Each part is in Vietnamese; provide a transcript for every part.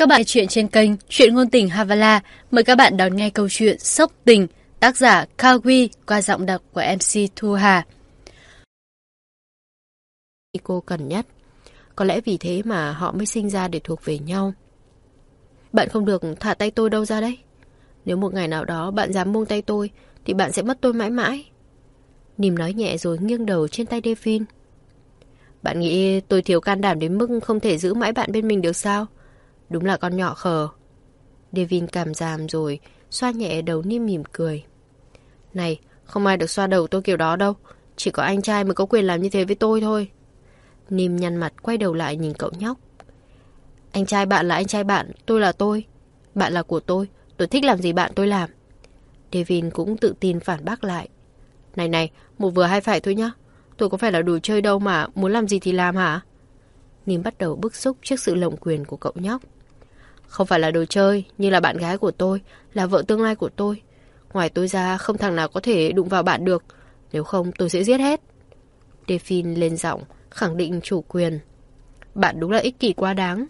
Các bạn chuyện trên kênh Chuyện Ngôn Tình Havala. Mời các bạn đón nghe câu chuyện Sốc Tình, tác giả Kawi qua giọng đọc của MC Thu Hà. Cô cần nhất. Có lẽ vì thế mà họ mới sinh ra để thuộc về nhau. Bạn không được thả tay tôi đâu ra đấy. Nếu một ngày nào đó bạn dám buông tay tôi, thì bạn sẽ mất tôi mãi mãi. Nìm nói nhẹ rồi nghiêng đầu trên tay Devin. Bạn nghĩ tôi thiếu can đảm đến mức không thể giữ mãi bạn bên mình được sao? Đúng là con nhỏ khờ. Devin cảm giảm rồi, xoa nhẹ đầu niêm mỉm cười. Này, không ai được xoa đầu tôi kiểu đó đâu. Chỉ có anh trai mới có quyền làm như thế với tôi thôi. Nim nhăn mặt quay đầu lại nhìn cậu nhóc. Anh trai bạn là anh trai bạn, tôi là tôi. Bạn là của tôi, tôi thích làm gì bạn tôi làm. Devin cũng tự tin phản bác lại. Này này, một vừa hai phải thôi nhá. Tôi có phải là đồ chơi đâu mà muốn làm gì thì làm hả? Nim bắt đầu bức xúc trước sự lộng quyền của cậu nhóc. Không phải là đồ chơi, nhưng là bạn gái của tôi, là vợ tương lai của tôi. Ngoài tôi ra, không thằng nào có thể đụng vào bạn được. Nếu không, tôi sẽ giết hết. Defin lên giọng, khẳng định chủ quyền. Bạn đúng là ích kỷ quá đáng.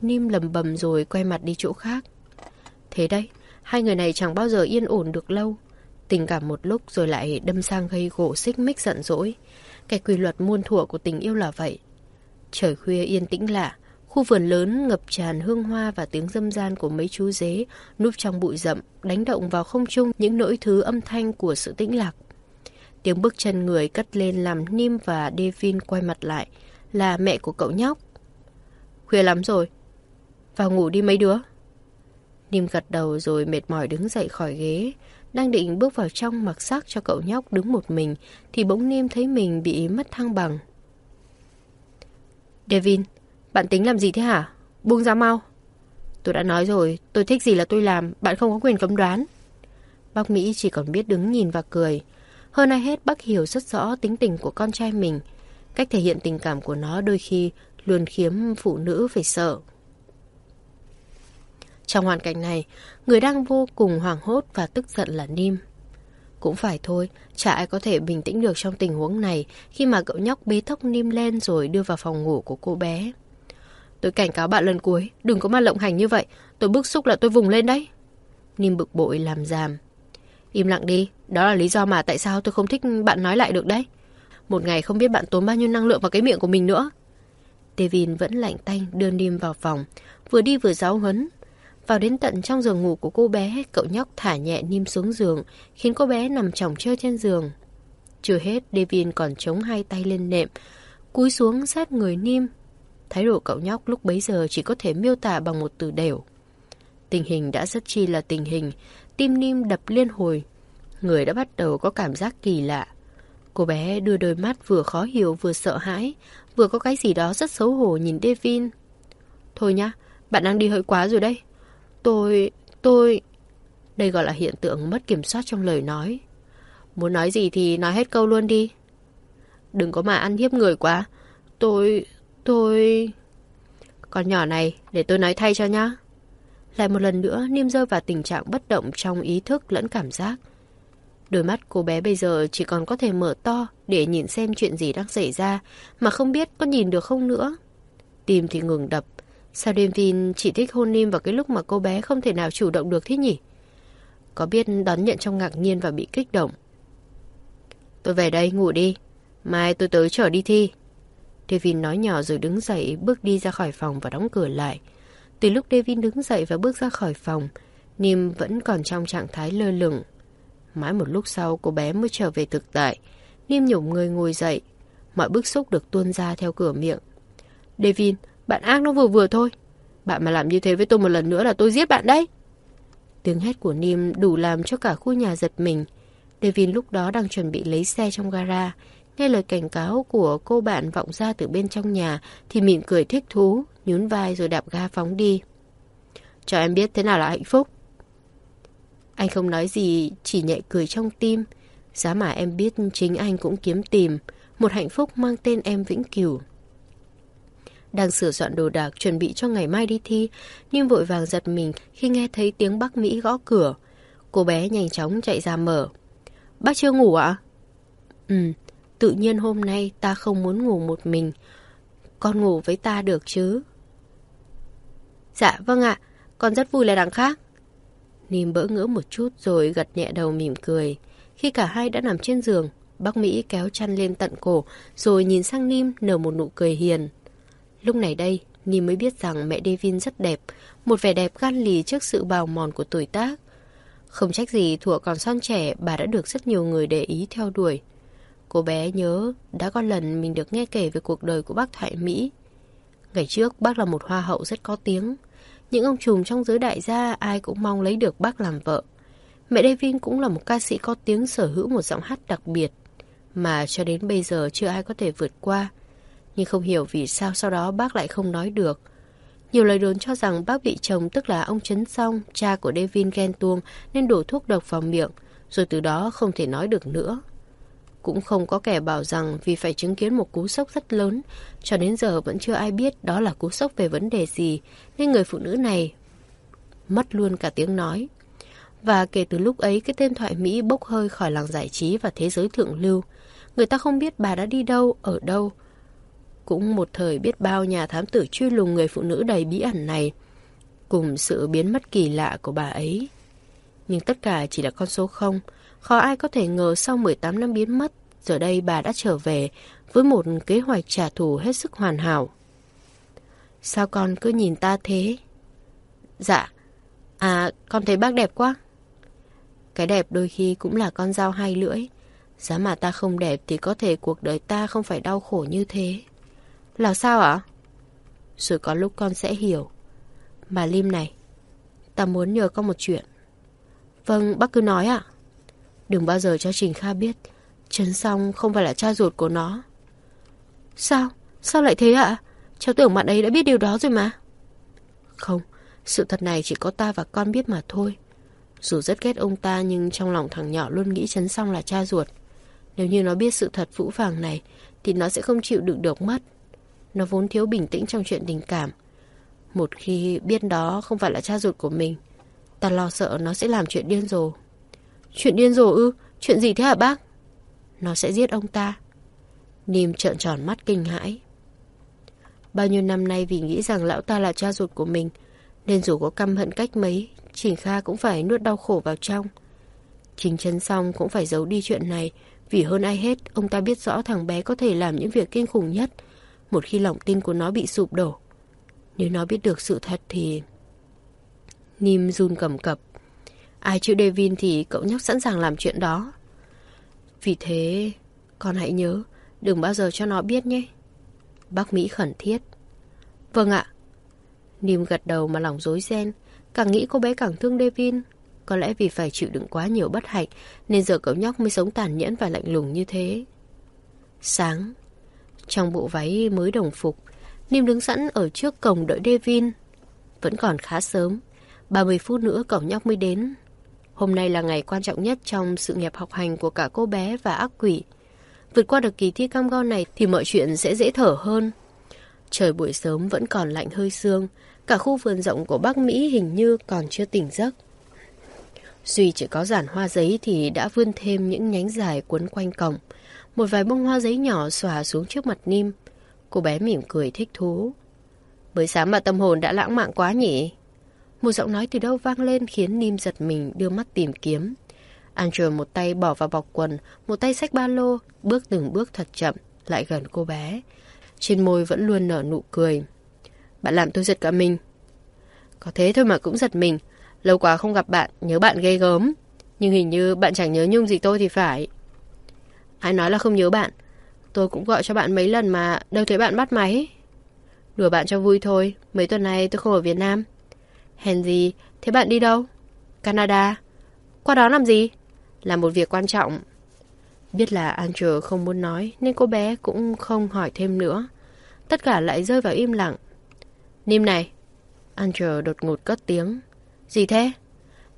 Nim lầm bầm rồi quay mặt đi chỗ khác. Thế đây, hai người này chẳng bao giờ yên ổn được lâu. Tình cảm một lúc rồi lại đâm sang gây gỗ xích mích giận dỗi. Cái quy luật muôn thuở của tình yêu là vậy. Trời khuya yên tĩnh lạ, khu vườn lớn ngập tràn hương hoa và tiếng dâm gian của mấy chú dế núp trong bụi rậm, đánh động vào không trung những nỗi thứ âm thanh của sự tĩnh lạc. Tiếng bước chân người cất lên làm Nim và Devin quay mặt lại, là mẹ của cậu nhóc. Khuya lắm rồi, vào ngủ đi mấy đứa. Nim gật đầu rồi mệt mỏi đứng dậy khỏi ghế, đang định bước vào trong mặc sắc cho cậu nhóc đứng một mình thì bỗng Nim thấy mình bị mất thăng bằng. Devin, bạn tính làm gì thế hả? Buông ra mau. Tôi đã nói rồi, tôi thích gì là tôi làm, bạn không có quyền cấm đoán. Bác Mỹ chỉ còn biết đứng nhìn và cười. Hơn ai hết bác hiểu rất rõ tính tình của con trai mình. Cách thể hiện tình cảm của nó đôi khi luôn khiến phụ nữ phải sợ. Trong hoàn cảnh này, người đang vô cùng hoảng hốt và tức giận là Nim. Cũng phải thôi, chả ai có thể bình tĩnh được trong tình huống này khi mà cậu nhóc bế tóc Nim lên rồi đưa vào phòng ngủ của cô bé. Tôi cảnh cáo bạn lần cuối, đừng có mà lộng hành như vậy, tôi bức xúc là tôi vùng lên đấy. Nim bực bội làm giảm. Im lặng đi, đó là lý do mà tại sao tôi không thích bạn nói lại được đấy. Một ngày không biết bạn tốn bao nhiêu năng lượng vào cái miệng của mình nữa. Devin vẫn lạnh tanh đưa Nim vào phòng, vừa đi vừa giáo huấn, vào đến tận trong giường ngủ của cô bé, cậu nhóc thả nhẹ Nim xuống giường, khiến cô bé nằm chỏng trơ trên giường. Chưa hết, Devin còn chống hai tay lên nệm, cúi xuống sát người Nim. Thái độ cậu nhóc lúc bấy giờ chỉ có thể miêu tả bằng một từ đều. Tình hình đã rất chi là tình hình, tim Nim đập liên hồi. Người đã bắt đầu có cảm giác kỳ lạ. Cô bé đưa đôi mắt vừa khó hiểu vừa sợ hãi, vừa có cái gì đó rất xấu hổ nhìn Devin. Thôi nhá, bạn đang đi hơi quá rồi đấy. Tôi... tôi... Đây gọi là hiện tượng mất kiểm soát trong lời nói. Muốn nói gì thì nói hết câu luôn đi. Đừng có mà ăn hiếp người quá. Tôi tôi... Con nhỏ này, để tôi nói thay cho nhá. Lại một lần nữa, Niêm rơi vào tình trạng bất động trong ý thức lẫn cảm giác. Đôi mắt cô bé bây giờ chỉ còn có thể mở to để nhìn xem chuyện gì đang xảy ra, mà không biết có nhìn được không nữa. Tim thì ngừng đập, Sao đêm Vin chỉ thích hôn Nim vào cái lúc mà cô bé không thể nào chủ động được thế nhỉ? Có biết đón nhận trong ngạc nhiên và bị kích động. Tôi về đây ngủ đi. Mai tôi tới chở đi thi. Devin nói nhỏ rồi đứng dậy bước đi ra khỏi phòng và đóng cửa lại. Từ lúc Devin đứng dậy và bước ra khỏi phòng, Nim vẫn còn trong trạng thái lơ lửng. Mãi một lúc sau cô bé mới trở về thực tại. Nim nhổm người ngồi dậy. Mọi bức xúc được tuôn ra theo cửa miệng. Devin, bạn ác nó vừa vừa thôi. Bạn mà làm như thế với tôi một lần nữa là tôi giết bạn đấy. Tiếng hét của Nim đủ làm cho cả khu nhà giật mình. Devin lúc đó đang chuẩn bị lấy xe trong gara. Nghe lời cảnh cáo của cô bạn vọng ra từ bên trong nhà thì mỉm cười thích thú, nhún vai rồi đạp ga phóng đi. Cho em biết thế nào là hạnh phúc. Anh không nói gì, chỉ nhẹ cười trong tim. Giá mà em biết chính anh cũng kiếm tìm một hạnh phúc mang tên em vĩnh cửu. Đang sửa soạn đồ đạc chuẩn bị cho ngày mai đi thi, nhưng vội vàng giật mình khi nghe thấy tiếng bác Mỹ gõ cửa. Cô bé nhanh chóng chạy ra mở. Bác chưa ngủ ạ? Ừ, tự nhiên hôm nay ta không muốn ngủ một mình. Con ngủ với ta được chứ? Dạ vâng ạ, con rất vui là đằng khác. Nìm bỡ ngỡ một chút rồi gật nhẹ đầu mỉm cười. Khi cả hai đã nằm trên giường, bác Mỹ kéo chăn lên tận cổ rồi nhìn sang Nim nở một nụ cười hiền. Lúc này đây, Nim mới biết rằng mẹ Devin rất đẹp, một vẻ đẹp gan lì trước sự bào mòn của tuổi tác. Không trách gì thủa còn son trẻ bà đã được rất nhiều người để ý theo đuổi. Cô bé nhớ đã có lần mình được nghe kể về cuộc đời của bác Thoại Mỹ. Ngày trước bác là một hoa hậu rất có tiếng. Những ông trùm trong giới đại gia ai cũng mong lấy được bác làm vợ. Mẹ Devin cũng là một ca sĩ có tiếng sở hữu một giọng hát đặc biệt mà cho đến bây giờ chưa ai có thể vượt qua. Nhưng không hiểu vì sao sau đó bác lại không nói được. Nhiều lời đồn cho rằng bác bị chồng tức là ông Trấn Song, cha của Devin ghen tuông nên đổ thuốc độc vào miệng, rồi từ đó không thể nói được nữa. Cũng không có kẻ bảo rằng vì phải chứng kiến một cú sốc rất lớn, cho đến giờ vẫn chưa ai biết đó là cú sốc về vấn đề gì, nên người phụ nữ này mất luôn cả tiếng nói. Và kể từ lúc ấy cái tên thoại Mỹ bốc hơi khỏi làng giải trí và thế giới thượng lưu. Người ta không biết bà đã đi đâu, ở đâu. Cũng một thời biết bao nhà thám tử truy lùng người phụ nữ đầy bí ẩn này, cùng sự biến mất kỳ lạ của bà ấy. Nhưng tất cả chỉ là con số không, khó ai có thể ngờ sau 18 năm biến mất, giờ đây bà đã trở về với một kế hoạch trả thù hết sức hoàn hảo. Sao con cứ nhìn ta thế? Dạ, à con thấy bác đẹp quá. Cái đẹp đôi khi cũng là con dao hai lưỡi. Giá mà ta không đẹp thì có thể cuộc đời ta không phải đau khổ như thế. Là sao ạ? Rồi có lúc con sẽ hiểu. Bà Lim này, ta muốn nhờ con một chuyện. Vâng, bác cứ nói ạ. Đừng bao giờ cho Trình Kha biết Trấn Song không phải là cha ruột của nó. Sao? Sao lại thế ạ? Cháu tưởng bạn ấy đã biết điều đó rồi mà. Không, sự thật này chỉ có ta và con biết mà thôi. Dù rất ghét ông ta nhưng trong lòng thằng nhỏ luôn nghĩ Trấn Song là cha ruột. Nếu như nó biết sự thật vũ vàng này thì nó sẽ không chịu đựng được mất. Nó vốn thiếu bình tĩnh trong chuyện tình cảm. Một khi biết đó không phải là cha ruột của mình, ta lo sợ nó sẽ làm chuyện điên rồ. Chuyện điên rồ ư? Chuyện gì thế hả bác? Nó sẽ giết ông ta. Nìm trợn tròn mắt kinh hãi. Bao nhiêu năm nay vì nghĩ rằng lão ta là cha ruột của mình, nên dù có căm hận cách mấy, Trình Kha cũng phải nuốt đau khổ vào trong. Trình chân xong cũng phải giấu đi chuyện này, vì hơn ai hết, ông ta biết rõ thằng bé có thể làm những việc kinh khủng nhất, một khi lòng tin của nó bị sụp đổ. Nếu nó biết được sự thật thì... Nìm run cầm cập. Ai chịu Devin thì cậu nhóc sẵn sàng làm chuyện đó. Vì thế, con hãy nhớ, đừng bao giờ cho nó biết nhé. Bác Mỹ khẩn thiết. Vâng ạ. Nim gật đầu mà lòng rối ren. Càng nghĩ cô bé càng thương Devin. Có lẽ vì phải chịu đựng quá nhiều bất hạnh nên giờ cậu nhóc mới sống tàn nhẫn và lạnh lùng như thế. Sáng, trong bộ váy mới đồng phục, Nim đứng sẵn ở trước cổng đợi Devin. Vẫn còn khá sớm, 30 phút nữa cậu nhóc mới đến. Hôm nay là ngày quan trọng nhất trong sự nghiệp học hành của cả cô bé và ác quỷ. Vượt qua được kỳ thi cam go này thì mọi chuyện sẽ dễ thở hơn. Trời buổi sớm vẫn còn lạnh hơi sương, cả khu vườn rộng của Bắc Mỹ hình như còn chưa tỉnh giấc. Duy chỉ có giản hoa giấy thì đã vươn thêm những nhánh dài quấn quanh cổng. Một vài bông hoa giấy nhỏ xòa xuống trước mặt Nim. Cô bé mỉm cười thích thú. Mới sáng mà tâm hồn đã lãng mạn quá nhỉ? Một giọng nói từ đâu vang lên khiến Nim giật mình đưa mắt tìm kiếm. Andrew một tay bỏ vào bọc quần, một tay xách ba lô, bước từng bước thật chậm, lại gần cô bé. Trên môi vẫn luôn nở nụ cười. Bạn làm tôi giật cả mình. Có thế thôi mà cũng giật mình. Lâu quá không gặp bạn, nhớ bạn ghê gớm. Nhưng hình như bạn chẳng nhớ nhung gì tôi thì phải. Ai nói là không nhớ bạn. Tôi cũng gọi cho bạn mấy lần mà đâu thấy bạn bắt máy. Đùa bạn cho vui thôi, mấy tuần này tôi không ở Việt Nam. Henry, thế bạn đi đâu? Canada. Qua đó làm gì? Là một việc quan trọng. Biết là Andrew không muốn nói nên cô bé cũng không hỏi thêm nữa. Tất cả lại rơi vào im lặng. Nim này. Andrew đột ngột cất tiếng. Gì thế?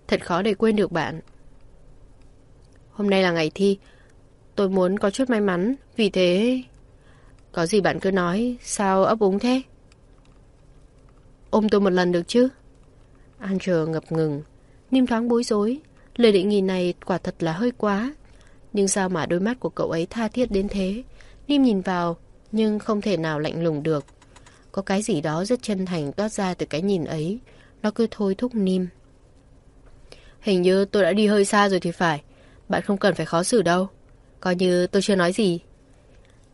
Thật khó để quên được bạn. Hôm nay là ngày thi. Tôi muốn có chút may mắn. Vì thế... Có gì bạn cứ nói. Sao ấp úng thế? Ôm tôi một lần được chứ? Andrew ngập ngừng. Nim thoáng bối rối. Lời định nghị này quả thật là hơi quá. Nhưng sao mà đôi mắt của cậu ấy tha thiết đến thế? Nim nhìn vào, nhưng không thể nào lạnh lùng được. Có cái gì đó rất chân thành toát ra từ cái nhìn ấy. Nó cứ thôi thúc Nim. Hình như tôi đã đi hơi xa rồi thì phải. Bạn không cần phải khó xử đâu. Coi như tôi chưa nói gì.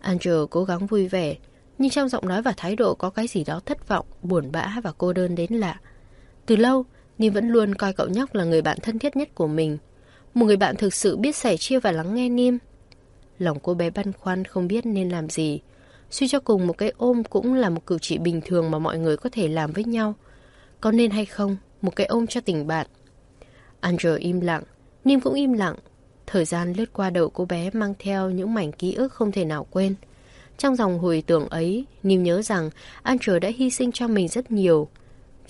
Andrew cố gắng vui vẻ, nhưng trong giọng nói và thái độ có cái gì đó thất vọng, buồn bã và cô đơn đến lạ. Từ lâu, Ni vẫn luôn coi cậu nhóc là người bạn thân thiết nhất của mình. Một người bạn thực sự biết sẻ chia và lắng nghe Nim. Lòng cô bé băn khoăn không biết nên làm gì. Suy cho cùng một cái ôm cũng là một cử chỉ bình thường mà mọi người có thể làm với nhau. Có nên hay không, một cái ôm cho tình bạn. Andrew im lặng, Nim cũng im lặng. Thời gian lướt qua đầu cô bé mang theo những mảnh ký ức không thể nào quên. Trong dòng hồi tưởng ấy, Nim nhớ rằng Andrew đã hy sinh cho mình rất nhiều.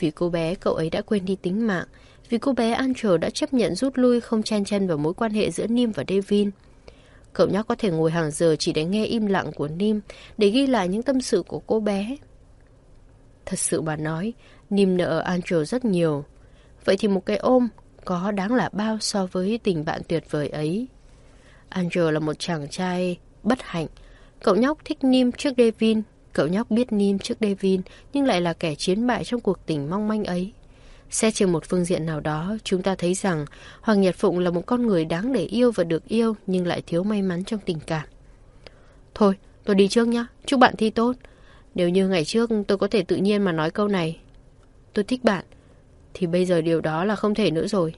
Vì cô bé, cậu ấy đã quên đi tính mạng. Vì cô bé Andrew đã chấp nhận rút lui không chen chân vào mối quan hệ giữa Nim và Devin. Cậu nhóc có thể ngồi hàng giờ chỉ để nghe im lặng của Nim, để ghi lại những tâm sự của cô bé. Thật sự bà nói, Nim nợ Andrew rất nhiều. Vậy thì một cái ôm có đáng là bao so với tình bạn tuyệt vời ấy. Andrew là một chàng trai bất hạnh. Cậu nhóc thích Nim trước Devin, cậu nhóc biết Nim trước Devin nhưng lại là kẻ chiến bại trong cuộc tình mong manh ấy. Xét trên một phương diện nào đó, chúng ta thấy rằng Hoàng Nhật Phụng là một con người đáng để yêu và được yêu nhưng lại thiếu may mắn trong tình cảm. Thôi, tôi đi trước nhé, chúc bạn thi tốt. Nếu như ngày trước tôi có thể tự nhiên mà nói câu này, tôi thích bạn, thì bây giờ điều đó là không thể nữa rồi.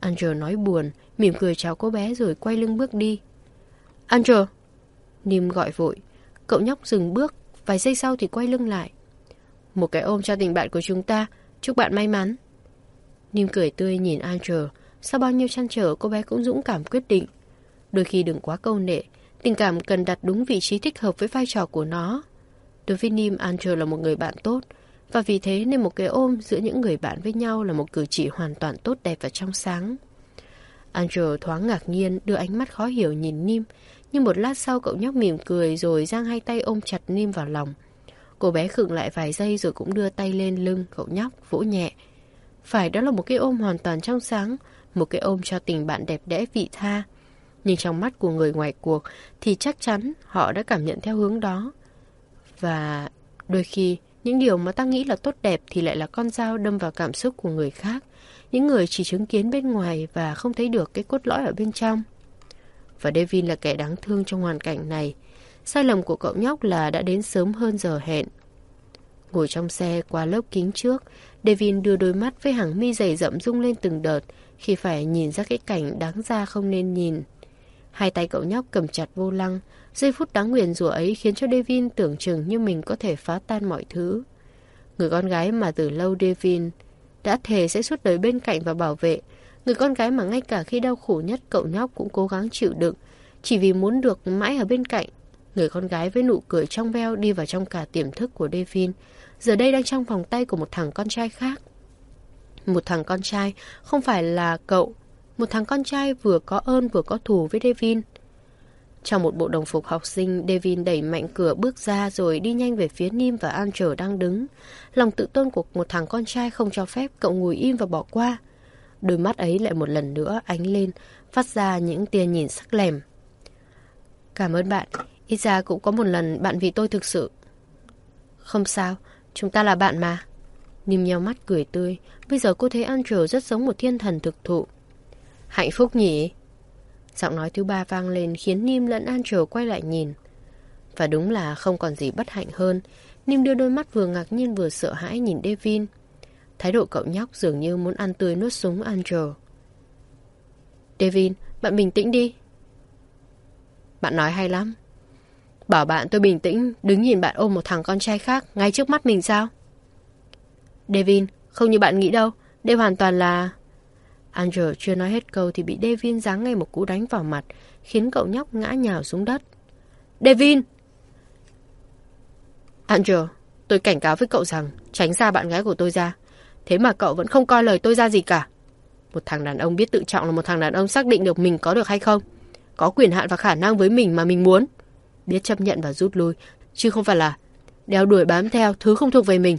Andrew nói buồn, mỉm cười chào cô bé rồi quay lưng bước đi. Andrew! Nim gọi vội. Cậu nhóc dừng bước, vài giây sau thì quay lưng lại. Một cái ôm cho tình bạn của chúng ta, chúc bạn may mắn. Nim cười tươi nhìn Andrew. Sau bao nhiêu chăn trở, cô bé cũng dũng cảm quyết định. Đôi khi đừng quá câu nệ, tình cảm cần đặt đúng vị trí thích hợp với vai trò của nó. Đối với Nim, Andrew là một người bạn tốt, và vì thế nên một cái ôm giữa những người bạn với nhau là một cử chỉ hoàn toàn tốt đẹp và trong sáng. Andrew thoáng ngạc nhiên đưa ánh mắt khó hiểu nhìn Nim, nhưng một lát sau cậu nhóc mỉm cười rồi giang hai tay ôm chặt Nim vào lòng. Cô bé khựng lại vài giây rồi cũng đưa tay lên lưng cậu nhóc vỗ nhẹ. Phải đó là một cái ôm hoàn toàn trong sáng, một cái ôm cho tình bạn đẹp đẽ vị tha. Nhưng trong mắt của người ngoài cuộc thì chắc chắn họ đã cảm nhận theo hướng đó. Và đôi khi những điều mà ta nghĩ là tốt đẹp thì lại là con dao đâm vào cảm xúc của người khác. Những người chỉ chứng kiến bên ngoài và không thấy được cái cốt lõi ở bên trong. Và Devin là kẻ đáng thương trong hoàn cảnh này. Sai lầm của cậu nhóc là đã đến sớm hơn giờ hẹn. Ngồi trong xe qua lớp kính trước, Devin đưa đôi mắt với hàng mi dày rậm rung lên từng đợt khi phải nhìn ra cái cảnh đáng ra không nên nhìn. Hai tay cậu nhóc cầm chặt vô lăng, giây phút đáng nguyền rủa ấy khiến cho Devin tưởng chừng như mình có thể phá tan mọi thứ. Người con gái mà từ lâu Devin đã thề sẽ suốt đời bên cạnh và bảo vệ. Người con gái mà ngay cả khi đau khổ nhất cậu nhóc cũng cố gắng chịu đựng, chỉ vì muốn được mãi ở bên cạnh. Người con gái với nụ cười trong veo đi vào trong cả tiềm thức của Devin, giờ đây đang trong vòng tay của một thằng con trai khác. Một thằng con trai không phải là cậu, một thằng con trai vừa có ơn vừa có thù với Devin. Trong một bộ đồng phục học sinh, Devin đẩy mạnh cửa bước ra rồi đi nhanh về phía Nim và Andrew đang đứng. Lòng tự tôn của một thằng con trai không cho phép cậu ngồi im và bỏ qua. Đôi mắt ấy lại một lần nữa ánh lên, phát ra những tia nhìn sắc lẻm. Cảm ơn bạn, ít ra cũng có một lần bạn vì tôi thực sự. Không sao, chúng ta là bạn mà. Nìm nhau mắt cười tươi, bây giờ cô thấy Andrew rất giống một thiên thần thực thụ. Hạnh phúc nhỉ? Giọng nói thứ ba vang lên khiến Nim lẫn Andrew quay lại nhìn. Và đúng là không còn gì bất hạnh hơn. Nim đưa đôi mắt vừa ngạc nhiên vừa sợ hãi nhìn Devin. Thái độ cậu nhóc dường như muốn ăn tươi nuốt súng Angel. Devin, bạn bình tĩnh đi. Bạn nói hay lắm. Bảo bạn tôi bình tĩnh, đứng nhìn bạn ôm một thằng con trai khác ngay trước mắt mình sao? Devin, không như bạn nghĩ đâu. Đây hoàn toàn là... Angel chưa nói hết câu thì bị Devin giáng ngay một cú đánh vào mặt, khiến cậu nhóc ngã nhào xuống đất. Devin! Angel, tôi cảnh cáo với cậu rằng tránh xa bạn gái của tôi ra. Thế mà cậu vẫn không coi lời tôi ra gì cả. Một thằng đàn ông biết tự trọng là một thằng đàn ông xác định được mình có được hay không. Có quyền hạn và khả năng với mình mà mình muốn. Biết chấp nhận và rút lui, chứ không phải là đeo đuổi bám theo thứ không thuộc về mình.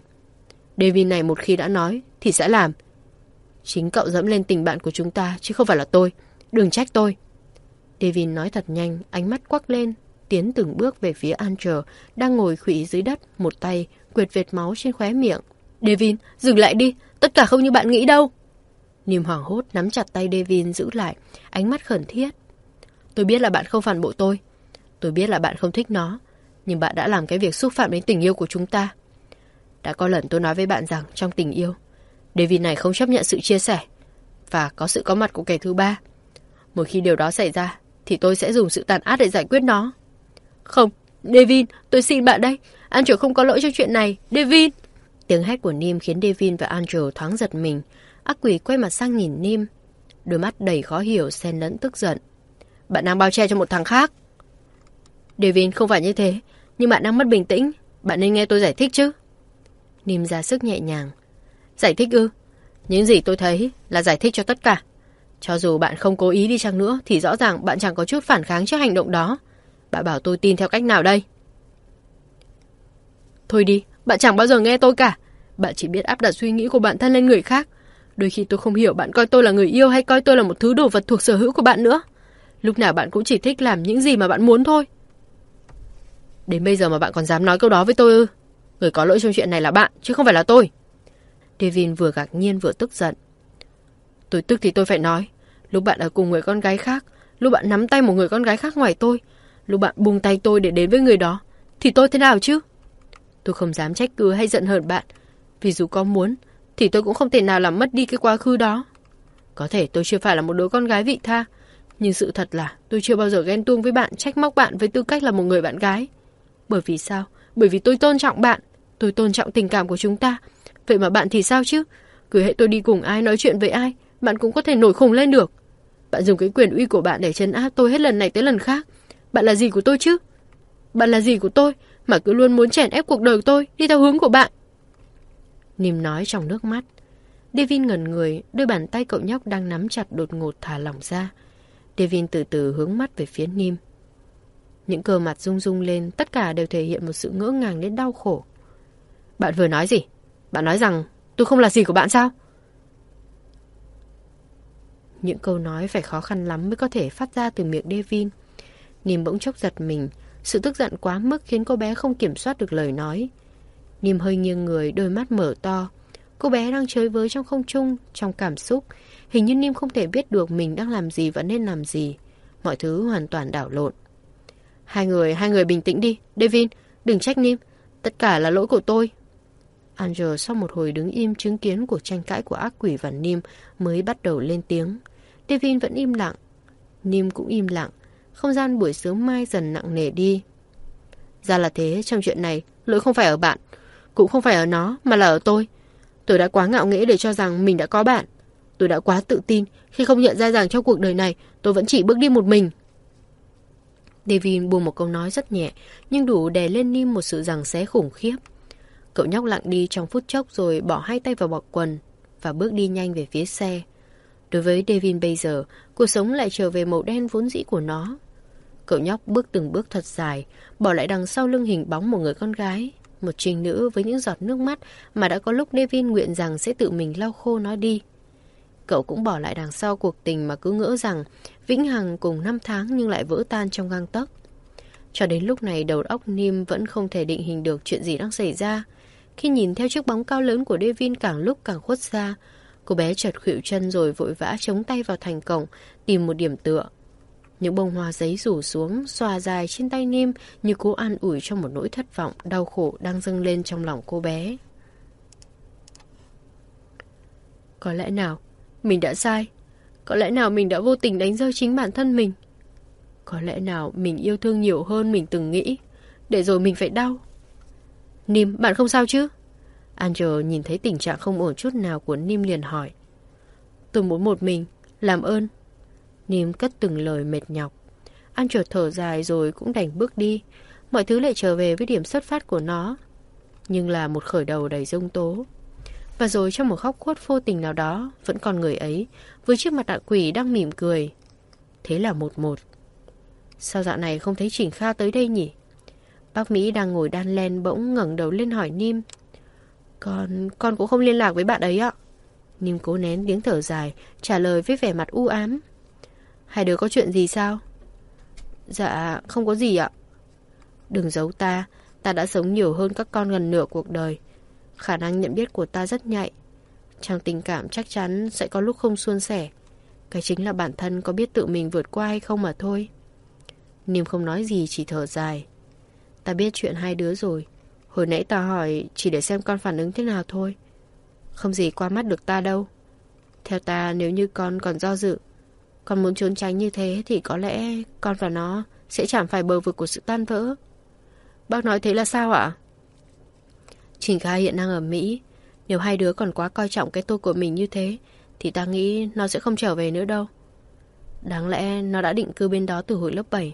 David này một khi đã nói thì sẽ làm. Chính cậu dẫm lên tình bạn của chúng ta chứ không phải là tôi. Đừng trách tôi. David nói thật nhanh, ánh mắt quắc lên, tiến từng bước về phía Andrew, đang ngồi khủy dưới đất, một tay quệt vệt máu trên khóe miệng. Devin, dừng lại đi, tất cả không như bạn nghĩ đâu. Niềm hoảng hốt nắm chặt tay Devin giữ lại, ánh mắt khẩn thiết. Tôi biết là bạn không phản bội tôi. Tôi biết là bạn không thích nó. Nhưng bạn đã làm cái việc xúc phạm đến tình yêu của chúng ta. Đã có lần tôi nói với bạn rằng trong tình yêu, David này không chấp nhận sự chia sẻ và có sự có mặt của kẻ thứ ba. Một khi điều đó xảy ra, thì tôi sẽ dùng sự tàn ác để giải quyết nó. Không, David, tôi xin bạn đây. Anh chủ không có lỗi cho chuyện này. David! Tiếng hét của Nim khiến Devin và Andrew thoáng giật mình. Ác quỷ quay mặt sang nhìn Nim. Đôi mắt đầy khó hiểu, xen lẫn tức giận. Bạn đang bao che cho một thằng khác. Devin không phải như thế, nhưng bạn đang mất bình tĩnh. Bạn nên nghe tôi giải thích chứ. Nim ra sức nhẹ nhàng. Giải thích ư? Những gì tôi thấy là giải thích cho tất cả. Cho dù bạn không cố ý đi chăng nữa thì rõ ràng bạn chẳng có chút phản kháng trước hành động đó. Bạn bảo tôi tin theo cách nào đây? Thôi đi, bạn chẳng bao giờ nghe tôi cả. Bạn chỉ biết áp đặt suy nghĩ của bản thân lên người khác. Đôi khi tôi không hiểu bạn coi tôi là người yêu hay coi tôi là một thứ đồ vật thuộc sở hữu của bạn nữa. Lúc nào bạn cũng chỉ thích làm những gì mà bạn muốn thôi. Đến bây giờ mà bạn còn dám nói câu đó với tôi ư? Người có lỗi trong chuyện này là bạn, chứ không phải là tôi. Devin vừa ngạc nhiên vừa tức giận. Tôi tức thì tôi phải nói. Lúc bạn ở cùng người con gái khác, lúc bạn nắm tay một người con gái khác ngoài tôi, lúc bạn buông tay tôi để đến với người đó, thì tôi thế nào chứ? Tôi không dám trách cứ hay giận hờn bạn, vì dù có muốn, thì tôi cũng không thể nào làm mất đi cái quá khứ đó. Có thể tôi chưa phải là một đứa con gái vị tha, nhưng sự thật là tôi chưa bao giờ ghen tuông với bạn, trách móc bạn với tư cách là một người bạn gái. Bởi vì sao? Bởi vì tôi tôn trọng bạn, tôi tôn trọng tình cảm của chúng ta. Vậy mà bạn thì sao chứ? Cứ hệ tôi đi cùng ai, nói chuyện với ai, bạn cũng có thể nổi khùng lên được. Bạn dùng cái quyền uy của bạn để chấn áp tôi hết lần này tới lần khác. Bạn là gì của tôi chứ? Bạn là gì của tôi mà cứ luôn muốn chèn ép cuộc đời tôi đi theo hướng của bạn? Nìm nói trong nước mắt. Devin ngẩn người, đôi bàn tay cậu nhóc đang nắm chặt đột ngột thả lỏng ra. Devin từ từ hướng mắt về phía Nim. Những cơ mặt rung rung lên, tất cả đều thể hiện một sự ngỡ ngàng đến đau khổ. Bạn vừa nói gì? Bạn nói rằng tôi không là gì của bạn sao? Những câu nói phải khó khăn lắm mới có thể phát ra từ miệng Devin. Nìm bỗng chốc giật mình, sự tức giận quá mức khiến cô bé không kiểm soát được lời nói. Niềm hơi nghiêng người, đôi mắt mở to. Cô bé đang chơi với trong không trung, trong cảm xúc. Hình như Niêm không thể biết được mình đang làm gì và nên làm gì. Mọi thứ hoàn toàn đảo lộn. Hai người, hai người bình tĩnh đi. Devin, đừng trách Niêm. Tất cả là lỗi của tôi. Angel sau một hồi đứng im chứng kiến cuộc tranh cãi của ác quỷ và Niêm mới bắt đầu lên tiếng. Devin vẫn im lặng. Niêm cũng im lặng. Không gian buổi sớm mai dần nặng nề đi. Ra là thế, trong chuyện này, lỗi không phải ở bạn. Cũng không phải ở nó, mà là ở tôi. Tôi đã quá ngạo nghễ để cho rằng mình đã có bạn. Tôi đã quá tự tin khi không nhận ra rằng trong cuộc đời này tôi vẫn chỉ bước đi một mình. Devin buông một câu nói rất nhẹ, nhưng đủ đè lên Nim một sự rằng xé khủng khiếp. Cậu nhóc lặng đi trong phút chốc rồi bỏ hai tay vào bọc quần và bước đi nhanh về phía xe. Đối với Devin bây giờ, cuộc sống lại trở về màu đen vốn dĩ của nó. Cậu nhóc bước từng bước thật dài, bỏ lại đằng sau lưng hình bóng một người con gái, một trình nữ với những giọt nước mắt mà đã có lúc Devin nguyện rằng sẽ tự mình lau khô nó đi. Cậu cũng bỏ lại đằng sau cuộc tình mà cứ ngỡ rằng vĩnh hằng cùng năm tháng nhưng lại vỡ tan trong gang tấc. Cho đến lúc này đầu óc Nim vẫn không thể định hình được chuyện gì đang xảy ra. Khi nhìn theo chiếc bóng cao lớn của Devin càng lúc càng khuất xa, cô bé chợt khuỵu chân rồi vội vã chống tay vào thành cổng, tìm một điểm tựa. Những bông hoa giấy rủ xuống, xòa dài trên tay Nim như cố an ủi cho một nỗi thất vọng, đau khổ đang dâng lên trong lòng cô bé. Có lẽ nào, mình đã sai. Có lẽ nào mình đã vô tình đánh rơi chính bản thân mình. Có lẽ nào mình yêu thương nhiều hơn mình từng nghĩ, để rồi mình phải đau. Nim, bạn không sao chứ? Angel nhìn thấy tình trạng không ổn chút nào của Nim liền hỏi. Tôi muốn một mình, làm ơn. Nìm cất từng lời mệt nhọc. Angel thở dài rồi cũng đành bước đi. Mọi thứ lại trở về với điểm xuất phát của nó. Nhưng là một khởi đầu đầy rông tố. Và rồi trong một khóc khuất vô tình nào đó, vẫn còn người ấy, với chiếc mặt nạ quỷ đang mỉm cười. Thế là một một. Sao dạo này không thấy Trình Kha tới đây nhỉ? Bác Mỹ đang ngồi đan len bỗng ngẩng đầu lên hỏi Nim. Con, con cũng không liên lạc với bạn ấy ạ. Nim cố nén tiếng thở dài, trả lời với vẻ mặt u ám. Hai đứa có chuyện gì sao? Dạ, không có gì ạ. Đừng giấu ta, Ta đã sống nhiều hơn các con gần nửa cuộc đời. Khả năng nhận biết của ta rất nhạy. Trong tình cảm chắc chắn sẽ có lúc không suôn sẻ. Cái chính là bản thân có biết tự mình vượt qua hay không mà thôi. Niêm không nói gì chỉ thở dài. Ta biết chuyện hai đứa rồi. Hồi nãy ta hỏi chỉ để xem con phản ứng thế nào thôi. Không gì qua mắt được ta đâu. Theo ta nếu như con còn do dự, còn muốn trốn tránh như thế thì có lẽ con và nó sẽ chẳng phải bờ vực của sự tan vỡ. Bác nói thế là sao ạ? Trình Kha hiện đang ở Mỹ. Nếu hai đứa còn quá coi trọng cái tôi của mình như thế, thì ta nghĩ nó sẽ không trở về nữa đâu. Đáng lẽ nó đã định cư bên đó từ hồi lớp 7.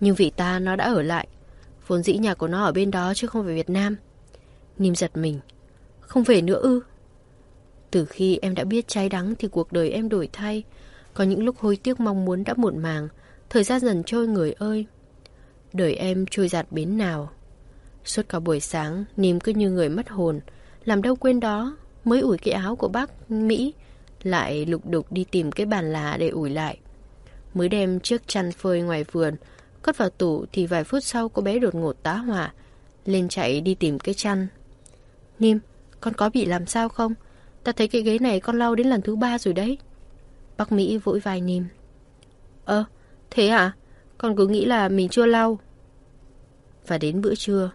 Nhưng vì ta nó đã ở lại. Vốn dĩ nhà của nó ở bên đó chứ không về Việt Nam. Nìm giật mình. Không về nữa ư? Từ khi em đã biết trái đắng thì cuộc đời em đổi thay. Có những lúc hối tiếc mong muốn đã muộn màng. Thời gian dần trôi người ơi. Đời em trôi giạt bến nào. Suốt cả buổi sáng, Nìm cứ như người mất hồn. Làm đâu quên đó, mới ủi cái áo của bác Mỹ. Lại lục đục đi tìm cái bàn lá để ủi lại. Mới đem chiếc chăn phơi ngoài vườn, cất vào tủ thì vài phút sau cô bé đột ngột tá hỏa. Lên chạy đi tìm cái chăn. Nìm, con có bị làm sao không? Ta thấy cái ghế này con lau đến lần thứ ba rồi đấy. Bác Mỹ vội vai Nim. Ơ, thế à? Con cứ nghĩ là mình chưa lau. Và đến bữa trưa,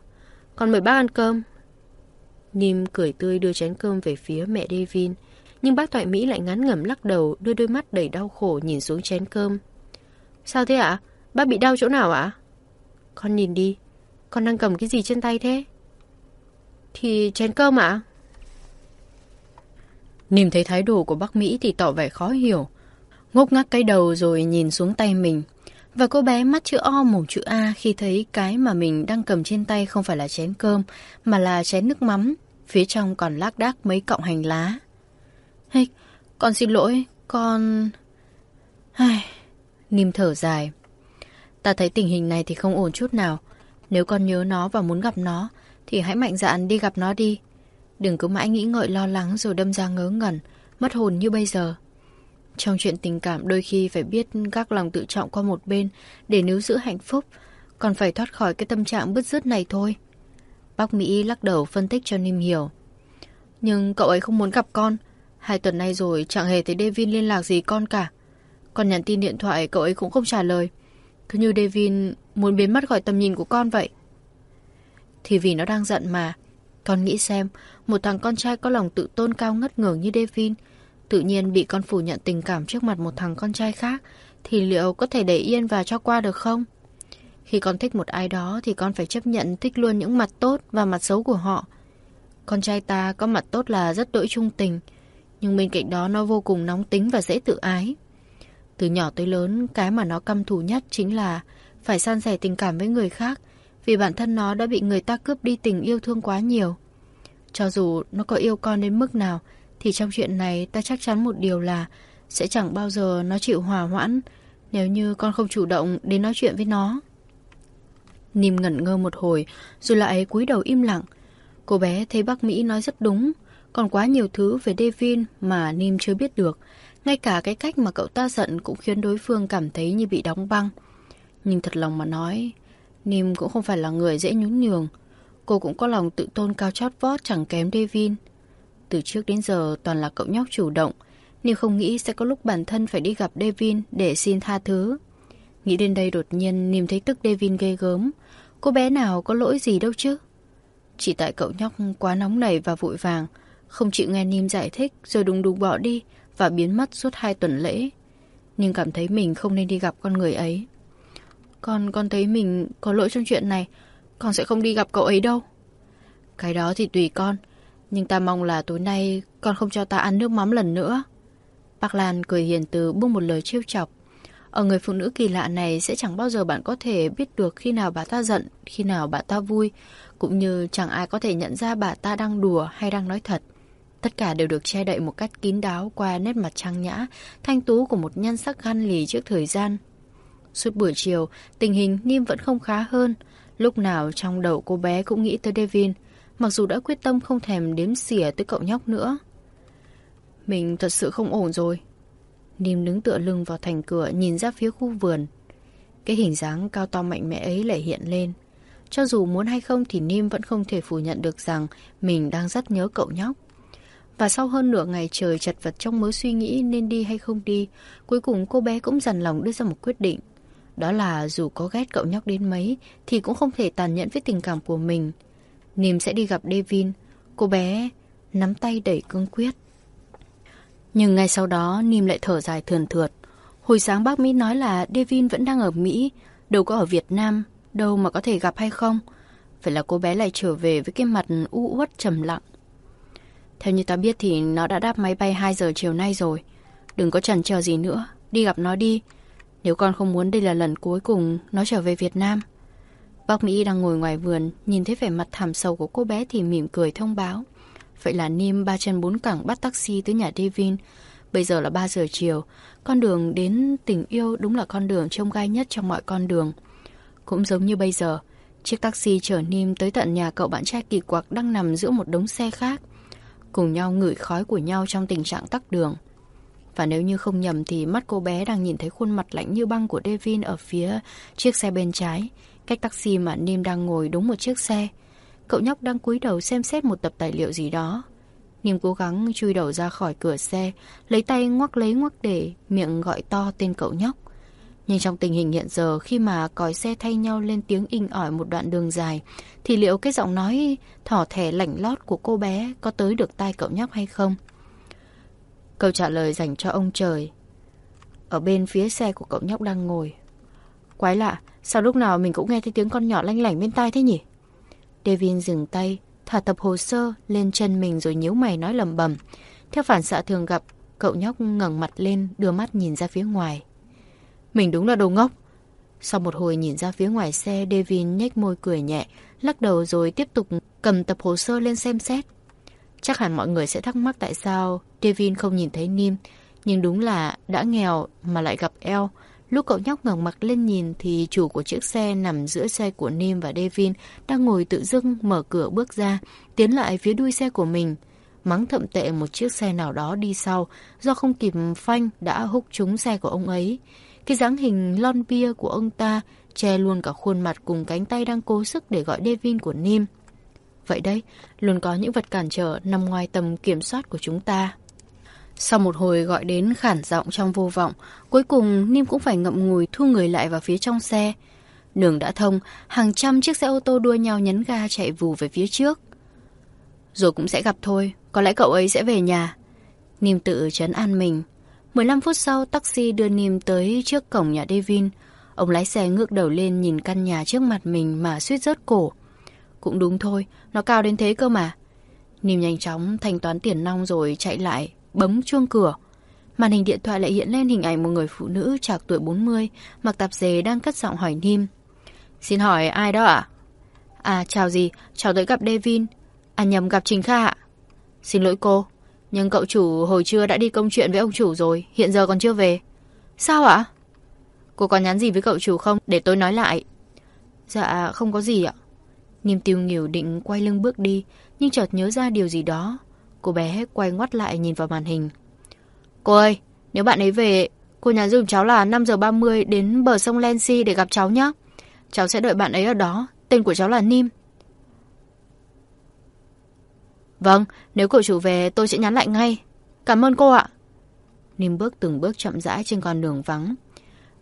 con mời bác ăn cơm. Nim cười tươi đưa chén cơm về phía mẹ Devin. Nhưng bác Thoại Mỹ lại ngắn ngẩm lắc đầu, đưa đôi mắt đầy đau khổ nhìn xuống chén cơm. Sao thế ạ? Bác bị đau chỗ nào ạ? Con nhìn đi, con đang cầm cái gì trên tay thế? Thì chén cơm ạ? Nìm thấy thái độ của bác Mỹ thì tỏ vẻ khó hiểu. Ngốc ngắc cái đầu rồi nhìn xuống tay mình. Và cô bé mắt chữ O mồm chữ A khi thấy cái mà mình đang cầm trên tay không phải là chén cơm, mà là chén nước mắm. Phía trong còn lác đác mấy cọng hành lá. Hey, con xin lỗi, con... Ai... Nìm thở dài. Ta thấy tình hình này thì không ổn chút nào. Nếu con nhớ nó và muốn gặp nó, thì hãy mạnh dạn đi gặp nó đi. Đừng cứ mãi nghĩ ngợi lo lắng rồi đâm ra ngớ ngẩn, mất hồn như bây giờ. Trong chuyện tình cảm đôi khi phải biết các lòng tự trọng qua một bên để níu giữ hạnh phúc, còn phải thoát khỏi cái tâm trạng bứt rứt này thôi. Bác Mỹ lắc đầu phân tích cho Nim hiểu. Nhưng cậu ấy không muốn gặp con. Hai tuần nay rồi chẳng hề thấy Devin liên lạc gì con cả. Con nhắn tin điện thoại cậu ấy cũng không trả lời. Cứ như Devin muốn biến mất khỏi tầm nhìn của con vậy. Thì vì nó đang giận mà. Con nghĩ xem, một thằng con trai có lòng tự tôn cao ngất ngưỡng như Devin, tự nhiên bị con phủ nhận tình cảm trước mặt một thằng con trai khác, thì liệu có thể để yên và cho qua được không? Khi con thích một ai đó thì con phải chấp nhận thích luôn những mặt tốt và mặt xấu của họ. Con trai ta có mặt tốt là rất đỗi trung tình, nhưng bên cạnh đó nó vô cùng nóng tính và dễ tự ái. Từ nhỏ tới lớn, cái mà nó căm thù nhất chính là phải san sẻ tình cảm với người khác, vì bản thân nó đã bị người ta cướp đi tình yêu thương quá nhiều. Cho dù nó có yêu con đến mức nào, thì trong chuyện này ta chắc chắn một điều là sẽ chẳng bao giờ nó chịu hòa hoãn nếu như con không chủ động đến nói chuyện với nó. Nìm ngẩn ngơ một hồi, rồi lại cúi đầu im lặng. Cô bé thấy bác Mỹ nói rất đúng, còn quá nhiều thứ về Devin mà Nim chưa biết được. Ngay cả cái cách mà cậu ta giận cũng khiến đối phương cảm thấy như bị đóng băng. Nhưng thật lòng mà nói, Nim cũng không phải là người dễ nhún nhường. Cô cũng có lòng tự tôn cao chót vót chẳng kém Devin. Từ trước đến giờ toàn là cậu nhóc chủ động, Nim không nghĩ sẽ có lúc bản thân phải đi gặp Devin để xin tha thứ. Nghĩ đến đây đột nhiên Nim thấy tức Devin ghê gớm. Cô bé nào có lỗi gì đâu chứ? Chỉ tại cậu nhóc quá nóng nảy và vội vàng, không chịu nghe Nim giải thích rồi đùng đùng bỏ đi và biến mất suốt hai tuần lễ. Nhưng cảm thấy mình không nên đi gặp con người ấy. Con con thấy mình có lỗi trong chuyện này, con sẽ không đi gặp cậu ấy đâu. Cái đó thì tùy con, nhưng ta mong là tối nay con không cho ta ăn nước mắm lần nữa. Bác Lan cười hiền từ buông một lời trêu chọc. Ở người phụ nữ kỳ lạ này sẽ chẳng bao giờ bạn có thể biết được khi nào bà ta giận, khi nào bà ta vui, cũng như chẳng ai có thể nhận ra bà ta đang đùa hay đang nói thật. Tất cả đều được che đậy một cách kín đáo qua nét mặt trang nhã, thanh tú của một nhân sắc gan lì trước thời gian. Suốt buổi chiều, tình hình Nim vẫn không khá hơn. Lúc nào trong đầu cô bé cũng nghĩ tới Devin, mặc dù đã quyết tâm không thèm đếm xỉa tới cậu nhóc nữa. Mình thật sự không ổn rồi. Nim đứng tựa lưng vào thành cửa nhìn ra phía khu vườn. Cái hình dáng cao to mạnh mẽ ấy lại hiện lên. Cho dù muốn hay không thì Nim vẫn không thể phủ nhận được rằng mình đang rất nhớ cậu nhóc. Và sau hơn nửa ngày trời chật vật trong mớ suy nghĩ nên đi hay không đi, cuối cùng cô bé cũng dằn lòng đưa ra một quyết định. Đó là dù có ghét cậu nhóc đến mấy thì cũng không thể tàn nhẫn với tình cảm của mình. Nìm sẽ đi gặp Devin. Cô bé nắm tay đẩy cương quyết. Nhưng ngay sau đó Nìm lại thở dài thườn thượt. Hồi sáng bác Mỹ nói là Devin vẫn đang ở Mỹ, đâu có ở Việt Nam, đâu mà có thể gặp hay không. Vậy là cô bé lại trở về với cái mặt u uất trầm lặng. Theo như ta biết thì nó đã đáp máy bay 2 giờ chiều nay rồi. Đừng có chần chờ gì nữa, đi gặp nó đi. Nếu con không muốn đây là lần cuối cùng nó trở về Việt Nam. Bác Mỹ đang ngồi ngoài vườn, nhìn thấy vẻ mặt thảm sầu của cô bé thì mỉm cười thông báo. Vậy là Nim ba chân bốn cẳng bắt taxi tới nhà Devin. Bây giờ là 3 giờ chiều, con đường đến tình yêu đúng là con đường trông gai nhất trong mọi con đường. Cũng giống như bây giờ, chiếc taxi chở Nim tới tận nhà cậu bạn trai kỳ quặc đang nằm giữa một đống xe khác. Cùng nhau ngửi khói của nhau trong tình trạng tắc đường. Và nếu như không nhầm thì mắt cô bé đang nhìn thấy khuôn mặt lạnh như băng của Devin ở phía chiếc xe bên trái, cách taxi mà Nim đang ngồi đúng một chiếc xe. Cậu nhóc đang cúi đầu xem xét một tập tài liệu gì đó. Nim cố gắng chui đầu ra khỏi cửa xe, lấy tay ngoắc lấy ngoắc để, miệng gọi to tên cậu nhóc. Nhưng trong tình hình hiện giờ khi mà còi xe thay nhau lên tiếng inh ỏi một đoạn đường dài, thì liệu cái giọng nói thỏ thẻ lảnh lót của cô bé có tới được tai cậu nhóc hay không? Câu trả lời dành cho ông trời. Ở bên phía xe của cậu nhóc đang ngồi. Quái lạ, sao lúc nào mình cũng nghe thấy tiếng con nhỏ lanh lảnh bên tai thế nhỉ? Devin dừng tay, thả tập hồ sơ lên chân mình rồi nhíu mày nói lầm bầm. Theo phản xạ thường gặp, cậu nhóc ngẩng mặt lên, đưa mắt nhìn ra phía ngoài. Mình đúng là đồ ngốc. Sau một hồi nhìn ra phía ngoài xe, Devin nhếch môi cười nhẹ, lắc đầu rồi tiếp tục cầm tập hồ sơ lên xem xét. Chắc hẳn mọi người sẽ thắc mắc tại sao Devin không nhìn thấy Nim, nhưng đúng là đã nghèo mà lại gặp eo. Lúc cậu nhóc ngẩng mặt lên nhìn thì chủ của chiếc xe nằm giữa xe của Nim và Devin đang ngồi tự dưng mở cửa bước ra, tiến lại phía đuôi xe của mình. Mắng thậm tệ một chiếc xe nào đó đi sau do không kịp phanh đã húc trúng xe của ông ấy. Cái dáng hình lon bia của ông ta che luôn cả khuôn mặt cùng cánh tay đang cố sức để gọi Devin của Nim. Vậy đấy, luôn có những vật cản trở nằm ngoài tầm kiểm soát của chúng ta. Sau một hồi gọi đến khản giọng trong vô vọng, cuối cùng Nim cũng phải ngậm ngùi thu người lại vào phía trong xe. Đường đã thông, hàng trăm chiếc xe ô tô đua nhau nhấn ga chạy vù về phía trước. Rồi cũng sẽ gặp thôi, có lẽ cậu ấy sẽ về nhà. Nim tự chấn an mình. 15 phút sau, taxi đưa Nim tới trước cổng nhà Devin. Ông lái xe ngước đầu lên nhìn căn nhà trước mặt mình mà suýt rớt cổ. Cũng đúng thôi, nó cao đến thế cơ mà. Nìm nhanh chóng thanh toán tiền nong rồi chạy lại, bấm chuông cửa. Màn hình điện thoại lại hiện lên hình ảnh một người phụ nữ trạc tuổi 40, mặc tạp dề đang cất giọng hỏi Nim. Xin hỏi ai đó ạ? À? chào gì, chào tới gặp Devin. À nhầm gặp Trình Kha ạ. Xin lỗi cô, nhưng cậu chủ hồi trưa đã đi công chuyện với ông chủ rồi, hiện giờ còn chưa về. Sao ạ? Cô có nhắn gì với cậu chủ không, để tôi nói lại. Dạ, không có gì ạ. Niêm tiêu nghỉu định quay lưng bước đi, nhưng chợt nhớ ra điều gì đó. Cô bé quay ngoắt lại nhìn vào màn hình. Cô ơi, nếu bạn ấy về, cô nhắn dùm cháu là 5 giờ 30 đến bờ sông Lensi để gặp cháu nhé. Cháu sẽ đợi bạn ấy ở đó, tên của cháu là Nim. Vâng, nếu cậu chủ về tôi sẽ nhắn lại ngay. Cảm ơn cô ạ. Nim bước từng bước chậm rãi trên con đường vắng.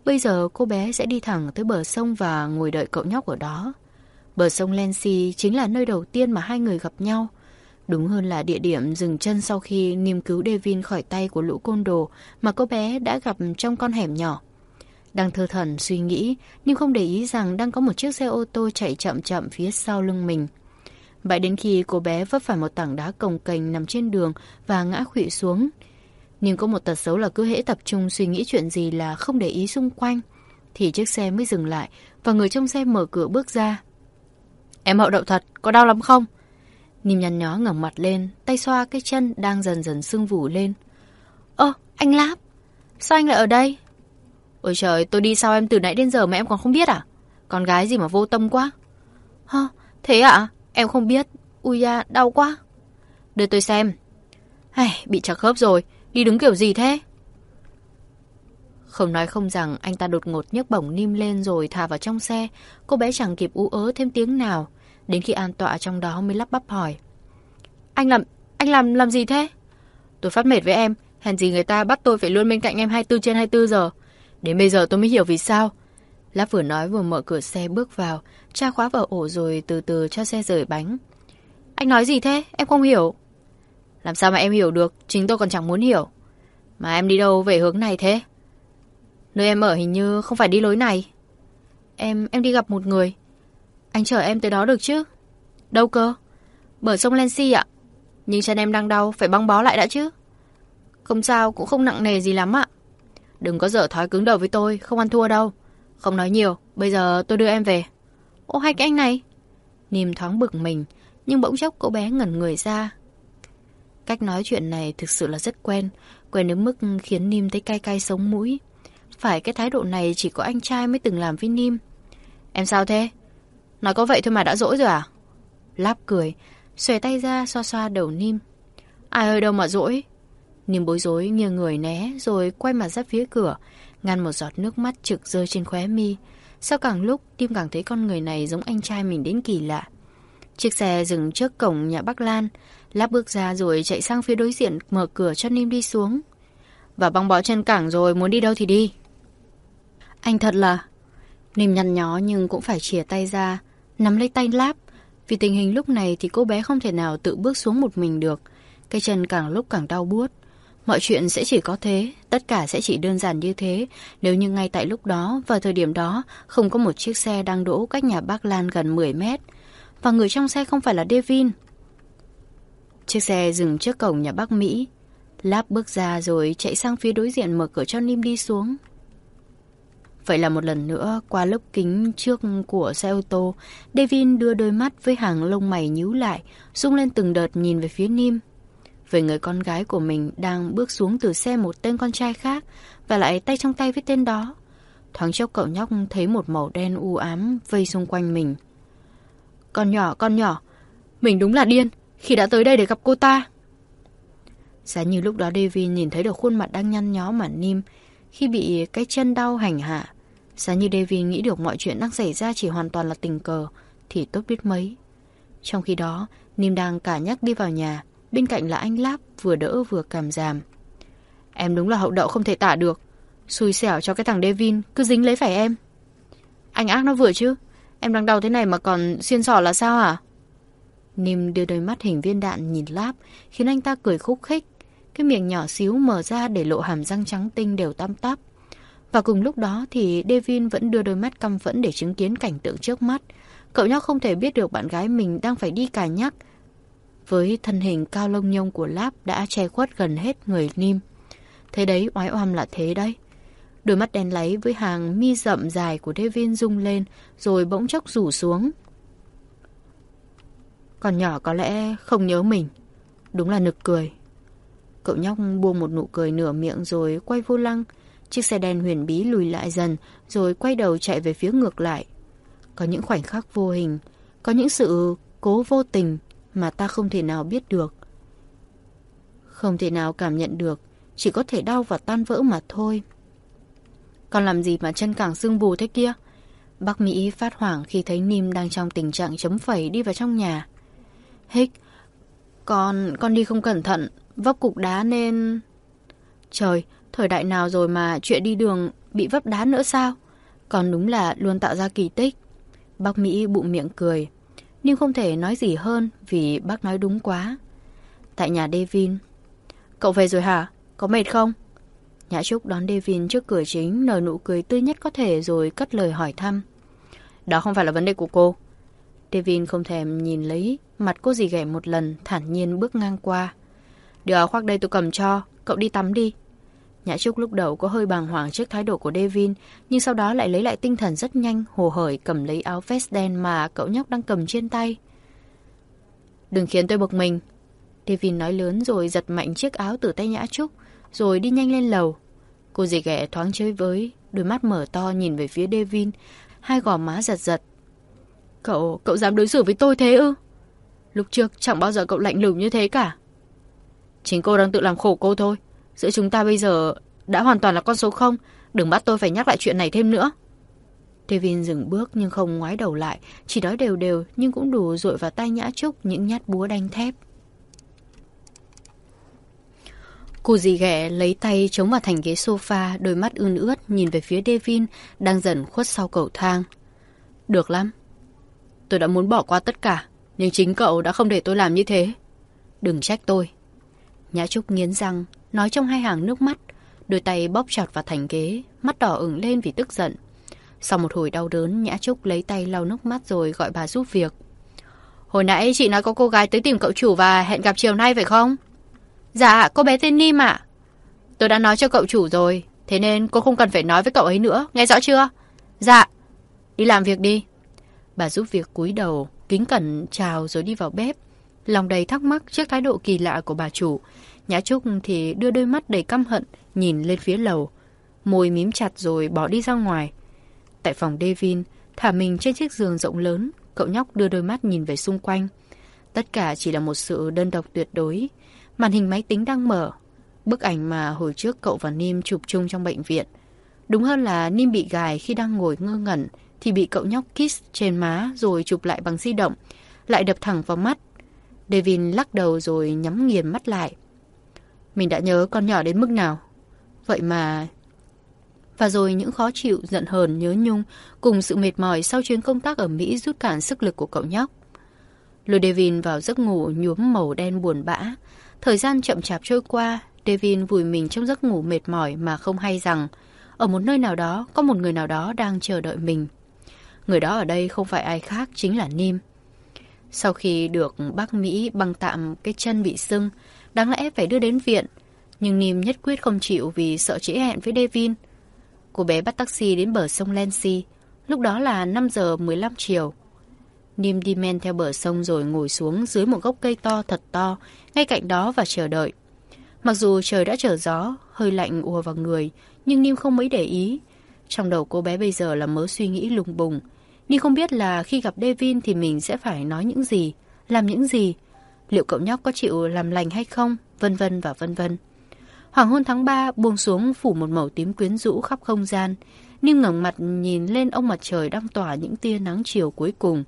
Bây giờ cô bé sẽ đi thẳng tới bờ sông và ngồi đợi cậu nhóc ở đó. Bờ sông Lensi chính là nơi đầu tiên mà hai người gặp nhau. Đúng hơn là địa điểm dừng chân sau khi niêm cứu Devin khỏi tay của lũ côn đồ mà cô bé đã gặp trong con hẻm nhỏ. Đang thơ thần suy nghĩ, nhưng không để ý rằng đang có một chiếc xe ô tô chạy chậm chậm phía sau lưng mình. Vậy đến khi cô bé vấp phải một tảng đá cồng cành nằm trên đường và ngã khụy xuống. Nhưng có một tật xấu là cứ hễ tập trung suy nghĩ chuyện gì là không để ý xung quanh. Thì chiếc xe mới dừng lại và người trong xe mở cửa bước ra. Em hậu đậu thật, có đau lắm không? Nìm nhăn nhó ngẩng mặt lên, tay xoa cái chân đang dần dần sưng vù lên. Ơ, anh Láp, sao anh lại ở đây? Ôi trời, tôi đi sau em từ nãy đến giờ mà em còn không biết à? Con gái gì mà vô tâm quá. Hơ, thế ạ? À? Em không biết. Ui da, đau quá. Đưa tôi xem. Ai, bị chặt khớp rồi, đi đứng kiểu gì thế? Không nói không rằng anh ta đột ngột nhấc bổng Nim lên rồi thả vào trong xe. Cô bé chẳng kịp ú ớ thêm tiếng nào. Đến khi an tọa trong đó mới lắp bắp hỏi. Anh làm, anh làm, làm gì thế? Tôi phát mệt với em. Hèn gì người ta bắt tôi phải luôn bên cạnh em 24 trên 24 giờ. Đến bây giờ tôi mới hiểu vì sao. Láp vừa nói vừa mở cửa xe bước vào, tra khóa vào ổ rồi từ từ cho xe rời bánh. Anh nói gì thế? Em không hiểu. Làm sao mà em hiểu được, chính tôi còn chẳng muốn hiểu. Mà em đi đâu về hướng này thế? Nơi em ở hình như không phải đi lối này. Em, em đi gặp một người. Anh chở em tới đó được chứ? Đâu cơ? Bờ sông Lensi ạ. Nhưng chân em đang đau, phải băng bó lại đã chứ. Không sao, cũng không nặng nề gì lắm ạ. Đừng có dở thói cứng đầu với tôi, không ăn thua đâu. Không nói nhiều, bây giờ tôi đưa em về. Ô hay cái anh này. Nìm thoáng bực mình, nhưng bỗng chốc cô bé ngẩn người ra. Cách nói chuyện này thực sự là rất quen, quen đến mức khiến Nim thấy cay cay sống mũi. Phải cái thái độ này chỉ có anh trai mới từng làm với Nim. Em sao thế? Nói có vậy thôi mà đã dỗi rồi à? Láp cười, xòe tay ra xoa xoa đầu Nim. Ai ơi đâu mà dỗi. Nim bối rối nghiêng người né rồi quay mặt ra phía cửa, ngăn một giọt nước mắt trực rơi trên khóe mi. Sau càng lúc, Tim càng thấy con người này giống anh trai mình đến kỳ lạ. Chiếc xe dừng trước cổng nhà Bắc Lan, Láp bước ra rồi chạy sang phía đối diện mở cửa cho Nim đi xuống. Và băng bó chân cảng rồi, muốn đi đâu thì đi. Anh thật là... Nìm nhăn nhó nhưng cũng phải chìa tay ra, nắm lấy tay Láp. Vì tình hình lúc này thì cô bé không thể nào tự bước xuống một mình được. Cái chân càng lúc càng đau buốt. Mọi chuyện sẽ chỉ có thế, tất cả sẽ chỉ đơn giản như thế nếu như ngay tại lúc đó và thời điểm đó không có một chiếc xe đang đỗ cách nhà bác Lan gần 10 mét. Và người trong xe không phải là Devin. Chiếc xe dừng trước cổng nhà bác Mỹ. Láp bước ra rồi chạy sang phía đối diện mở cửa cho Nim đi xuống. Vậy là một lần nữa, qua lớp kính trước của xe ô tô, Devin đưa đôi mắt với hàng lông mày nhíu lại, rung lên từng đợt nhìn về phía Nim về người con gái của mình đang bước xuống từ xe một tên con trai khác và lại tay trong tay với tên đó. Thoáng chốc cậu nhóc thấy một màu đen u ám vây xung quanh mình. Con nhỏ, con nhỏ, mình đúng là điên khi đã tới đây để gặp cô ta. Giá như lúc đó David nhìn thấy được khuôn mặt đang nhăn nhó mà Nim khi bị cái chân đau hành hạ. Giá như David nghĩ được mọi chuyện đang xảy ra chỉ hoàn toàn là tình cờ thì tốt biết mấy. Trong khi đó, Nim đang cả nhắc đi vào nhà Bên cạnh là anh Láp vừa đỡ vừa cảm giảm. Em đúng là hậu đậu không thể tả được. Xui xẻo cho cái thằng Devin cứ dính lấy phải em. Anh ác nó vừa chứ. Em đang đau thế này mà còn xuyên sỏ là sao hả? Nim đưa đôi mắt hình viên đạn nhìn Láp khiến anh ta cười khúc khích. Cái miệng nhỏ xíu mở ra để lộ hàm răng trắng tinh đều tăm tắp. Và cùng lúc đó thì Devin vẫn đưa đôi mắt căm phẫn để chứng kiến cảnh tượng trước mắt. Cậu nhóc không thể biết được bạn gái mình đang phải đi cà nhắc với thân hình cao lông nhông của Láp đã che khuất gần hết người Nim. Thế đấy, oái oăm là thế đấy. Đôi mắt đen láy với hàng mi rậm dài của Devin rung lên, rồi bỗng chốc rủ xuống. Còn nhỏ có lẽ không nhớ mình. Đúng là nực cười. Cậu nhóc buông một nụ cười nửa miệng rồi quay vô lăng. Chiếc xe đen huyền bí lùi lại dần, rồi quay đầu chạy về phía ngược lại. Có những khoảnh khắc vô hình, có những sự cố vô tình mà ta không thể nào biết được. Không thể nào cảm nhận được, chỉ có thể đau và tan vỡ mà thôi. Còn làm gì mà chân càng xương bù thế kia? Bác Mỹ phát hoảng khi thấy Nim đang trong tình trạng chấm phẩy đi vào trong nhà. Hích, con, con đi không cẩn thận, vấp cục đá nên... Trời, thời đại nào rồi mà chuyện đi đường bị vấp đá nữa sao? Còn đúng là luôn tạo ra kỳ tích. Bác Mỹ bụng miệng cười nhưng không thể nói gì hơn vì bác nói đúng quá. Tại nhà Devin. Cậu về rồi hả? Có mệt không? Nhã Trúc đón Devin trước cửa chính nở nụ cười tươi nhất có thể rồi cất lời hỏi thăm. Đó không phải là vấn đề của cô. Devin không thèm nhìn lấy mặt cô gì ghẻ một lần thản nhiên bước ngang qua. Đưa áo khoác đây tôi cầm cho, cậu đi tắm đi. Nhã Trúc lúc đầu có hơi bàng hoàng trước thái độ của Devin, nhưng sau đó lại lấy lại tinh thần rất nhanh, hồ hởi cầm lấy áo vest đen mà cậu nhóc đang cầm trên tay. Đừng khiến tôi bực mình. Devin nói lớn rồi giật mạnh chiếc áo từ tay Nhã Trúc, rồi đi nhanh lên lầu. Cô dì ghẻ thoáng chơi với, đôi mắt mở to nhìn về phía Devin, hai gò má giật giật. Cậu, cậu dám đối xử với tôi thế ư? Lúc trước chẳng bao giờ cậu lạnh lùng như thế cả. Chính cô đang tự làm khổ cô thôi. Giữa chúng ta bây giờ đã hoàn toàn là con số không Đừng bắt tôi phải nhắc lại chuyện này thêm nữa. Devin dừng bước nhưng không ngoái đầu lại, chỉ nói đều đều nhưng cũng đủ dội vào tay Nhã Trúc những nhát búa đanh thép. Cô dì ghẻ lấy tay chống vào thành ghế sofa, đôi mắt ươn ướt nhìn về phía Devin đang dần khuất sau cầu thang. Được lắm. Tôi đã muốn bỏ qua tất cả, nhưng chính cậu đã không để tôi làm như thế. Đừng trách tôi. Nhã Trúc nghiến răng, nói trong hai hàng nước mắt, đôi tay bóp chặt vào thành ghế, mắt đỏ ửng lên vì tức giận. Sau một hồi đau đớn, Nhã Trúc lấy tay lau nước mắt rồi gọi bà giúp việc. Hồi nãy chị nói có cô gái tới tìm cậu chủ và hẹn gặp chiều nay phải không? Dạ, cô bé tên Nim ạ. Tôi đã nói cho cậu chủ rồi, thế nên cô không cần phải nói với cậu ấy nữa, nghe rõ chưa? Dạ, đi làm việc đi. Bà giúp việc cúi đầu, kính cẩn chào rồi đi vào bếp. Lòng đầy thắc mắc trước thái độ kỳ lạ của bà chủ. Nhã Trúc thì đưa đôi mắt đầy căm hận, nhìn lên phía lầu. Môi mím chặt rồi bỏ đi ra ngoài. Tại phòng Devin, thả mình trên chiếc giường rộng lớn, cậu nhóc đưa đôi mắt nhìn về xung quanh. Tất cả chỉ là một sự đơn độc tuyệt đối. Màn hình máy tính đang mở. Bức ảnh mà hồi trước cậu và Nim chụp chung trong bệnh viện. Đúng hơn là Nim bị gài khi đang ngồi ngơ ngẩn thì bị cậu nhóc kiss trên má rồi chụp lại bằng di động, lại đập thẳng vào mắt. Devin lắc đầu rồi nhắm nghiền mắt lại. Mình đã nhớ con nhỏ đến mức nào. Vậy mà... Và rồi những khó chịu, giận hờn, nhớ nhung cùng sự mệt mỏi sau chuyến công tác ở Mỹ rút cạn sức lực của cậu nhóc. Lôi Devin vào giấc ngủ nhuốm màu đen buồn bã. Thời gian chậm chạp trôi qua, Devin vùi mình trong giấc ngủ mệt mỏi mà không hay rằng ở một nơi nào đó có một người nào đó đang chờ đợi mình. Người đó ở đây không phải ai khác chính là Nim. Sau khi được bác Mỹ băng tạm cái chân bị sưng, đáng lẽ phải đưa đến viện. Nhưng Nìm nhất quyết không chịu vì sợ trễ hẹn với Devin. Cô bé bắt taxi đến bờ sông Lensi, Lúc đó là 5 giờ 15 chiều. Nìm đi men theo bờ sông rồi ngồi xuống dưới một gốc cây to thật to, ngay cạnh đó và chờ đợi. Mặc dù trời đã trở gió, hơi lạnh ùa vào người, nhưng Nìm không mấy để ý. Trong đầu cô bé bây giờ là mớ suy nghĩ lùng bùng. Nìm không biết là khi gặp Devin thì mình sẽ phải nói những gì, làm những gì. Liệu cậu nhóc có chịu làm lành hay không, vân vân và vân vân. Hoàng hôn tháng 3 buông xuống phủ một màu tím quyến rũ khắp không gian. Nim ngẩng mặt nhìn lên ông mặt trời đang tỏa những tia nắng chiều cuối cùng.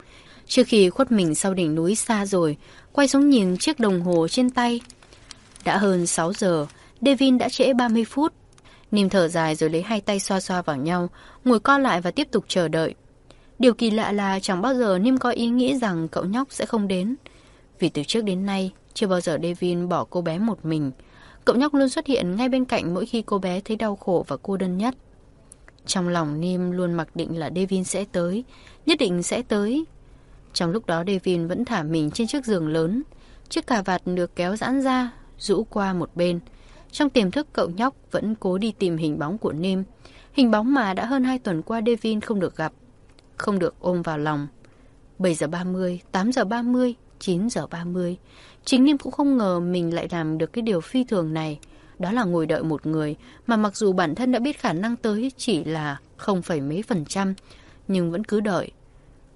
Trước khi khuất mình sau đỉnh núi xa rồi, quay xuống nhìn chiếc đồng hồ trên tay. Đã hơn 6 giờ, Devin đã trễ 30 phút. Nim thở dài rồi lấy hai tay xoa xoa vào nhau, ngồi co lại và tiếp tục chờ đợi. Điều kỳ lạ là chẳng bao giờ Nim có ý nghĩ rằng cậu nhóc sẽ không đến. Vì từ trước đến nay, chưa bao giờ Devin bỏ cô bé một mình. Cậu nhóc luôn xuất hiện ngay bên cạnh mỗi khi cô bé thấy đau khổ và cô đơn nhất. Trong lòng Nim luôn mặc định là Devin sẽ tới, nhất định sẽ tới. Trong lúc đó Devin vẫn thả mình trên chiếc giường lớn, chiếc cà vạt được kéo giãn ra, rũ qua một bên. Trong tiềm thức cậu nhóc vẫn cố đi tìm hình bóng của Nim, hình bóng mà đã hơn hai tuần qua Devin không được gặp, không được ôm vào lòng. 7 giờ 30, 8 giờ 30, 9 giờ 30. Chính Liêm cũng không ngờ mình lại làm được cái điều phi thường này. Đó là ngồi đợi một người mà mặc dù bản thân đã biết khả năng tới chỉ là không phẩy mấy phần trăm, nhưng vẫn cứ đợi.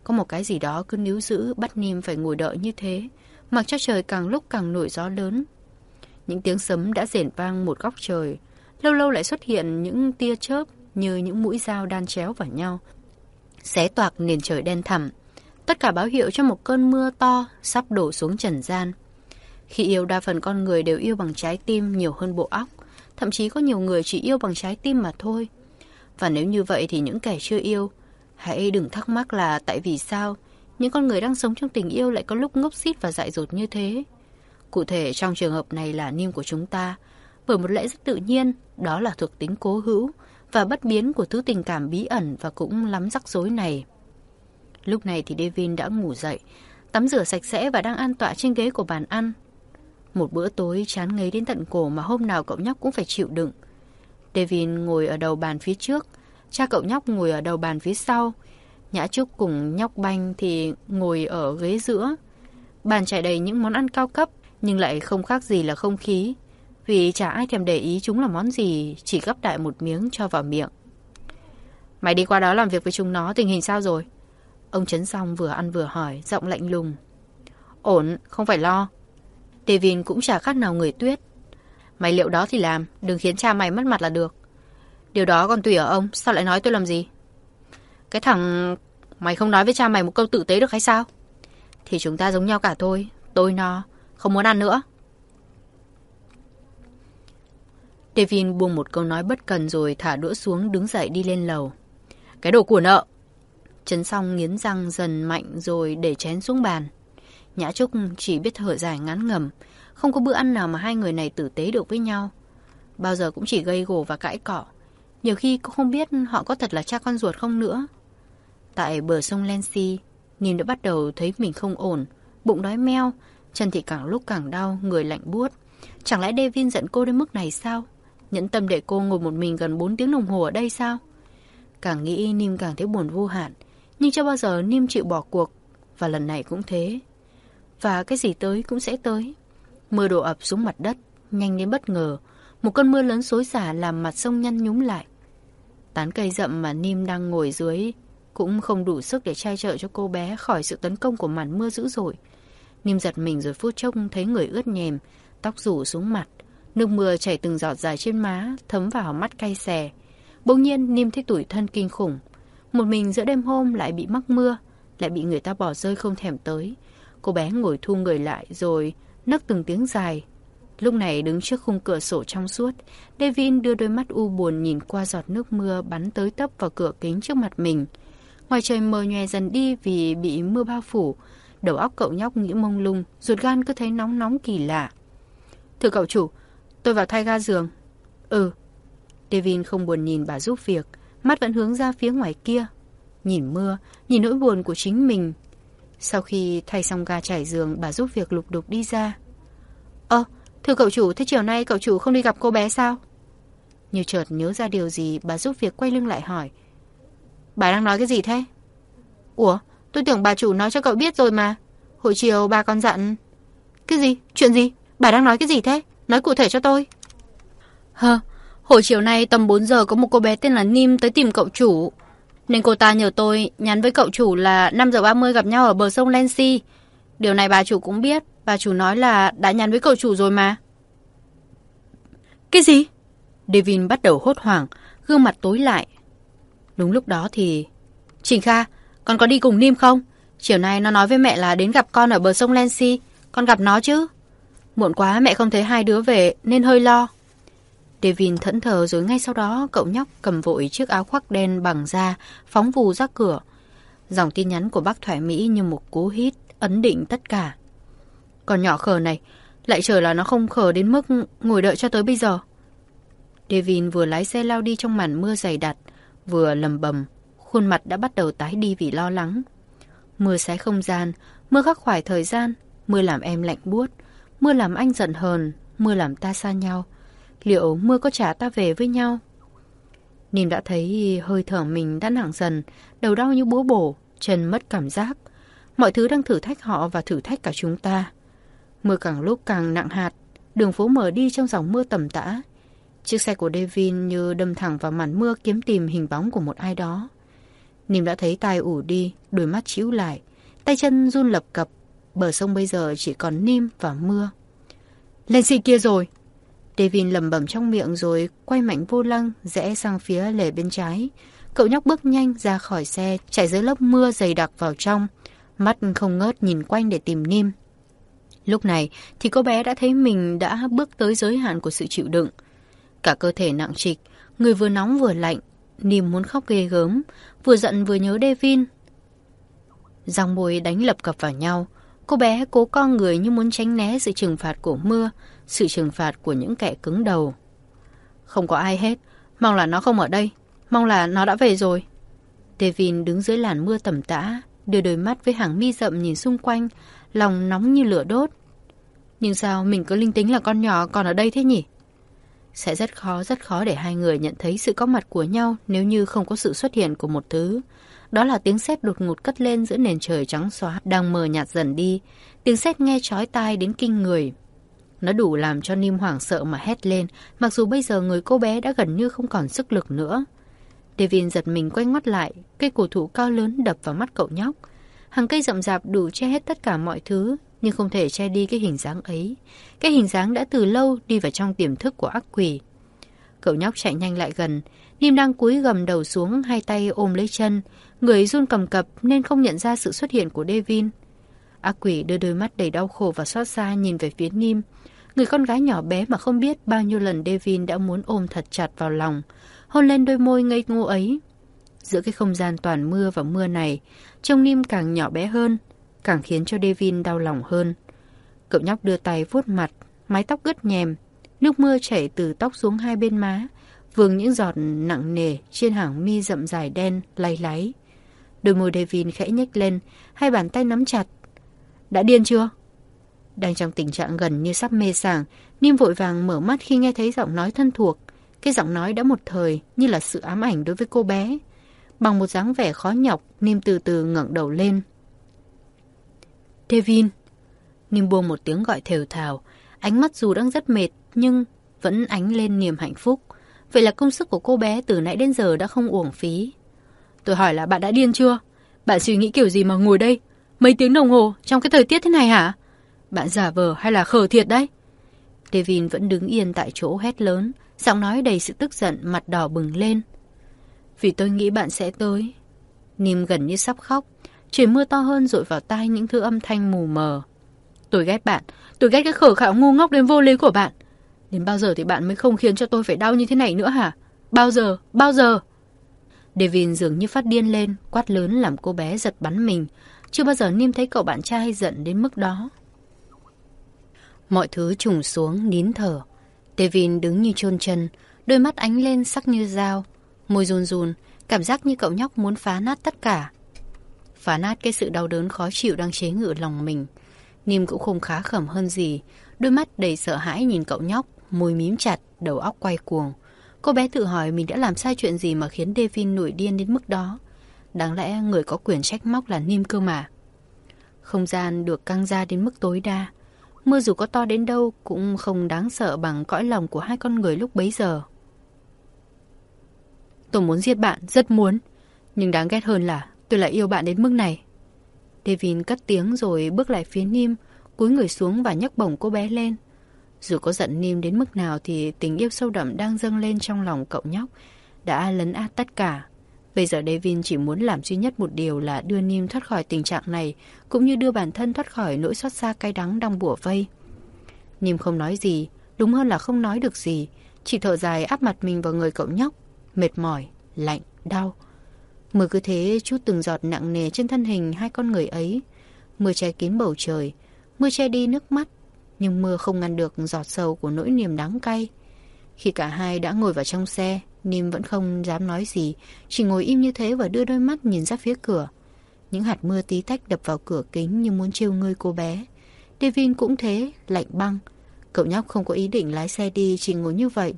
Có một cái gì đó cứ níu giữ bắt Niêm phải ngồi đợi như thế, mặc cho trời càng lúc càng nổi gió lớn. Những tiếng sấm đã rền vang một góc trời, lâu lâu lại xuất hiện những tia chớp như những mũi dao đan chéo vào nhau, xé toạc nền trời đen thẳm. Tất cả báo hiệu cho một cơn mưa to sắp đổ xuống trần gian. Khi yêu đa phần con người đều yêu bằng trái tim nhiều hơn bộ óc, thậm chí có nhiều người chỉ yêu bằng trái tim mà thôi. Và nếu như vậy thì những kẻ chưa yêu, hãy đừng thắc mắc là tại vì sao những con người đang sống trong tình yêu lại có lúc ngốc xít và dại dột như thế. Cụ thể trong trường hợp này là niêm của chúng ta, bởi một lẽ rất tự nhiên, đó là thuộc tính cố hữu và bất biến của thứ tình cảm bí ẩn và cũng lắm rắc rối này. Lúc này thì Devin đã ngủ dậy, tắm rửa sạch sẽ và đang an tọa trên ghế của bàn ăn. Một bữa tối chán ngấy đến tận cổ mà hôm nào cậu nhóc cũng phải chịu đựng. Devin ngồi ở đầu bàn phía trước, cha cậu nhóc ngồi ở đầu bàn phía sau. Nhã Trúc cùng nhóc banh thì ngồi ở ghế giữa. Bàn trải đầy những món ăn cao cấp nhưng lại không khác gì là không khí. Vì chả ai thèm để ý chúng là món gì, chỉ gấp đại một miếng cho vào miệng. Mày đi qua đó làm việc với chúng nó, tình hình sao rồi? Ông Trấn Song vừa ăn vừa hỏi, giọng lạnh lùng. Ổn, không phải lo. Devin cũng chả khác nào người tuyết. Mày liệu đó thì làm, đừng khiến cha mày mất mặt là được. Điều đó còn tùy ở ông, sao lại nói tôi làm gì? Cái thằng... Mày không nói với cha mày một câu tử tế được hay sao? Thì chúng ta giống nhau cả thôi. Tôi no, không muốn ăn nữa. Devin buông một câu nói bất cần rồi thả đũa xuống đứng dậy đi lên lầu. Cái đồ của nợ! Trấn xong nghiến răng dần mạnh rồi để chén xuống bàn. Nhã Trúc chỉ biết thở dài ngắn ngầm. Không có bữa ăn nào mà hai người này tử tế được với nhau. Bao giờ cũng chỉ gây gổ và cãi cọ. Nhiều khi cũng không biết họ có thật là cha con ruột không nữa. Tại bờ sông Lensi, Nìm đã bắt đầu thấy mình không ổn. Bụng đói meo, chân thì càng lúc càng đau, người lạnh buốt. Chẳng lẽ Devin giận cô đến mức này sao? Nhẫn tâm để cô ngồi một mình gần 4 tiếng đồng hồ ở đây sao? Càng nghĩ Nim càng thấy buồn vô hạn. Nhưng chưa bao giờ Niêm chịu bỏ cuộc. Và lần này cũng thế. Và cái gì tới cũng sẽ tới. Mưa đổ ập xuống mặt đất, nhanh đến bất ngờ. Một cơn mưa lớn xối xả làm mặt sông nhăn nhúm lại. Tán cây rậm mà Niêm đang ngồi dưới cũng không đủ sức để trai trợ cho cô bé khỏi sự tấn công của màn mưa dữ dội. Niêm giật mình rồi phút chốc thấy người ướt nhèm, tóc rủ xuống mặt. Nước mưa chảy từng giọt dài trên má, thấm vào mắt cay xè. Bỗng nhiên Niêm thấy tủi thân kinh khủng. Một mình giữa đêm hôm lại bị mắc mưa, lại bị người ta bỏ rơi không thèm tới. Cô bé ngồi thu người lại rồi nấc từng tiếng dài. Lúc này đứng trước khung cửa sổ trong suốt, Devin đưa đôi mắt u buồn nhìn qua giọt nước mưa bắn tới tấp vào cửa kính trước mặt mình. Ngoài trời mờ nhòe dần đi vì bị mưa bao phủ, đầu óc cậu nhóc nghĩ mông lung, ruột gan cứ thấy nóng nóng kỳ lạ. Thưa cậu chủ, tôi vào thay ga giường. Ừ. Devin không buồn nhìn bà giúp việc, mắt vẫn hướng ra phía ngoài kia. Nhìn mưa, nhìn nỗi buồn của chính mình. Sau khi thay xong ga trải giường, bà giúp việc lục đục đi ra. Ơ, thưa cậu chủ, thế chiều nay cậu chủ không đi gặp cô bé sao? Như chợt nhớ ra điều gì, bà giúp việc quay lưng lại hỏi. Bà đang nói cái gì thế? Ủa, tôi tưởng bà chủ nói cho cậu biết rồi mà. Hồi chiều bà còn dặn... Cái gì? Chuyện gì? Bà đang nói cái gì thế? Nói cụ thể cho tôi. Hơ, hồi chiều nay tầm 4 giờ có một cô bé tên là Nim tới tìm cậu chủ. Nên cô ta nhờ tôi nhắn với cậu chủ là 5 giờ 30 gặp nhau ở bờ sông Lancy. Điều này bà chủ cũng biết. Bà chủ nói là đã nhắn với cậu chủ rồi mà. Cái gì? Devin bắt đầu hốt hoảng, gương mặt tối lại. Đúng lúc đó thì... Trình Kha, con có đi cùng Nim không? Chiều nay nó nói với mẹ là đến gặp con ở bờ sông Lancy. Con gặp nó chứ? Muộn quá mẹ không thấy hai đứa về nên hơi lo. Devin thẫn thờ rồi ngay sau đó cậu nhóc cầm vội chiếc áo khoác đen bằng da, phóng vù ra cửa. Dòng tin nhắn của bác Thoại Mỹ như một cú hít, ấn định tất cả. Còn nhỏ khờ này, lại chờ là nó không khờ đến mức ngồi đợi cho tới bây giờ. Devin vừa lái xe lao đi trong màn mưa dày đặc, vừa lầm bầm, khuôn mặt đã bắt đầu tái đi vì lo lắng. Mưa xé không gian, mưa khắc khoải thời gian, mưa làm em lạnh buốt, mưa làm anh giận hờn, mưa làm ta xa nhau. Liệu mưa có trả ta về với nhau? Nìm đã thấy hơi thở mình đã nặng dần, đầu đau như búa bổ, chân mất cảm giác. Mọi thứ đang thử thách họ và thử thách cả chúng ta. Mưa càng lúc càng nặng hạt, đường phố mở đi trong dòng mưa tầm tã. Chiếc xe của Devin như đâm thẳng vào màn mưa kiếm tìm hình bóng của một ai đó. Nìm đã thấy tai ủ đi, đôi mắt chiếu lại, tay chân run lập cập. Bờ sông bây giờ chỉ còn nim và mưa. Lên xì kia rồi! Devin lầm bẩm trong miệng rồi quay mạnh vô lăng, rẽ sang phía lề bên trái. Cậu nhóc bước nhanh ra khỏi xe, chạy dưới lớp mưa dày đặc vào trong. Mắt không ngớt nhìn quanh để tìm Nim. Lúc này thì cô bé đã thấy mình đã bước tới giới hạn của sự chịu đựng. Cả cơ thể nặng trịch, người vừa nóng vừa lạnh, Nim muốn khóc ghê gớm, vừa giận vừa nhớ Devin. Dòng môi đánh lập cập vào nhau, cô bé cố co người như muốn tránh né sự trừng phạt của mưa, sự trừng phạt của những kẻ cứng đầu. Không có ai hết, mong là nó không ở đây, mong là nó đã về rồi. Devin đứng dưới làn mưa tầm tã, đưa đôi mắt với hàng mi rậm nhìn xung quanh, lòng nóng như lửa đốt. Nhưng sao mình cứ linh tính là con nhỏ còn ở đây thế nhỉ? Sẽ rất khó, rất khó để hai người nhận thấy sự có mặt của nhau nếu như không có sự xuất hiện của một thứ. Đó là tiếng sét đột ngột cất lên giữa nền trời trắng xóa đang mờ nhạt dần đi. Tiếng sét nghe chói tai đến kinh người. Nó đủ làm cho Nim hoảng sợ mà hét lên, mặc dù bây giờ người cô bé đã gần như không còn sức lực nữa. Devin giật mình quay ngoắt lại, cây cổ thụ cao lớn đập vào mắt cậu nhóc. Hàng cây rậm rạp đủ che hết tất cả mọi thứ, nhưng không thể che đi cái hình dáng ấy. Cái hình dáng đã từ lâu đi vào trong tiềm thức của ác quỷ. Cậu nhóc chạy nhanh lại gần. Nim đang cúi gầm đầu xuống, hai tay ôm lấy chân. Người run cầm cập nên không nhận ra sự xuất hiện của Devin. Ác quỷ đưa đôi mắt đầy đau khổ và xót xa nhìn về phía Nim. Người con gái nhỏ bé mà không biết bao nhiêu lần Devin đã muốn ôm thật chặt vào lòng, hôn lên đôi môi ngây ngô ấy. Giữa cái không gian toàn mưa và mưa này, trông Nim càng nhỏ bé hơn, càng khiến cho Devin đau lòng hơn. Cậu nhóc đưa tay vuốt mặt, mái tóc ướt nhèm, nước mưa chảy từ tóc xuống hai bên má, vương những giọt nặng nề trên hàng mi rậm dài đen, lay láy. Đôi môi Devin khẽ nhếch lên, hai bàn tay nắm chặt. Đã điên chưa? Đang trong tình trạng gần như sắp mê sảng, Nim vội vàng mở mắt khi nghe thấy giọng nói thân thuộc. Cái giọng nói đã một thời như là sự ám ảnh đối với cô bé. Bằng một dáng vẻ khó nhọc, Nim từ từ ngẩng đầu lên. Devin. Nim buông một tiếng gọi thều thào. Ánh mắt dù đang rất mệt, nhưng vẫn ánh lên niềm hạnh phúc. Vậy là công sức của cô bé từ nãy đến giờ đã không uổng phí. Tôi hỏi là bạn đã điên chưa? Bạn suy nghĩ kiểu gì mà ngồi đây? Mấy tiếng đồng hồ trong cái thời tiết thế này hả? Bạn giả vờ hay là khờ thiệt đấy? Devin vẫn đứng yên tại chỗ hét lớn, giọng nói đầy sự tức giận, mặt đỏ bừng lên. Vì tôi nghĩ bạn sẽ tới. Nìm gần như sắp khóc, trời mưa to hơn rội vào tai những thứ âm thanh mù mờ. Tôi ghét bạn, tôi ghét cái khở khạo ngu ngốc đến vô lý của bạn. Đến bao giờ thì bạn mới không khiến cho tôi phải đau như thế này nữa hả? Bao giờ? Bao giờ? Devin dường như phát điên lên, quát lớn làm cô bé giật bắn mình. Chưa bao giờ Niêm thấy cậu bạn trai giận đến mức đó. Mọi thứ trùng xuống, nín thở. Devin đứng như chôn chân, đôi mắt ánh lên sắc như dao. Môi run run, cảm giác như cậu nhóc muốn phá nát tất cả. Phá nát cái sự đau đớn khó chịu đang chế ngự lòng mình. Niêm cũng không khá khẩm hơn gì. Đôi mắt đầy sợ hãi nhìn cậu nhóc, môi mím chặt, đầu óc quay cuồng. Cô bé tự hỏi mình đã làm sai chuyện gì mà khiến Devin nổi điên đến mức đó. Đáng lẽ người có quyền trách móc là Nim cơ mà. Không gian được căng ra đến mức tối đa. Mưa dù có to đến đâu cũng không đáng sợ bằng cõi lòng của hai con người lúc bấy giờ. Tôi muốn giết bạn, rất muốn. Nhưng đáng ghét hơn là tôi lại yêu bạn đến mức này. Devin cất tiếng rồi bước lại phía Nim, cúi người xuống và nhấc bổng cô bé lên. Dù có giận Nim đến mức nào thì tình yêu sâu đậm đang dâng lên trong lòng cậu nhóc đã lấn át tất cả. Bây giờ Devin chỉ muốn làm duy nhất một điều là đưa Nim thoát khỏi tình trạng này, cũng như đưa bản thân thoát khỏi nỗi xót xa cay đắng đang bủa vây. Nim không nói gì, đúng hơn là không nói được gì, chỉ thở dài áp mặt mình vào người cậu nhóc, mệt mỏi, lạnh, đau. Mưa cứ thế chút từng giọt nặng nề trên thân hình hai con người ấy. Mưa che kín bầu trời, mưa che đi nước mắt, nhưng mưa không ngăn được giọt sầu của nỗi niềm đắng cay. Khi cả hai đã ngồi vào trong xe, Nim vẫn không dám nói gì, chỉ ngồi im như thế và đưa đôi mắt nhìn ra phía cửa. Những hạt mưa tí tách đập vào cửa kính như muốn trêu ngươi cô bé. Devin cũng thế, lạnh băng. Cậu nhóc không có ý định lái xe đi, chỉ ngồi như vậy.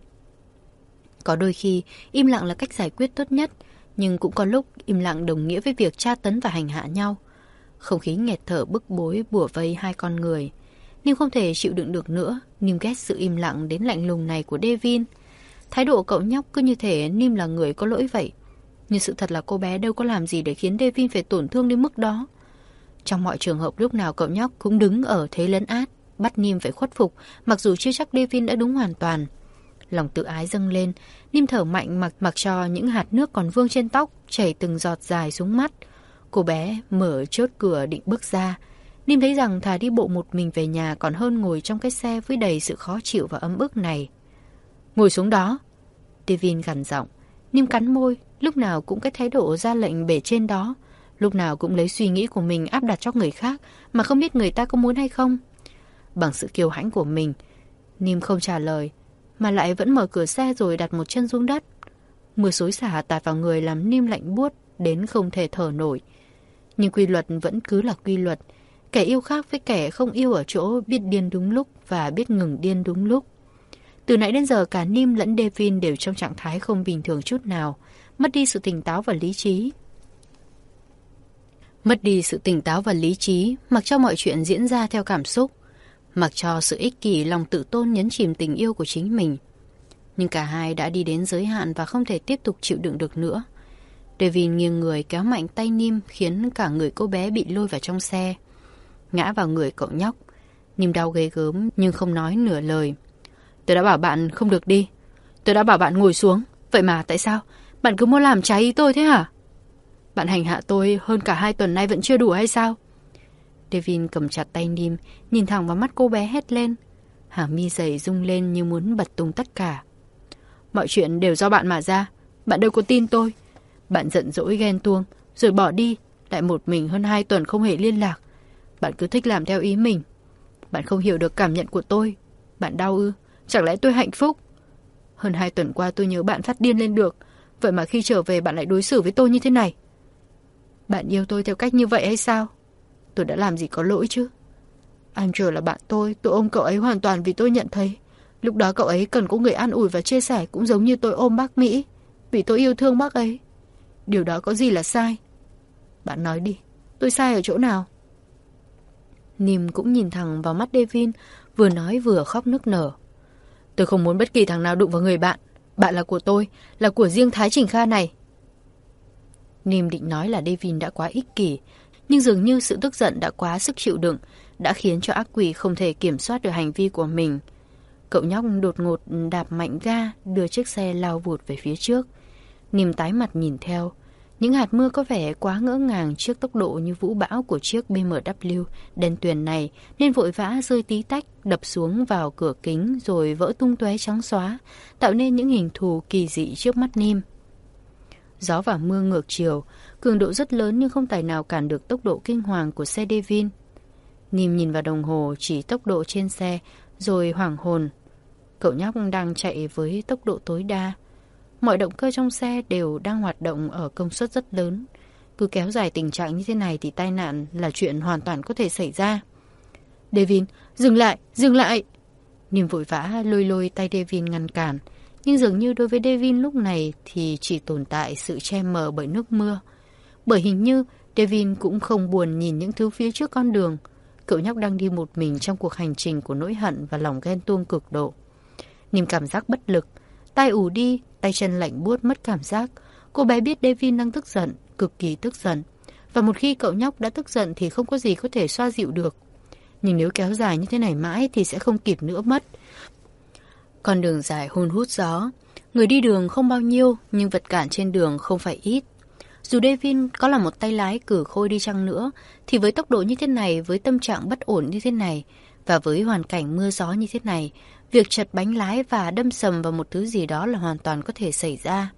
Có đôi khi, im lặng là cách giải quyết tốt nhất, nhưng cũng có lúc im lặng đồng nghĩa với việc tra tấn và hành hạ nhau. Không khí nghẹt thở bức bối bủa vây hai con người. Nim không thể chịu đựng được nữa, Nim ghét sự im lặng đến lạnh lùng này của Devin. Thái độ cậu nhóc cứ như thể Nim là người có lỗi vậy. Nhưng sự thật là cô bé đâu có làm gì để khiến Devin phải tổn thương đến mức đó. Trong mọi trường hợp lúc nào cậu nhóc cũng đứng ở thế lấn át, bắt Nim phải khuất phục, mặc dù chưa chắc Devin đã đúng hoàn toàn. Lòng tự ái dâng lên, Nim thở mạnh mặc mặc cho những hạt nước còn vương trên tóc chảy từng giọt dài xuống mắt. Cô bé mở chốt cửa định bước ra. Nim thấy rằng thà đi bộ một mình về nhà còn hơn ngồi trong cái xe với đầy sự khó chịu và ấm ức này. Ngồi xuống đó. Devin gằn giọng. Niêm cắn môi, lúc nào cũng cái thái độ ra lệnh bể trên đó. Lúc nào cũng lấy suy nghĩ của mình áp đặt cho người khác mà không biết người ta có muốn hay không. Bằng sự kiêu hãnh của mình, Nim không trả lời, mà lại vẫn mở cửa xe rồi đặt một chân xuống đất. Mưa xối xả tạt vào người làm Nim lạnh buốt đến không thể thở nổi. Nhưng quy luật vẫn cứ là quy luật. Kẻ yêu khác với kẻ không yêu ở chỗ biết điên đúng lúc và biết ngừng điên đúng lúc. Từ nãy đến giờ cả Nim lẫn Devin đều trong trạng thái không bình thường chút nào, mất đi sự tỉnh táo và lý trí. Mất đi sự tỉnh táo và lý trí, mặc cho mọi chuyện diễn ra theo cảm xúc, mặc cho sự ích kỷ lòng tự tôn nhấn chìm tình yêu của chính mình. Nhưng cả hai đã đi đến giới hạn và không thể tiếp tục chịu đựng được nữa. Devin nghiêng người kéo mạnh tay Nim khiến cả người cô bé bị lôi vào trong xe. Ngã vào người cậu nhóc. Nim đau ghê gớm nhưng không nói nửa lời. Tôi đã bảo bạn không được đi. Tôi đã bảo bạn ngồi xuống. Vậy mà tại sao? Bạn cứ muốn làm trái ý tôi thế hả? Bạn hành hạ tôi hơn cả hai tuần nay vẫn chưa đủ hay sao? Devin cầm chặt tay Nim, nhìn thẳng vào mắt cô bé hét lên. hà mi dày rung lên như muốn bật tung tất cả. Mọi chuyện đều do bạn mà ra. Bạn đâu có tin tôi. Bạn giận dỗi ghen tuông, rồi bỏ đi, lại một mình hơn hai tuần không hề liên lạc. Bạn cứ thích làm theo ý mình. Bạn không hiểu được cảm nhận của tôi. Bạn đau ư? Chẳng lẽ tôi hạnh phúc? Hơn hai tuần qua tôi nhớ bạn phát điên lên được. Vậy mà khi trở về bạn lại đối xử với tôi như thế này. Bạn yêu tôi theo cách như vậy hay sao? Tôi đã làm gì có lỗi chứ? Andrew là bạn tôi, tôi ôm cậu ấy hoàn toàn vì tôi nhận thấy. Lúc đó cậu ấy cần có người an ủi và chia sẻ cũng giống như tôi ôm bác Mỹ. Vì tôi yêu thương bác ấy. Điều đó có gì là sai? Bạn nói đi, tôi sai ở chỗ nào? Nìm cũng nhìn thẳng vào mắt Devin, vừa nói vừa khóc nức nở. Tôi không muốn bất kỳ thằng nào đụng vào người bạn. Bạn là của tôi, là của riêng Thái Trình Kha này. Nìm định nói là Devin đã quá ích kỷ, nhưng dường như sự tức giận đã quá sức chịu đựng, đã khiến cho ác quỷ không thể kiểm soát được hành vi của mình. Cậu nhóc đột ngột đạp mạnh ga, đưa chiếc xe lao vụt về phía trước. Nìm tái mặt nhìn theo. Những hạt mưa có vẻ quá ngỡ ngàng trước tốc độ như vũ bão của chiếc BMW đen tuyền này nên vội vã rơi tí tách đập xuống vào cửa kính rồi vỡ tung tóe trắng xóa, tạo nên những hình thù kỳ dị trước mắt Nim. Gió và mưa ngược chiều, cường độ rất lớn nhưng không tài nào cản được tốc độ kinh hoàng của xe Devin. Nim nhìn vào đồng hồ chỉ tốc độ trên xe rồi hoảng hồn. Cậu nhóc đang chạy với tốc độ tối đa. Mọi động cơ trong xe đều đang hoạt động ở công suất rất lớn. Cứ kéo dài tình trạng như thế này thì tai nạn là chuyện hoàn toàn có thể xảy ra. Devin, dừng lại, dừng lại! Niềm vội vã lôi lôi tay Devin ngăn cản. Nhưng dường như đối với Devin lúc này thì chỉ tồn tại sự che mờ bởi nước mưa. Bởi hình như Devin cũng không buồn nhìn những thứ phía trước con đường. Cậu nhóc đang đi một mình trong cuộc hành trình của nỗi hận và lòng ghen tuông cực độ. Niềm cảm giác bất lực, tai ủ đi, tay chân lạnh buốt mất cảm giác. Cô bé biết Devin đang tức giận, cực kỳ tức giận. Và một khi cậu nhóc đã tức giận thì không có gì có thể xoa dịu được. Nhưng nếu kéo dài như thế này mãi thì sẽ không kịp nữa mất. Con đường dài hôn hút gió. Người đi đường không bao nhiêu, nhưng vật cản trên đường không phải ít. Dù Devin có là một tay lái cử khôi đi chăng nữa, thì với tốc độ như thế này, với tâm trạng bất ổn như thế này, và với hoàn cảnh mưa gió như thế này, việc chật bánh lái và đâm sầm vào một thứ gì đó là hoàn toàn có thể xảy ra.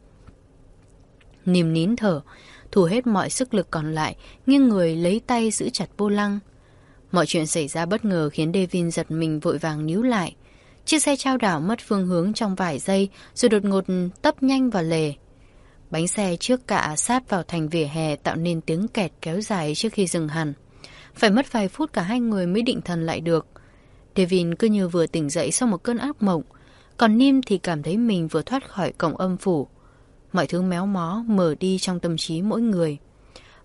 Niềm nín thở, thủ hết mọi sức lực còn lại, nghiêng người lấy tay giữ chặt vô lăng. Mọi chuyện xảy ra bất ngờ khiến Devin giật mình vội vàng níu lại. Chiếc xe trao đảo mất phương hướng trong vài giây rồi đột ngột tấp nhanh vào lề. Bánh xe trước cả sát vào thành vỉa hè tạo nên tiếng kẹt kéo dài trước khi dừng hẳn. Phải mất vài phút cả hai người mới định thần lại được. Devin cứ như vừa tỉnh dậy sau một cơn ác mộng, còn Nim thì cảm thấy mình vừa thoát khỏi cổng âm phủ. Mọi thứ méo mó mở đi trong tâm trí mỗi người.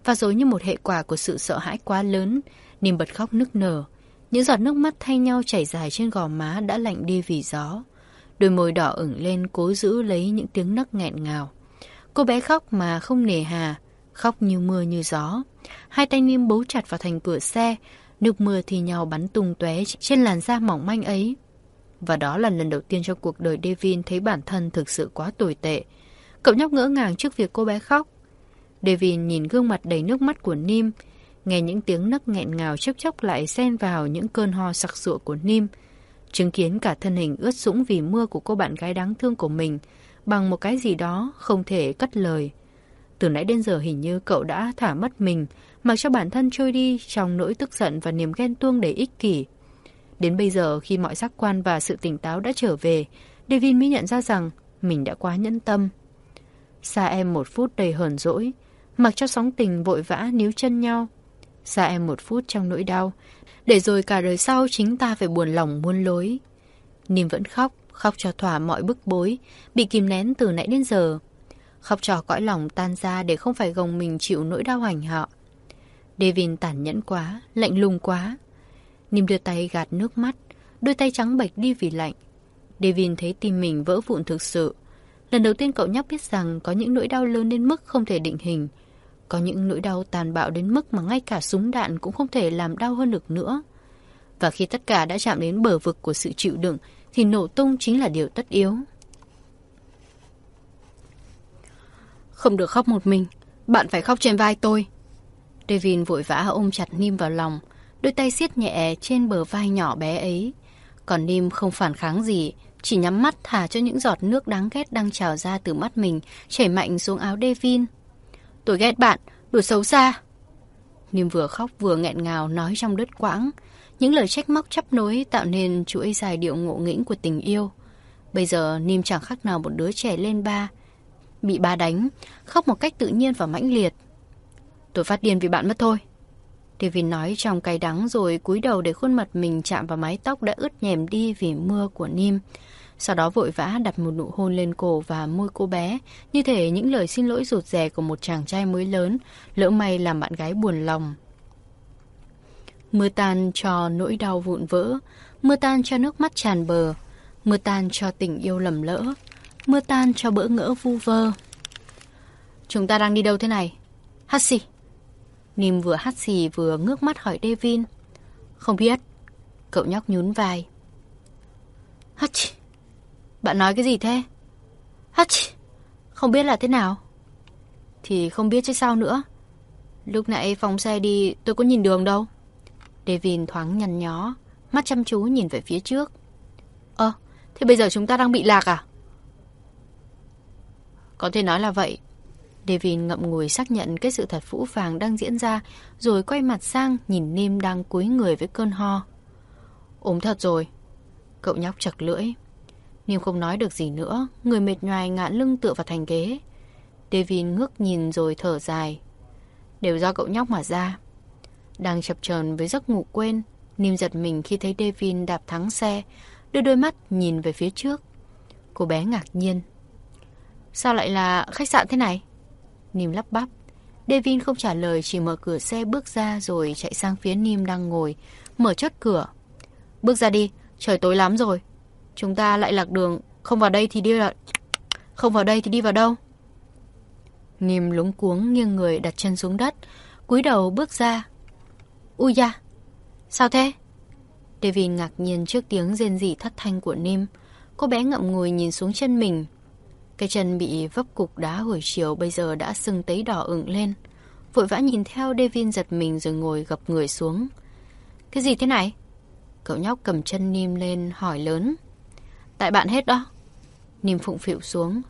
Và rồi như một hệ quả của sự sợ hãi quá lớn, Nim bật khóc nức nở. Những giọt nước mắt thay nhau chảy dài trên gò má đã lạnh đi vì gió. Đôi môi đỏ ửng lên cố giữ lấy những tiếng nấc nghẹn ngào. Cô bé khóc mà không nề hà, khóc như mưa như gió. Hai tay Nim bấu chặt vào thành cửa xe, nước mưa thì nhau bắn tung tóe trên làn da mỏng manh ấy. Và đó là lần đầu tiên trong cuộc đời Devin thấy bản thân thực sự quá tồi tệ. Cậu nhóc ngỡ ngàng trước việc cô bé khóc. Devin nhìn gương mặt đầy nước mắt của Nim, nghe những tiếng nấc nghẹn ngào chốc chốc lại xen vào những cơn ho sặc sụa của Nim. Chứng kiến cả thân hình ướt sũng vì mưa của cô bạn gái đáng thương của mình, bằng một cái gì đó không thể cất lời. Từ nãy đến giờ hình như cậu đã thả mất mình, mặc cho bản thân trôi đi trong nỗi tức giận và niềm ghen tuông đầy ích kỷ. Đến bây giờ khi mọi giác quan và sự tỉnh táo đã trở về, Devin mới nhận ra rằng mình đã quá nhẫn tâm. Xa em một phút đầy hờn dỗi, mặc cho sóng tình vội vã níu chân nhau. Xa em một phút trong nỗi đau, để rồi cả đời sau chính ta phải buồn lòng muôn lối. Nìm vẫn khóc, khóc cho thỏa mọi bức bối, bị kìm nén từ nãy đến giờ. Khóc trò cõi lòng tan ra để không phải gồng mình chịu nỗi đau hành họ. Devin tàn nhẫn quá, lạnh lùng quá. Nim đưa tay gạt nước mắt, đôi tay trắng bệch đi vì lạnh. Devin thấy tim mình vỡ vụn thực sự. Lần đầu tiên cậu nhóc biết rằng có những nỗi đau lớn đến mức không thể định hình. Có những nỗi đau tàn bạo đến mức mà ngay cả súng đạn cũng không thể làm đau hơn được nữa. Và khi tất cả đã chạm đến bờ vực của sự chịu đựng thì nổ tung chính là điều tất yếu. Không được khóc một mình. Bạn phải khóc trên vai tôi. Devin vội vã ôm chặt Nim vào lòng, đôi tay siết nhẹ trên bờ vai nhỏ bé ấy. Còn Nim không phản kháng gì, chỉ nhắm mắt thả cho những giọt nước đáng ghét đang trào ra từ mắt mình, chảy mạnh xuống áo Devin. Tôi ghét bạn, đồ xấu xa. Nim vừa khóc vừa nghẹn ngào nói trong đứt quãng. Những lời trách móc chấp nối tạo nên chuỗi dài điệu ngộ nghĩnh của tình yêu. Bây giờ Nim chẳng khác nào một đứa trẻ lên ba. Bị ba đánh, khóc một cách tự nhiên và mãnh liệt. Tôi phát điên vì bạn mất thôi. David nói trong cay đắng rồi cúi đầu để khuôn mặt mình chạm vào mái tóc đã ướt nhèm đi vì mưa của Nim. Sau đó vội vã đặt một nụ hôn lên cổ và môi cô bé, như thể những lời xin lỗi rụt rè của một chàng trai mới lớn, lỡ may làm bạn gái buồn lòng. Mưa tan cho nỗi đau vụn vỡ, mưa tan cho nước mắt tràn bờ, mưa tan cho tình yêu lầm lỡ, mưa tan cho bỡ ngỡ vu vơ. Chúng ta đang đi đâu thế này? Hassi. Nim vừa hắt xì vừa ngước mắt hỏi Devin. Không biết. Cậu nhóc nhún vai. Hắt Bạn nói cái gì thế? Hắt Không biết là thế nào? Thì không biết chứ sao nữa. Lúc nãy phóng xe đi tôi có nhìn đường đâu. Devin thoáng nhăn nhó, mắt chăm chú nhìn về phía trước. Ơ, thế bây giờ chúng ta đang bị lạc à? Có thể nói là vậy. Devin ngậm ngùi xác nhận cái sự thật phũ phàng đang diễn ra, rồi quay mặt sang nhìn Nim đang cúi người với cơn ho. Ốm thật rồi. Cậu nhóc chật lưỡi. Nim không nói được gì nữa, người mệt nhoài ngã lưng tựa vào thành ghế. Devin ngước nhìn rồi thở dài. Đều do cậu nhóc mà ra. Đang chập chờn với giấc ngủ quên, Nim giật mình khi thấy Devin đạp thắng xe, đưa đôi mắt nhìn về phía trước. Cô bé ngạc nhiên. Sao lại là khách sạn thế này? Nìm lắp bắp. Devin không trả lời chỉ mở cửa xe bước ra rồi chạy sang phía Nim đang ngồi, mở chốt cửa. Bước ra đi, trời tối lắm rồi. Chúng ta lại lạc đường, không vào đây thì đi là... Không vào đây thì đi vào đâu? Nim lúng cuống nghiêng người đặt chân xuống đất, cúi đầu bước ra. Ui da, sao thế? Devin ngạc nhiên trước tiếng rên rỉ thất thanh của Nim. Cô bé ngậm ngùi nhìn xuống chân mình, cái chân bị vấp cục đá hồi chiều bây giờ đã sưng tấy đỏ ửng lên. Vội vã nhìn theo Devin giật mình rồi ngồi gập người xuống. Cái gì thế này? Cậu nhóc cầm chân Nim lên hỏi lớn. Tại bạn hết đó. Nim phụng phịu xuống.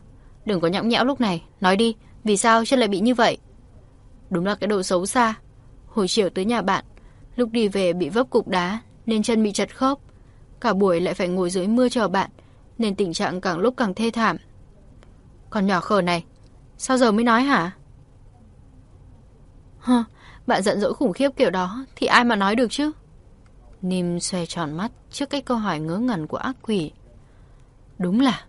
Đừng có nhõng nhẽo lúc này. Nói đi, vì sao chân lại bị như vậy? Đúng là cái độ xấu xa. Hồi chiều tới nhà bạn, lúc đi về bị vấp cục đá nên chân bị chật khớp. Cả buổi lại phải ngồi dưới mưa chờ bạn, nên tình trạng càng lúc càng thê thảm. Còn nhỏ khờ này, sao giờ mới nói hả? Hơ, bạn giận dỗi khủng khiếp kiểu đó thì ai mà nói được chứ? Nim xoay tròn mắt trước cái câu hỏi ngớ ngẩn của ác quỷ. Đúng là...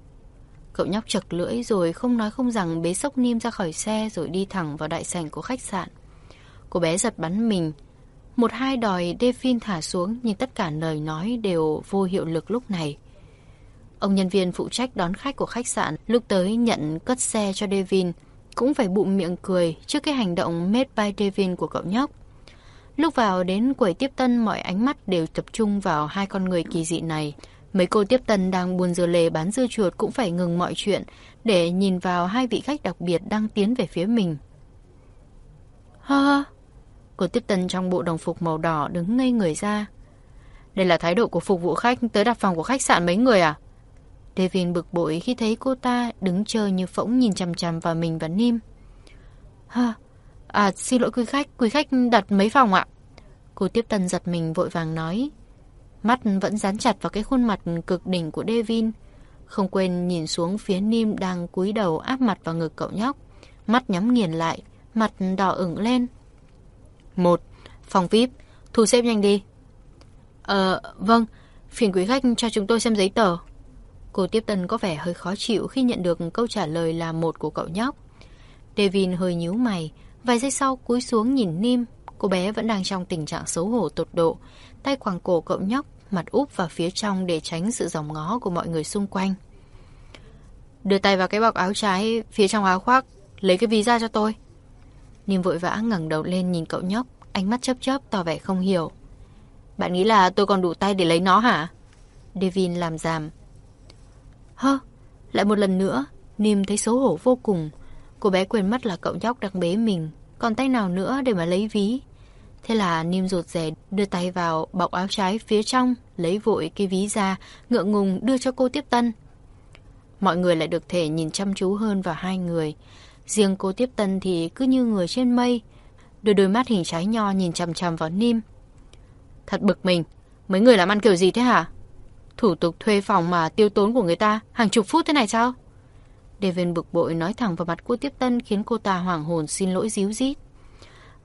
Cậu nhóc chật lưỡi rồi không nói không rằng bế sốc Nim ra khỏi xe rồi đi thẳng vào đại sảnh của khách sạn. Cô bé giật bắn mình. Một hai đòi Devin thả xuống nhưng tất cả lời nói đều vô hiệu lực lúc này. Ông nhân viên phụ trách đón khách của khách sạn lúc tới nhận cất xe cho Devin cũng phải bụng miệng cười trước cái hành động made by Devin của cậu nhóc. Lúc vào đến quầy tiếp tân mọi ánh mắt đều tập trung vào hai con người kỳ dị này. Mấy cô tiếp tân đang buồn dưa lề bán dưa chuột cũng phải ngừng mọi chuyện để nhìn vào hai vị khách đặc biệt đang tiến về phía mình. Ha ha, cô tiếp tân trong bộ đồng phục màu đỏ đứng ngây người ra. Đây là thái độ của phục vụ khách tới đặt phòng của khách sạn mấy người à? Devin bực bội khi thấy cô ta đứng chờ như phỗng nhìn chằm chằm vào mình và Nim. Hơ, à xin lỗi quý khách, quý khách đặt mấy phòng ạ? Cô tiếp tân giật mình vội vàng nói. Mắt vẫn dán chặt vào cái khuôn mặt cực đỉnh của Devin. Không quên nhìn xuống phía Nim đang cúi đầu áp mặt vào ngực cậu nhóc. Mắt nhắm nghiền lại, mặt đỏ ửng lên. Một, phòng VIP, thu xếp nhanh đi. Ờ, vâng, phiền quý khách cho chúng tôi xem giấy tờ. Cô tiếp tân có vẻ hơi khó chịu khi nhận được câu trả lời là một của cậu nhóc. Devin hơi nhíu mày, vài giây sau cúi xuống nhìn Nim. Cô bé vẫn đang trong tình trạng xấu hổ tột độ, tay quàng cổ cậu nhóc, mặt úp vào phía trong để tránh sự dòng ngó của mọi người xung quanh. Đưa tay vào cái bọc áo trái phía trong áo khoác, lấy cái visa cho tôi. Nim vội vã ngẩng đầu lên nhìn cậu nhóc, ánh mắt chớp chớp tỏ vẻ không hiểu. Bạn nghĩ là tôi còn đủ tay để lấy nó hả? Devin làm giảm, Hơ, lại một lần nữa, Nìm thấy xấu hổ vô cùng. Cô bé quên mất là cậu nhóc đang bế mình, còn tay nào nữa để mà lấy ví. Thế là Nìm rụt rè đưa tay vào bọc áo trái phía trong, lấy vội cái ví ra, ngượng ngùng đưa cho cô tiếp tân. Mọi người lại được thể nhìn chăm chú hơn vào hai người. Riêng cô tiếp tân thì cứ như người trên mây, đôi đôi mắt hình trái nho nhìn chằm chằm vào Nim. Thật bực mình, mấy người làm ăn kiểu gì thế hả? Thủ tục thuê phòng mà tiêu tốn của người ta hàng chục phút thế này sao? Devin bực bội nói thẳng vào mặt cô tiếp tân khiến cô ta hoảng hồn xin lỗi díu dít.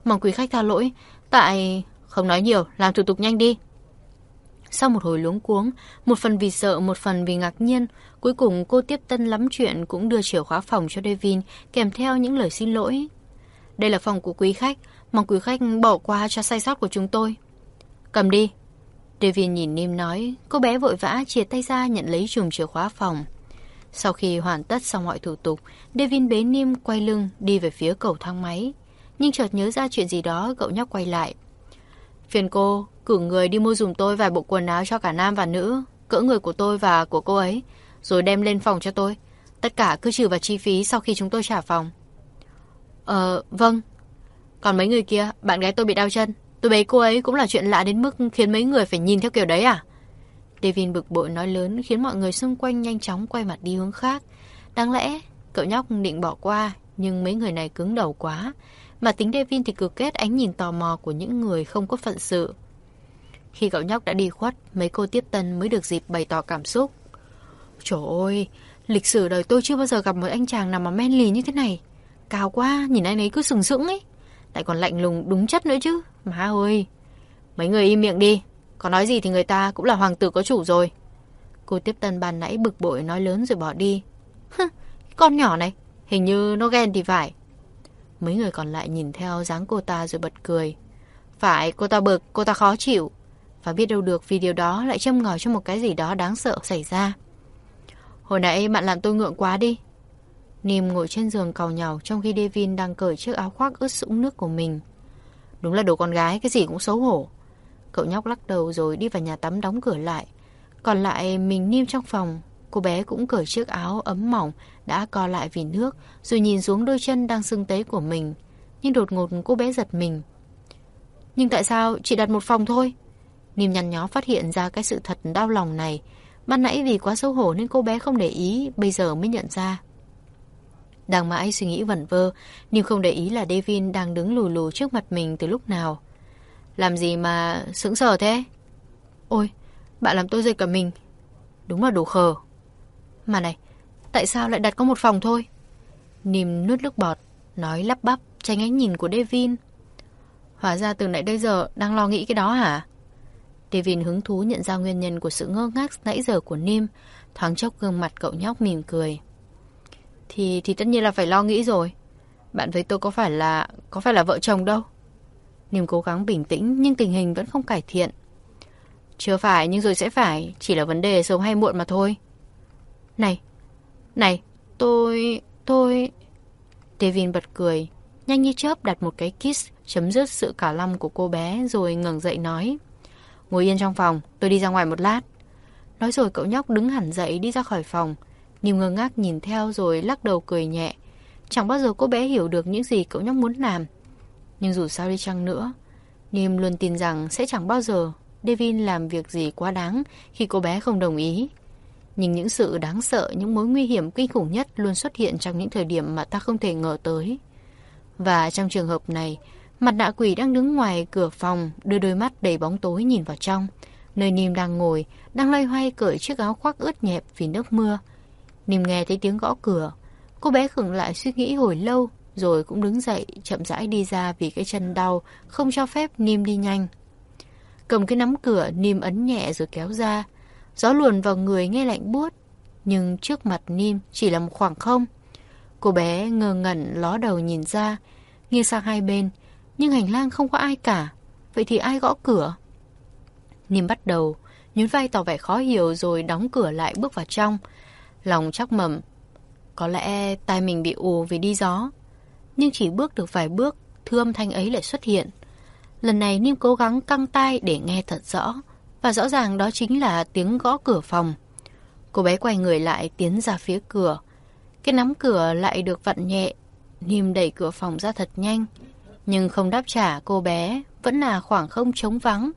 Mong quý khách tha lỗi, tại... Không nói nhiều, làm thủ tục nhanh đi. Sau một hồi luống cuống, một phần vì sợ, một phần vì ngạc nhiên, cuối cùng cô tiếp tân lắm chuyện cũng đưa chìa khóa phòng cho Devin kèm theo những lời xin lỗi. Đây là phòng của quý khách, mong quý khách bỏ qua cho sai sót của chúng tôi. Cầm đi. Devin nhìn Nim nói, cô bé vội vã chia tay ra nhận lấy chùm chìa khóa phòng. Sau khi hoàn tất xong mọi thủ tục, Devin bế Nim quay lưng đi về phía cầu thang máy. Nhưng chợt nhớ ra chuyện gì đó, cậu nhóc quay lại. Phiền cô, cử người đi mua dùm tôi vài bộ quần áo cho cả nam và nữ, cỡ người của tôi và của cô ấy, rồi đem lên phòng cho tôi. Tất cả cứ trừ vào chi phí sau khi chúng tôi trả phòng. Ờ, vâng. Còn mấy người kia, bạn gái tôi bị đau chân. Tôi bấy cô ấy cũng là chuyện lạ đến mức khiến mấy người phải nhìn theo kiểu đấy à? Devin bực bội nói lớn khiến mọi người xung quanh nhanh chóng quay mặt đi hướng khác. Đáng lẽ, cậu nhóc định bỏ qua, nhưng mấy người này cứng đầu quá. Mà tính Devin thì cực kết ánh nhìn tò mò của những người không có phận sự. Khi cậu nhóc đã đi khuất, mấy cô tiếp tân mới được dịp bày tỏ cảm xúc. Trời ơi, lịch sử đời tôi chưa bao giờ gặp một anh chàng nào mà men lì như thế này. Cao quá, nhìn anh ấy cứ sừng sững ấy. Lại còn lạnh lùng đúng chất nữa chứ. Má ơi, mấy người im miệng đi. Có nói gì thì người ta cũng là hoàng tử có chủ rồi. Cô tiếp tân bàn nãy bực bội nói lớn rồi bỏ đi. Hừ, con nhỏ này, hình như nó ghen thì phải. Mấy người còn lại nhìn theo dáng cô ta rồi bật cười. Phải, cô ta bực, cô ta khó chịu. Và biết đâu được vì điều đó lại châm ngòi cho một cái gì đó đáng sợ xảy ra. Hồi nãy bạn làm tôi ngượng quá đi. Nìm ngồi trên giường cầu nhau trong khi Devin đang cởi chiếc áo khoác ướt sũng nước của mình. Đúng là đồ con gái, cái gì cũng xấu hổ. Cậu nhóc lắc đầu rồi đi vào nhà tắm đóng cửa lại. Còn lại mình niêm trong phòng, cô bé cũng cởi chiếc áo ấm mỏng đã co lại vì nước rồi nhìn xuống đôi chân đang sưng tấy của mình. Nhưng đột ngột cô bé giật mình. Nhưng tại sao chỉ đặt một phòng thôi? niêm nhăn nhó phát hiện ra cái sự thật đau lòng này. Ban nãy vì quá xấu hổ nên cô bé không để ý, bây giờ mới nhận ra. Đang mãi suy nghĩ vẩn vơ, nhưng không để ý là Devin đang đứng lù lù trước mặt mình từ lúc nào. Làm gì mà sững sờ thế? Ôi, bạn làm tôi giật cả mình. Đúng là đủ khờ. Mà này, tại sao lại đặt có một phòng thôi? Nìm nuốt nước bọt, nói lắp bắp, tránh ánh nhìn của Devin. Hóa ra từ nãy đến giờ đang lo nghĩ cái đó hả? Devin hứng thú nhận ra nguyên nhân của sự ngơ ngác nãy giờ của Nim, thoáng chốc gương mặt cậu nhóc mỉm cười. Thì thì tất nhiên là phải lo nghĩ rồi. Bạn với tôi có phải là có phải là vợ chồng đâu. niềm cố gắng bình tĩnh nhưng tình hình vẫn không cải thiện. Chưa phải nhưng rồi sẽ phải, chỉ là vấn đề sớm hay muộn mà thôi. Này, này, tôi, tôi... Devin bật cười, nhanh như chớp đặt một cái kiss chấm dứt sự cả lâm của cô bé rồi ngẩng dậy nói. Ngồi yên trong phòng, tôi đi ra ngoài một lát. Nói rồi cậu nhóc đứng hẳn dậy đi ra khỏi phòng. Nìm ngơ ngác nhìn theo rồi lắc đầu cười nhẹ. Chẳng bao giờ cô bé hiểu được những gì cậu nhóc muốn làm. Nhưng dù sao đi chăng nữa, niềm luôn tin rằng sẽ chẳng bao giờ Devin làm việc gì quá đáng khi cô bé không đồng ý. Nhưng những sự đáng sợ, những mối nguy hiểm kinh khủng nhất luôn xuất hiện trong những thời điểm mà ta không thể ngờ tới. Và trong trường hợp này, mặt nạ quỷ đang đứng ngoài cửa phòng, đưa đôi mắt đầy bóng tối nhìn vào trong. Nơi niềm đang ngồi, đang loay hoay cởi chiếc áo khoác ướt nhẹp vì nước mưa. Nìm nghe thấy tiếng gõ cửa. Cô bé khựng lại suy nghĩ hồi lâu rồi cũng đứng dậy, chậm rãi đi ra vì cái chân đau, không cho phép Nìm đi nhanh. Cầm cái nắm cửa, Nìm ấn nhẹ rồi kéo ra. Gió luồn vào người nghe lạnh buốt, nhưng trước mặt Nìm chỉ là một khoảng không. Cô bé ngơ ngẩn ló đầu nhìn ra, nghiêng sang hai bên, nhưng hành lang không có ai cả. Vậy thì ai gõ cửa? Nìm bắt đầu, nhún vai tỏ vẻ khó hiểu rồi đóng cửa lại bước vào trong. Lòng chắc mầm. Có lẽ tai mình bị ù vì đi gió nhưng chỉ bước được vài bước, thư âm thanh ấy lại xuất hiện. Lần này Niêm cố gắng căng tai để nghe thật rõ, và rõ ràng đó chính là tiếng gõ cửa phòng. Cô bé quay người lại tiến ra phía cửa. Cái nắm cửa lại được vặn nhẹ, Niêm đẩy cửa phòng ra thật nhanh. Nhưng không đáp trả cô bé, vẫn là khoảng không trống vắng.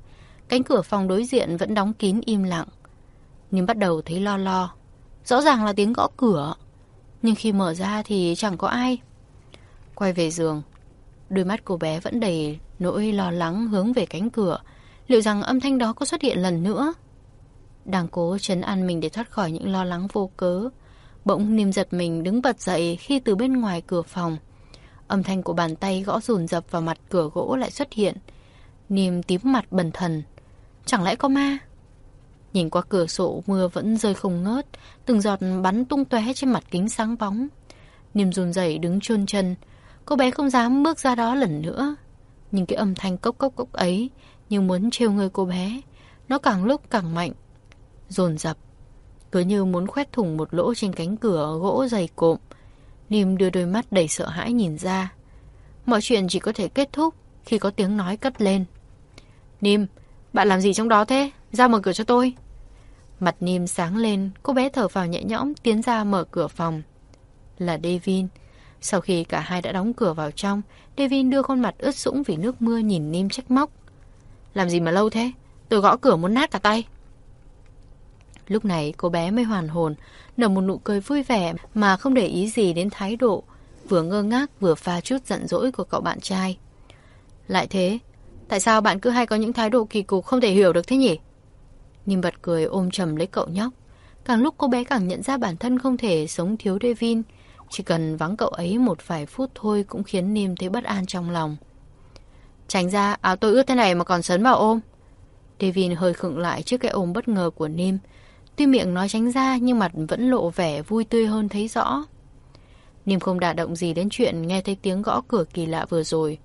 Cánh cửa phòng đối diện vẫn đóng kín im lặng. Niêm bắt đầu thấy lo lo. Rõ ràng là tiếng gõ cửa. Nhưng khi mở ra thì chẳng có ai. Quay về giường, đôi mắt cô bé vẫn đầy nỗi lo lắng hướng về cánh cửa. Liệu rằng âm thanh đó có xuất hiện lần nữa? Đang cố chấn an mình để thoát khỏi những lo lắng vô cớ. Bỗng niềm giật mình đứng bật dậy khi từ bên ngoài cửa phòng. Âm thanh của bàn tay gõ rùn dập vào mặt cửa gỗ lại xuất hiện. Niềm tím mặt bần thần. Chẳng lẽ có ma? Nhìn qua cửa sổ mưa vẫn rơi không ngớt, từng giọt bắn tung tóe trên mặt kính sáng bóng. niềm run rẩy đứng chôn chân, cô bé không dám bước ra đó lần nữa. Nhưng cái âm thanh cốc cốc cốc ấy như muốn trêu người cô bé, nó càng lúc càng mạnh, dồn dập cứ như muốn khoét thủng một lỗ trên cánh cửa gỗ dày cộm. niềm đưa đôi mắt đầy sợ hãi nhìn ra. Mọi chuyện chỉ có thể kết thúc khi có tiếng nói cất lên. niềm bạn làm gì trong đó thế? Ra mở cửa cho tôi. Mặt Nim sáng lên, cô bé thở vào nhẹ nhõm tiến ra mở cửa phòng. Là Devin. Sau khi cả hai đã đóng cửa vào trong, Devin đưa khuôn mặt ướt sũng vì nước mưa nhìn Nim trách móc. Làm gì mà lâu thế? Tôi gõ cửa muốn nát cả tay. Lúc này cô bé mới hoàn hồn, nở một nụ cười vui vẻ mà không để ý gì đến thái độ, vừa ngơ ngác vừa pha chút giận dỗi của cậu bạn trai. Lại thế, tại sao bạn cứ hay có những thái độ kỳ cục không thể hiểu được thế nhỉ? Nim bật cười ôm chầm lấy cậu nhóc. Càng lúc cô bé càng nhận ra bản thân không thể sống thiếu Devin. Chỉ cần vắng cậu ấy một vài phút thôi cũng khiến Nim thấy bất an trong lòng. Tránh ra, áo tôi ướt thế này mà còn sấn vào ôm. Devin hơi khựng lại trước cái ôm bất ngờ của Nim. Tuy miệng nói tránh ra nhưng mặt vẫn lộ vẻ vui tươi hơn thấy rõ. Nim không đả động gì đến chuyện nghe thấy tiếng gõ cửa kỳ lạ vừa rồi.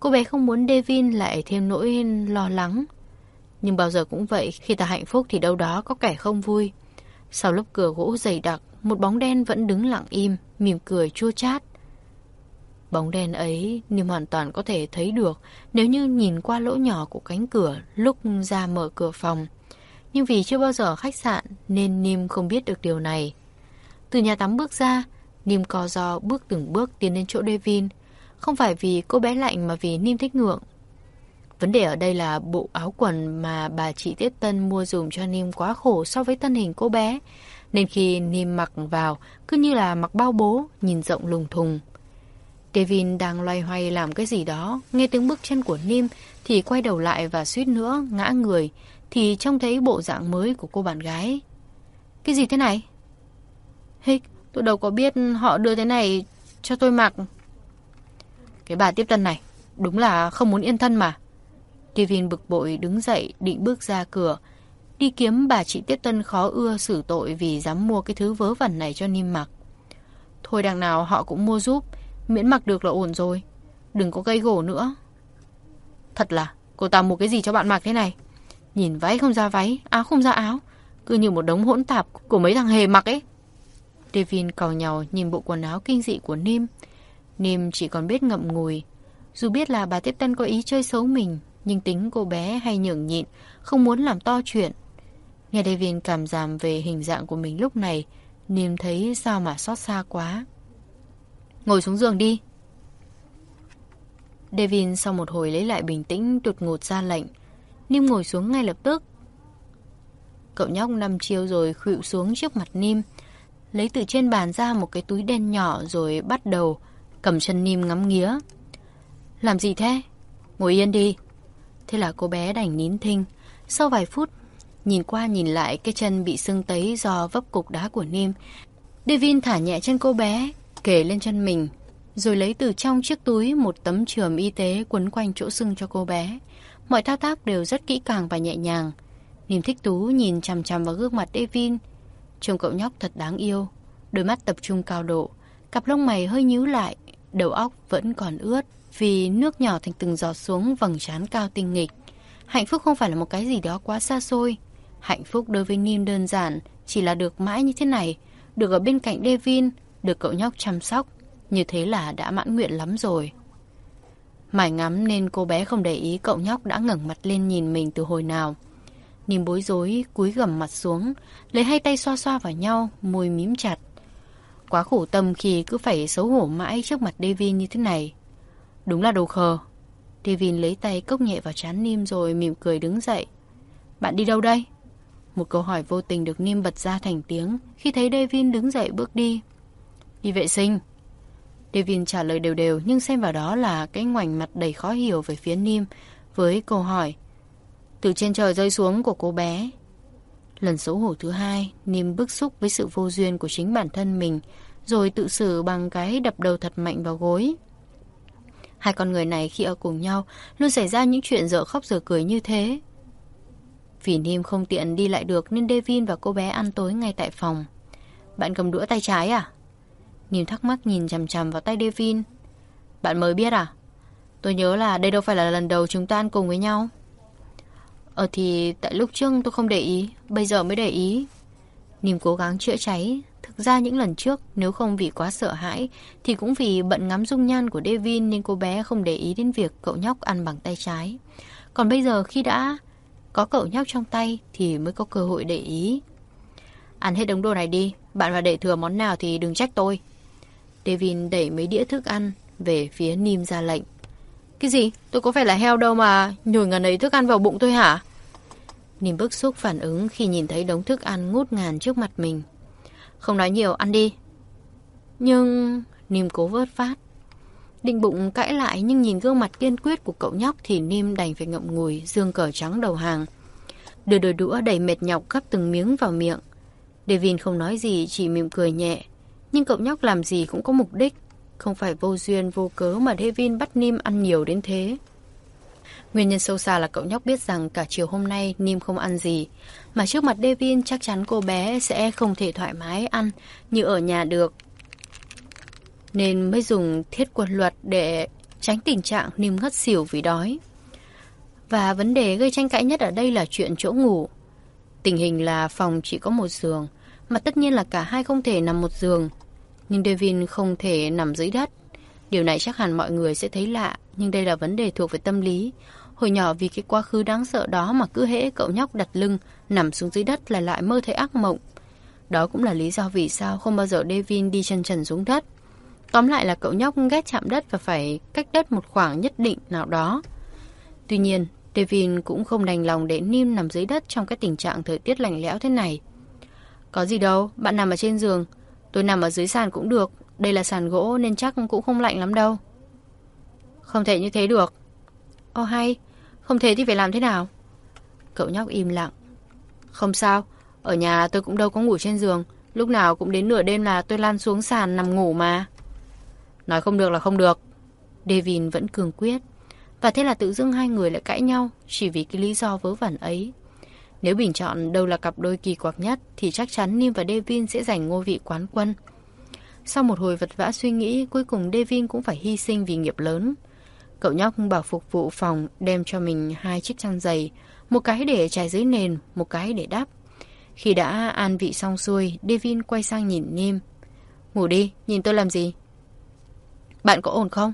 Cô bé không muốn Devin lại thêm nỗi lo lắng. Nhưng bao giờ cũng vậy, khi ta hạnh phúc thì đâu đó có kẻ không vui. Sau lớp cửa gỗ dày đặc, một bóng đen vẫn đứng lặng im, mỉm cười chua chát. Bóng đen ấy niêm hoàn toàn có thể thấy được nếu như nhìn qua lỗ nhỏ của cánh cửa lúc ra mở cửa phòng. Nhưng vì chưa bao giờ khách sạn nên niêm không biết được điều này. Từ nhà tắm bước ra, niêm co do bước từng bước tiến đến chỗ Devin. Không phải vì cô bé lạnh mà vì niêm thích ngượng. Vấn đề ở đây là bộ áo quần mà bà chị Tiết Tân mua dùm cho Niêm quá khổ so với thân hình cô bé. Nên khi Niêm mặc vào, cứ như là mặc bao bố, nhìn rộng lùng thùng. Devin đang loay hoay làm cái gì đó, nghe tiếng bước chân của Niêm thì quay đầu lại và suýt nữa ngã người, thì trông thấy bộ dạng mới của cô bạn gái. Cái gì thế này? Hích, tôi đâu có biết họ đưa thế này cho tôi mặc. Cái bà tiếp tân này, đúng là không muốn yên thân mà. Kevin bực bội đứng dậy định bước ra cửa. Đi kiếm bà chị Tiết Tân khó ưa xử tội vì dám mua cái thứ vớ vẩn này cho Nim mặc. Thôi đằng nào họ cũng mua giúp, miễn mặc được là ổn rồi. Đừng có gây gổ nữa. Thật là, cô ta mua cái gì cho bạn mặc thế này? Nhìn váy không ra váy, áo không ra áo. Cứ như một đống hỗn tạp của mấy thằng hề mặc ấy. Devin cầu nhau nhìn bộ quần áo kinh dị của Nim. Nim chỉ còn biết ngậm ngùi. Dù biết là bà Tiếp Tân có ý chơi xấu mình, nhưng tính cô bé hay nhường nhịn, không muốn làm to chuyện. Nghe Devin cảm giảm về hình dạng của mình lúc này, Nim thấy sao mà xót xa quá. Ngồi xuống giường đi. Devin sau một hồi lấy lại bình tĩnh đột ngột ra lệnh. Nim ngồi xuống ngay lập tức. Cậu nhóc nằm chiêu rồi khuỵu xuống trước mặt Nim. Lấy từ trên bàn ra một cái túi đen nhỏ rồi bắt đầu cầm chân Nim ngắm nghía. Làm gì thế? Ngồi yên đi. Thế là cô bé đành nín thinh. Sau vài phút, nhìn qua nhìn lại cái chân bị sưng tấy do vấp cục đá của Nim. Devin thả nhẹ chân cô bé, kể lên chân mình, rồi lấy từ trong chiếc túi một tấm trường y tế quấn quanh chỗ sưng cho cô bé. Mọi thao tác đều rất kỹ càng và nhẹ nhàng. Niềm thích tú nhìn chằm chằm vào gương mặt Devin. Trông cậu nhóc thật đáng yêu. Đôi mắt tập trung cao độ. Cặp lông mày hơi nhíu lại. Đầu óc vẫn còn ướt vì nước nhỏ thành từng giọt xuống vầng trán cao tinh nghịch. Hạnh phúc không phải là một cái gì đó quá xa xôi. Hạnh phúc đối với Nim đơn giản chỉ là được mãi như thế này. Được ở bên cạnh Devin, được cậu nhóc chăm sóc. Như thế là đã mãn nguyện lắm rồi. Mải ngắm nên cô bé không để ý cậu nhóc đã ngẩng mặt lên nhìn mình từ hồi nào. Nìm bối rối, cúi gầm mặt xuống, lấy hai tay xoa xoa vào nhau, môi mím chặt. Quá khổ tâm khi cứ phải xấu hổ mãi trước mặt Devin như thế này. Đúng là đồ khờ. Devin lấy tay cốc nhẹ vào chán Nim rồi mỉm cười đứng dậy. Bạn đi đâu đây? Một câu hỏi vô tình được Nim bật ra thành tiếng khi thấy Devin đứng dậy bước đi. Đi vệ sinh. Devin trả lời đều đều nhưng xem vào đó là cái ngoảnh mặt đầy khó hiểu về phía Nim với câu hỏi từ trên trời rơi xuống của cô bé. Lần xấu hổ thứ hai, Nim bức xúc với sự vô duyên của chính bản thân mình rồi tự xử bằng cái đập đầu thật mạnh vào gối. Hai con người này khi ở cùng nhau luôn xảy ra những chuyện dở khóc dở cười như thế. Vì Nim không tiện đi lại được nên Devin và cô bé ăn tối ngay tại phòng. Bạn cầm đũa tay trái à? Nim thắc mắc nhìn chằm chằm vào tay Devin. Bạn mới biết à? Tôi nhớ là đây đâu phải là lần đầu chúng ta ăn cùng với nhau. Ờ thì tại lúc trước tôi không để ý, bây giờ mới để ý. Nim cố gắng chữa cháy. Ra những lần trước, nếu không vì quá sợ hãi, thì cũng vì bận ngắm dung nhan của Devin nên cô bé không để ý đến việc cậu nhóc ăn bằng tay trái. Còn bây giờ khi đã có cậu nhóc trong tay thì mới có cơ hội để ý. Ăn hết đống đồ này đi, bạn mà để thừa món nào thì đừng trách tôi. Devin đẩy mấy đĩa thức ăn về phía Nim ra lệnh. Cái gì? Tôi có phải là heo đâu mà nhồi ngần ấy thức ăn vào bụng tôi hả? Nim bức xúc phản ứng khi nhìn thấy đống thức ăn ngút ngàn trước mặt mình. Không nói nhiều, ăn đi. Nhưng... Nìm cố vớt phát. Định bụng cãi lại nhưng nhìn gương mặt kiên quyết của cậu nhóc thì Nìm đành phải ngậm ngùi, dương cờ trắng đầu hàng. Đưa đôi đũa đầy mệt nhọc gắp từng miếng vào miệng. Devin không nói gì, chỉ mỉm cười nhẹ. Nhưng cậu nhóc làm gì cũng có mục đích. Không phải vô duyên vô cớ mà Devin bắt Nim ăn nhiều đến thế. Nguyên nhân sâu xa là cậu nhóc biết rằng cả chiều hôm nay Nim không ăn gì. Mà trước mặt Devin chắc chắn cô bé sẽ không thể thoải mái ăn như ở nhà được. Nên mới dùng thiết quân luật để tránh tình trạng Nim ngất xỉu vì đói. Và vấn đề gây tranh cãi nhất ở đây là chuyện chỗ ngủ. Tình hình là phòng chỉ có một giường, mà tất nhiên là cả hai không thể nằm một giường. Nhưng Devin không thể nằm dưới đất. Điều này chắc hẳn mọi người sẽ thấy lạ, nhưng đây là vấn đề thuộc về tâm lý. Hồi nhỏ vì cái quá khứ đáng sợ đó mà cứ hễ cậu nhóc đặt lưng, nằm xuống dưới đất là lại mơ thấy ác mộng. Đó cũng là lý do vì sao không bao giờ Devin đi chân trần xuống đất. Tóm lại là cậu nhóc ghét chạm đất và phải cách đất một khoảng nhất định nào đó. Tuy nhiên, Devin cũng không đành lòng để Nim nằm dưới đất trong cái tình trạng thời tiết lạnh lẽo thế này. Có gì đâu, bạn nằm ở trên giường, tôi nằm ở dưới sàn cũng được, đây là sàn gỗ nên chắc cũng không lạnh lắm đâu. Không thể như thế được. Ồ hay, không thể thì phải làm thế nào? Cậu nhóc im lặng. Không sao, ở nhà tôi cũng đâu có ngủ trên giường, lúc nào cũng đến nửa đêm là tôi lan xuống sàn nằm ngủ mà. Nói không được là không được. Devin vẫn cường quyết. Và thế là tự dưng hai người lại cãi nhau chỉ vì cái lý do vớ vẩn ấy. Nếu bình chọn đâu là cặp đôi kỳ quặc nhất thì chắc chắn Nim và Devin sẽ giành ngôi vị quán quân. Sau một hồi vật vã suy nghĩ, cuối cùng Devin cũng phải hy sinh vì nghiệp lớn. Cậu nhóc bảo phục vụ phòng đem cho mình hai chiếc chăn giày, một cái để trải dưới nền, một cái để đắp. Khi đã an vị xong xuôi, Devin quay sang nhìn Nim. Ngủ đi, nhìn tôi làm gì? Bạn có ổn không?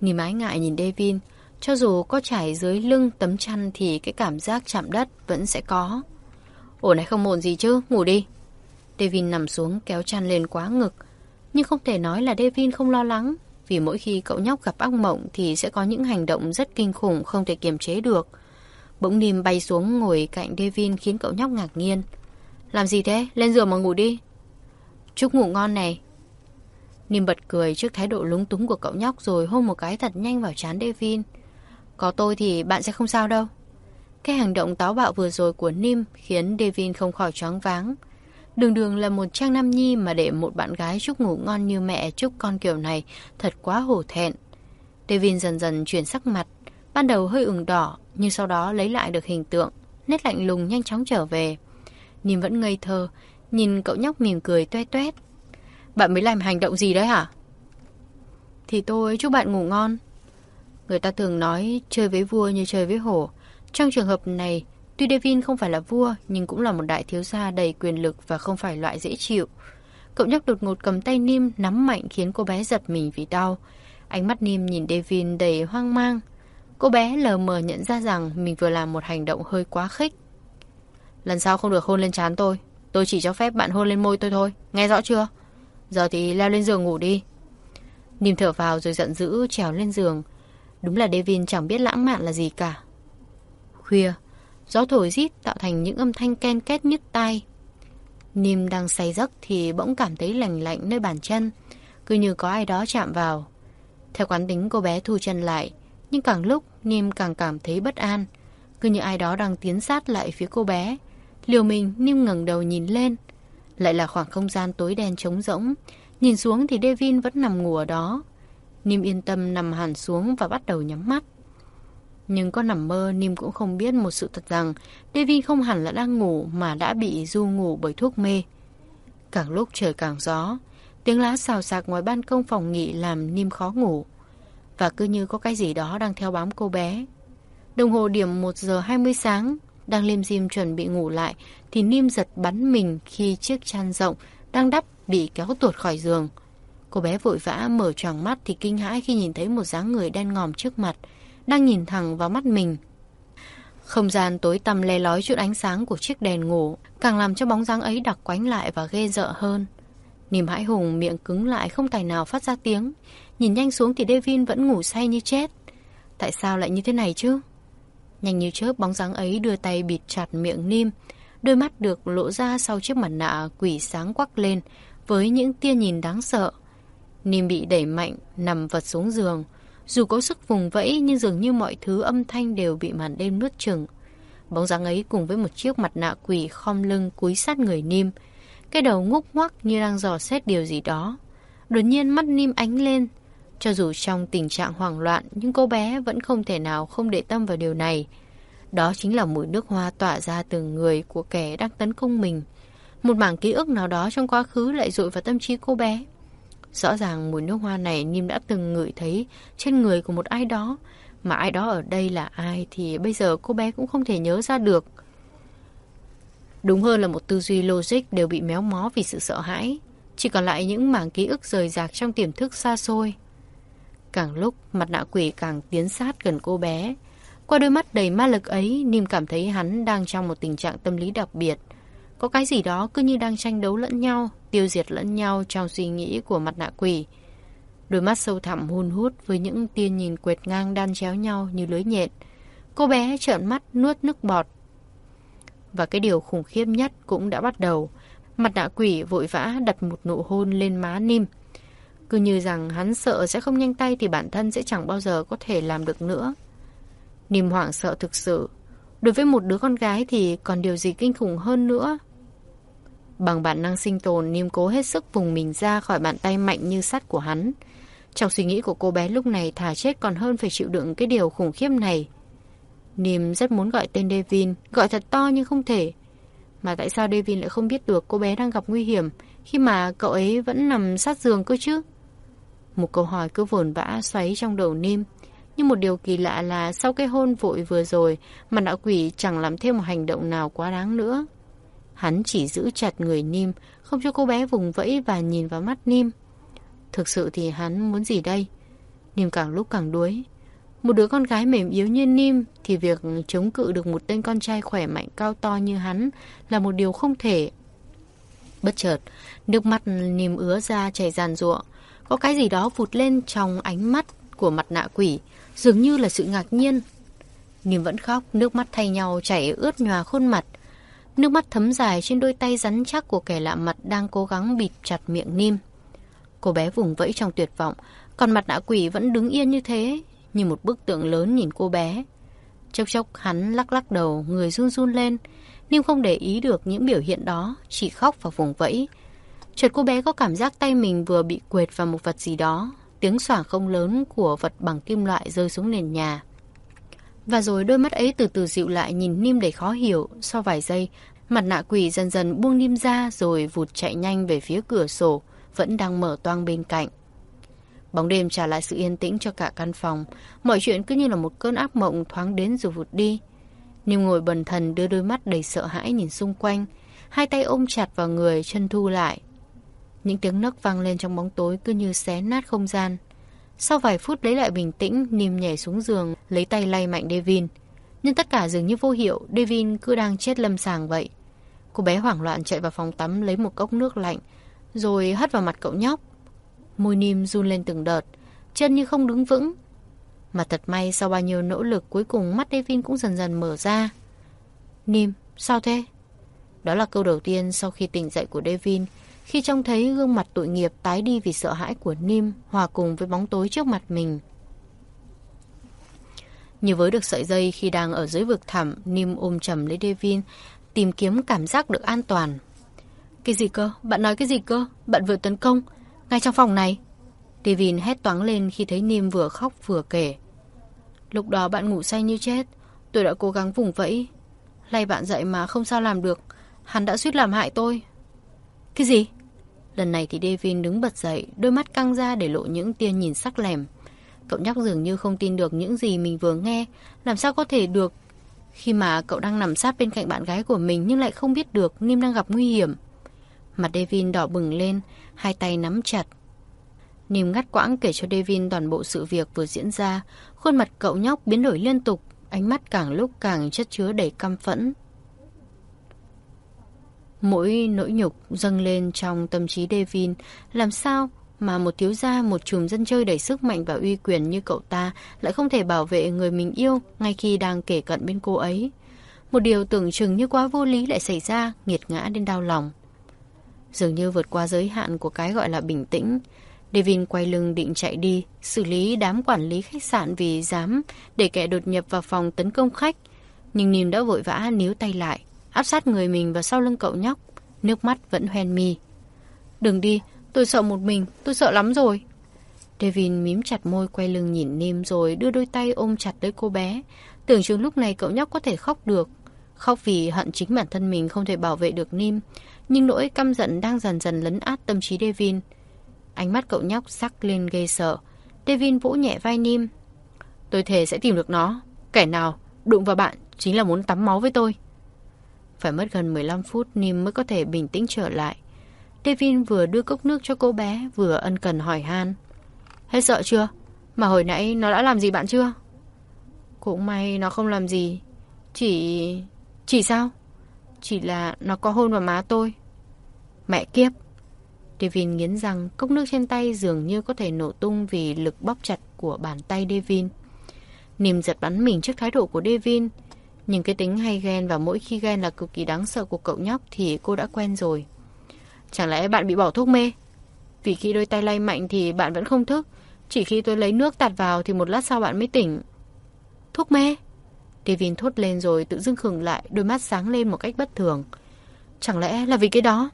Nim ái ngại nhìn Devin. Cho dù có trải dưới lưng tấm chăn thì cái cảm giác chạm đất vẫn sẽ có. Ổn này không ổn gì chứ, ngủ đi. Devin nằm xuống kéo chăn lên quá ngực. Nhưng không thể nói là Devin không lo lắng. Vì mỗi khi cậu nhóc gặp ác mộng thì sẽ có những hành động rất kinh khủng không thể kiềm chế được. Bỗng Nìm bay xuống ngồi cạnh Devin khiến cậu nhóc ngạc nhiên. Làm gì thế? Lên giường mà ngủ đi. Chúc ngủ ngon này. Nìm bật cười trước thái độ lúng túng của cậu nhóc rồi hôn một cái thật nhanh vào trán Devin. Có tôi thì bạn sẽ không sao đâu. Cái hành động táo bạo vừa rồi của Nim khiến Devin không khỏi choáng váng. Đường đường là một trang nam nhi mà để một bạn gái chúc ngủ ngon như mẹ chúc con kiểu này thật quá hổ thẹn. Devin dần dần chuyển sắc mặt, ban đầu hơi ửng đỏ nhưng sau đó lấy lại được hình tượng, nét lạnh lùng nhanh chóng trở về. Nim vẫn ngây thơ, nhìn cậu nhóc mỉm cười toe toét. Bạn mới làm hành động gì đấy hả? Thì tôi chúc bạn ngủ ngon. Người ta thường nói chơi với vua như chơi với hổ. Trong trường hợp này, tuy Devin không phải là vua nhưng cũng là một đại thiếu gia đầy quyền lực và không phải loại dễ chịu. Cậu nhóc đột ngột cầm tay Nim nắm mạnh khiến cô bé giật mình vì đau. Ánh mắt Nim nhìn Devin đầy hoang mang. Cô bé lờ mờ nhận ra rằng mình vừa làm một hành động hơi quá khích. Lần sau không được hôn lên trán tôi. Tôi chỉ cho phép bạn hôn lên môi tôi thôi. Nghe rõ chưa? Giờ thì leo lên giường ngủ đi. Nim thở vào rồi giận dữ trèo lên giường. Đúng là Devin chẳng biết lãng mạn là gì cả. Khuya, gió thổi rít tạo thành những âm thanh ken két nhức tai. Nim đang say giấc thì bỗng cảm thấy lành lạnh nơi bàn chân, cứ như có ai đó chạm vào. Theo quán tính cô bé thu chân lại, nhưng càng lúc Nim càng cảm thấy bất an, cứ như ai đó đang tiến sát lại phía cô bé. Liều mình, Nim ngẩng đầu nhìn lên. Lại là khoảng không gian tối đen trống rỗng. Nhìn xuống thì Devin vẫn nằm ngủ ở đó. Nim yên tâm nằm hẳn xuống và bắt đầu nhắm mắt. Nhưng có nằm mơ, Nim cũng không biết một sự thật rằng David không hẳn là đang ngủ mà đã bị du ngủ bởi thuốc mê. Càng lúc trời càng gió, tiếng lá xào xạc ngoài ban công phòng nghỉ làm Nim khó ngủ. Và cứ như có cái gì đó đang theo bám cô bé. Đồng hồ điểm 1 giờ 20 sáng, đang liêm diêm chuẩn bị ngủ lại, thì Nim giật bắn mình khi chiếc chăn rộng đang đắp bị kéo tuột khỏi giường. Cô bé vội vã mở tròn mắt thì kinh hãi khi nhìn thấy một dáng người đen ngòm trước mặt, đang nhìn thẳng vào mắt mình. Không gian tối tăm le lói chút ánh sáng của chiếc đèn ngủ, càng làm cho bóng dáng ấy đặc quánh lại và ghê rợ hơn. Niềm hãi hùng miệng cứng lại không tài nào phát ra tiếng. Nhìn nhanh xuống thì Devin vẫn ngủ say như chết. Tại sao lại như thế này chứ? Nhanh như chớp bóng dáng ấy đưa tay bịt chặt miệng Nim. Đôi mắt được lộ ra sau chiếc mặt nạ quỷ sáng quắc lên với những tia nhìn đáng sợ. Nim bị đẩy mạnh, nằm vật xuống giường. Dù có sức vùng vẫy, nhưng dường như mọi thứ âm thanh đều bị màn đêm nuốt chừng. Bóng dáng ấy cùng với một chiếc mặt nạ quỷ khom lưng cúi sát người Nim. Cái đầu ngúc ngoắc như đang dò xét điều gì đó. Đột nhiên mắt Nim ánh lên. Cho dù trong tình trạng hoảng loạn, nhưng cô bé vẫn không thể nào không để tâm vào điều này. Đó chính là mùi nước hoa tỏa ra từ người của kẻ đang tấn công mình. Một mảng ký ức nào đó trong quá khứ lại dội vào tâm trí cô bé. Rõ ràng mùi nước hoa này Nim đã từng ngửi thấy trên người của một ai đó. Mà ai đó ở đây là ai thì bây giờ cô bé cũng không thể nhớ ra được. Đúng hơn là một tư duy logic đều bị méo mó vì sự sợ hãi. Chỉ còn lại những mảng ký ức rời rạc trong tiềm thức xa xôi. Càng lúc mặt nạ quỷ càng tiến sát gần cô bé. Qua đôi mắt đầy ma lực ấy, Nìm cảm thấy hắn đang trong một tình trạng tâm lý đặc biệt. Có cái gì đó cứ như đang tranh đấu lẫn nhau, tiêu diệt lẫn nhau trong suy nghĩ của mặt nạ quỷ. Đôi mắt sâu thẳm hun hút với những tia nhìn quệt ngang đan chéo nhau như lưới nhện. Cô bé trợn mắt nuốt nước bọt. Và cái điều khủng khiếp nhất cũng đã bắt đầu. Mặt nạ quỷ vội vã đặt một nụ hôn lên má Nim. Cứ như rằng hắn sợ sẽ không nhanh tay thì bản thân sẽ chẳng bao giờ có thể làm được nữa. Nim hoảng sợ thực sự. Đối với một đứa con gái thì còn điều gì kinh khủng hơn nữa. Bằng bản năng sinh tồn, Niêm cố hết sức vùng mình ra khỏi bàn tay mạnh như sắt của hắn. Trong suy nghĩ của cô bé lúc này thà chết còn hơn phải chịu đựng cái điều khủng khiếp này. Niêm rất muốn gọi tên Devin, gọi thật to nhưng không thể. Mà tại sao Devin lại không biết được cô bé đang gặp nguy hiểm khi mà cậu ấy vẫn nằm sát giường cơ chứ? Một câu hỏi cứ vồn vã xoáy trong đầu Niêm. Nhưng một điều kỳ lạ là sau cái hôn vội vừa rồi, mặt nạ quỷ chẳng làm thêm một hành động nào quá đáng nữa. Hắn chỉ giữ chặt người Nim, không cho cô bé vùng vẫy và nhìn vào mắt Nim. Thực sự thì hắn muốn gì đây? Nim càng lúc càng đuối. Một đứa con gái mềm yếu như Nim thì việc chống cự được một tên con trai khỏe mạnh cao to như hắn là một điều không thể. Bất chợt, nước mắt Nim ứa ra chảy ràn ruộng. Có cái gì đó vụt lên trong ánh mắt của mặt nạ quỷ, dường như là sự ngạc nhiên. Nim vẫn khóc, nước mắt thay nhau chảy ướt nhòa khuôn mặt. Nước mắt thấm dài trên đôi tay rắn chắc của kẻ lạ mặt đang cố gắng bịt chặt miệng Nim. Cô bé vùng vẫy trong tuyệt vọng, còn mặt nạ quỷ vẫn đứng yên như thế, như một bức tượng lớn nhìn cô bé. Chốc chốc hắn lắc lắc đầu, người run run lên. Nim không để ý được những biểu hiện đó, chỉ khóc và vùng vẫy. Chợt cô bé có cảm giác tay mình vừa bị quệt vào một vật gì đó. Tiếng xoảng không lớn của vật bằng kim loại rơi xuống nền nhà. Và rồi đôi mắt ấy từ từ dịu lại nhìn Nim đầy khó hiểu. Sau vài giây, mặt nạ quỷ dần dần buông Nim ra rồi vụt chạy nhanh về phía cửa sổ, vẫn đang mở toang bên cạnh. Bóng đêm trả lại sự yên tĩnh cho cả căn phòng. Mọi chuyện cứ như là một cơn ác mộng thoáng đến rồi vụt đi. Nim ngồi bần thần đưa đôi mắt đầy sợ hãi nhìn xung quanh. Hai tay ôm chặt vào người, chân thu lại. Những tiếng nấc vang lên trong bóng tối cứ như xé nát không gian. Sau vài phút lấy lại bình tĩnh, Nìm nhảy xuống giường, lấy tay lay mạnh Devin. Nhưng tất cả dường như vô hiệu, Devin cứ đang chết lâm sàng vậy. Cô bé hoảng loạn chạy vào phòng tắm lấy một cốc nước lạnh, rồi hất vào mặt cậu nhóc. Môi Nìm run lên từng đợt, chân như không đứng vững. Mà thật may sau bao nhiêu nỗ lực cuối cùng mắt Devin cũng dần dần mở ra. Nìm, sao thế? Đó là câu đầu tiên sau khi tỉnh dậy của Devin, khi trông thấy gương mặt tội nghiệp tái đi vì sợ hãi của Nim hòa cùng với bóng tối trước mặt mình. Như với được sợi dây khi đang ở dưới vực thẳm, Nim ôm chầm lấy Devin, tìm kiếm cảm giác được an toàn. Cái gì cơ? Bạn nói cái gì cơ? Bạn vừa tấn công? Ngay trong phòng này? Devin hét toáng lên khi thấy Nim vừa khóc vừa kể. Lúc đó bạn ngủ say như chết. Tôi đã cố gắng vùng vẫy. Lay bạn dậy mà không sao làm được. Hắn đã suýt làm hại tôi. Cái gì? Lần này thì Devin đứng bật dậy, đôi mắt căng ra để lộ những tia nhìn sắc lẻm. Cậu nhóc dường như không tin được những gì mình vừa nghe. Làm sao có thể được khi mà cậu đang nằm sát bên cạnh bạn gái của mình nhưng lại không biết được Nim đang gặp nguy hiểm. Mặt Devin đỏ bừng lên, hai tay nắm chặt. Nim ngắt quãng kể cho Devin toàn bộ sự việc vừa diễn ra. Khuôn mặt cậu nhóc biến đổi liên tục, ánh mắt càng lúc càng chất chứa đầy căm phẫn. Mỗi nỗi nhục dâng lên trong tâm trí Devin, làm sao mà một thiếu gia, một chùm dân chơi đầy sức mạnh và uy quyền như cậu ta lại không thể bảo vệ người mình yêu ngay khi đang kể cận bên cô ấy. Một điều tưởng chừng như quá vô lý lại xảy ra, nghiệt ngã đến đau lòng. Dường như vượt qua giới hạn của cái gọi là bình tĩnh, Devin quay lưng định chạy đi, xử lý đám quản lý khách sạn vì dám để kẻ đột nhập vào phòng tấn công khách. Nhưng Nìm đã vội vã níu tay lại, áp sát người mình vào sau lưng cậu nhóc, nước mắt vẫn hoen mi. Đừng đi, tôi sợ một mình, tôi sợ lắm rồi. Devin mím chặt môi quay lưng nhìn Nim rồi đưa đôi tay ôm chặt lấy cô bé. Tưởng chừng lúc này cậu nhóc có thể khóc được. Khóc vì hận chính bản thân mình không thể bảo vệ được Nim. Nhưng nỗi căm giận đang dần dần lấn át tâm trí Devin. Ánh mắt cậu nhóc sắc lên gây sợ. Devin vỗ nhẹ vai Nim. Tôi thề sẽ tìm được nó. Kẻ nào đụng vào bạn chính là muốn tắm máu với tôi. Phải mất gần 15 phút Nim mới có thể bình tĩnh trở lại. Devin vừa đưa cốc nước cho cô bé, vừa ân cần hỏi han. Hết sợ chưa? Mà hồi nãy nó đã làm gì bạn chưa? Cũng may nó không làm gì. Chỉ... Chỉ sao? Chỉ là nó có hôn vào má tôi. Mẹ kiếp. Devin nghiến răng, cốc nước trên tay dường như có thể nổ tung vì lực bóp chặt của bàn tay Devin. Nìm giật bắn mình trước thái độ của Devin. Nhưng cái tính hay ghen và mỗi khi ghen là cực kỳ đáng sợ của cậu nhóc thì cô đã quen rồi. Chẳng lẽ bạn bị bỏ thuốc mê? Vì khi đôi tay lay mạnh thì bạn vẫn không thức. Chỉ khi tôi lấy nước tạt vào thì một lát sau bạn mới tỉnh. Thuốc mê? Devin thốt lên rồi tự dưng khừng lại, đôi mắt sáng lên một cách bất thường. Chẳng lẽ là vì cái đó?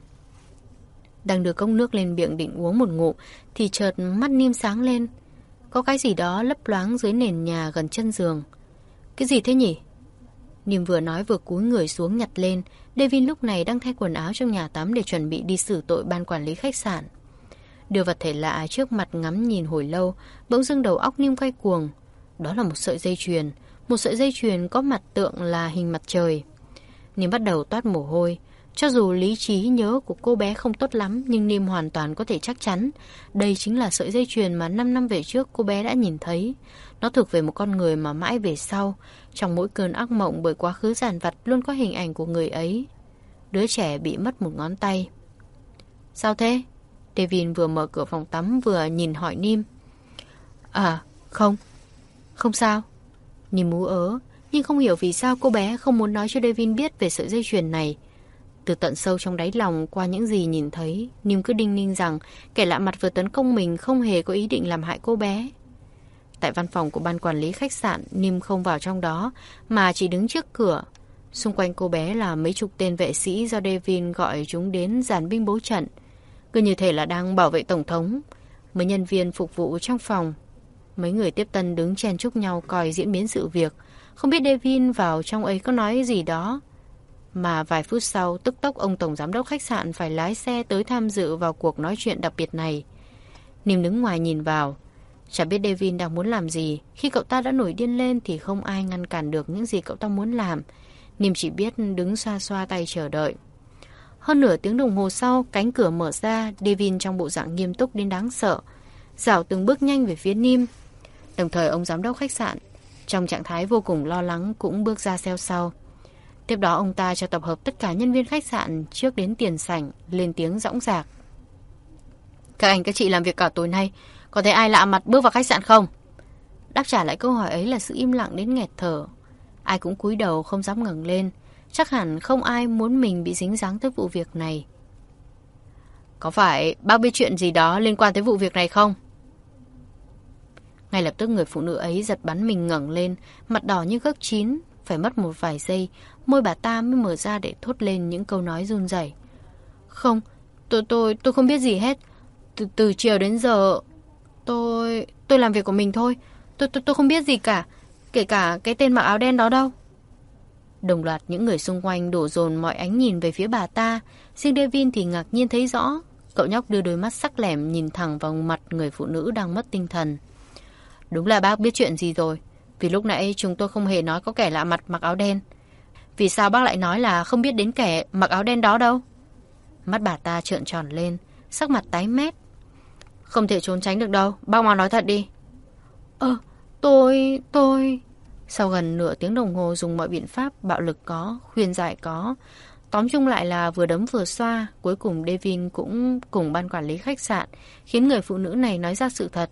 Đang đưa cốc nước lên miệng định uống một ngụm thì chợt mắt Nim sáng lên. Có cái gì đó lấp loáng dưới nền nhà gần chân giường. Cái gì thế nhỉ? Nim vừa nói vừa cúi người xuống nhặt lên. Devin lúc này đang thay quần áo trong nhà tắm để chuẩn bị đi xử tội ban quản lý khách sạn. Đưa vật thể lạ trước mặt ngắm nhìn hồi lâu, bỗng dưng đầu óc Nim quay cuồng. Đó là một sợi dây chuyền, một sợi dây chuyền có mặt tượng là hình mặt trời. Nim bắt đầu toát mồ hôi. Cho dù lý trí nhớ của cô bé không tốt lắm, nhưng Nim hoàn toàn có thể chắc chắn đây chính là sợi dây chuyền mà 5 năm về trước cô bé đã nhìn thấy. Nó thuộc về một con người mà mãi về sau, trong mỗi cơn ác mộng bởi quá khứ giàn vặt luôn có hình ảnh của người ấy. Đứa trẻ bị mất một ngón tay. Sao thế? Devin vừa mở cửa phòng tắm vừa nhìn hỏi Nim. À, không. Không sao. Nim mú ớ, nhưng không hiểu vì sao cô bé không muốn nói cho Devin biết về sợi dây chuyền này. Từ tận sâu trong đáy lòng qua những gì nhìn thấy, Nim cứ đinh ninh rằng kẻ lạ mặt vừa tấn công mình không hề có ý định làm hại cô bé. Tại văn phòng của ban quản lý khách sạn, Nim không vào trong đó, mà chỉ đứng trước cửa. Xung quanh cô bé là mấy chục tên vệ sĩ do Devin gọi chúng đến giàn binh bố trận. Cứ như thể là đang bảo vệ Tổng thống. Mấy nhân viên phục vụ trong phòng. Mấy người tiếp tân đứng chen chúc nhau coi diễn biến sự việc. Không biết Devin vào trong ấy có nói gì đó. Mà vài phút sau, tức tốc ông Tổng Giám đốc khách sạn phải lái xe tới tham dự vào cuộc nói chuyện đặc biệt này. Nìm đứng ngoài nhìn vào. Chả biết Devin đang muốn làm gì. Khi cậu ta đã nổi điên lên thì không ai ngăn cản được những gì cậu ta muốn làm. Nìm chỉ biết đứng xoa xoa tay chờ đợi. Hơn nửa tiếng đồng hồ sau, cánh cửa mở ra, Devin trong bộ dạng nghiêm túc đến đáng sợ. Dạo từng bước nhanh về phía Nim. Đồng thời ông giám đốc khách sạn, trong trạng thái vô cùng lo lắng cũng bước ra theo sau. Tiếp đó ông ta cho tập hợp tất cả nhân viên khách sạn trước đến tiền sảnh, lên tiếng rõng rạc. Các anh các chị làm việc cả tối nay, có thấy ai lạ mặt bước vào khách sạn không? Đáp trả lại câu hỏi ấy là sự im lặng đến nghẹt thở. Ai cũng cúi đầu không dám ngẩng lên. Chắc hẳn không ai muốn mình bị dính dáng tới vụ việc này. Có phải bác biết chuyện gì đó liên quan tới vụ việc này không? Ngay lập tức người phụ nữ ấy giật bắn mình ngẩng lên, mặt đỏ như gấc chín. Phải mất một vài giây, môi bà ta mới mở ra để thốt lên những câu nói run rẩy. Không, tôi tôi tôi không biết gì hết. Từ từ chiều đến giờ, tôi tôi làm việc của mình thôi. Tôi tôi tôi không biết gì cả, kể cả cái tên mặc áo đen đó đâu. Đồng loạt những người xung quanh đổ dồn mọi ánh nhìn về phía bà ta. Riêng Devin thì ngạc nhiên thấy rõ. Cậu nhóc đưa đôi mắt sắc lẻm nhìn thẳng vào mặt người phụ nữ đang mất tinh thần. Đúng là bác biết chuyện gì rồi. Vì lúc nãy chúng tôi không hề nói có kẻ lạ mặt mặc áo đen. Vì sao bác lại nói là không biết đến kẻ mặc áo đen đó đâu? Mắt bà ta trợn tròn lên, sắc mặt tái mét. Không thể trốn tránh được đâu, bác mau nói thật đi. Ơ, tôi, tôi... Sau gần nửa tiếng đồng hồ dùng mọi biện pháp bạo lực có, khuyên giải có. Tóm chung lại là vừa đấm vừa xoa, cuối cùng Devin cũng cùng ban quản lý khách sạn, khiến người phụ nữ này nói ra sự thật.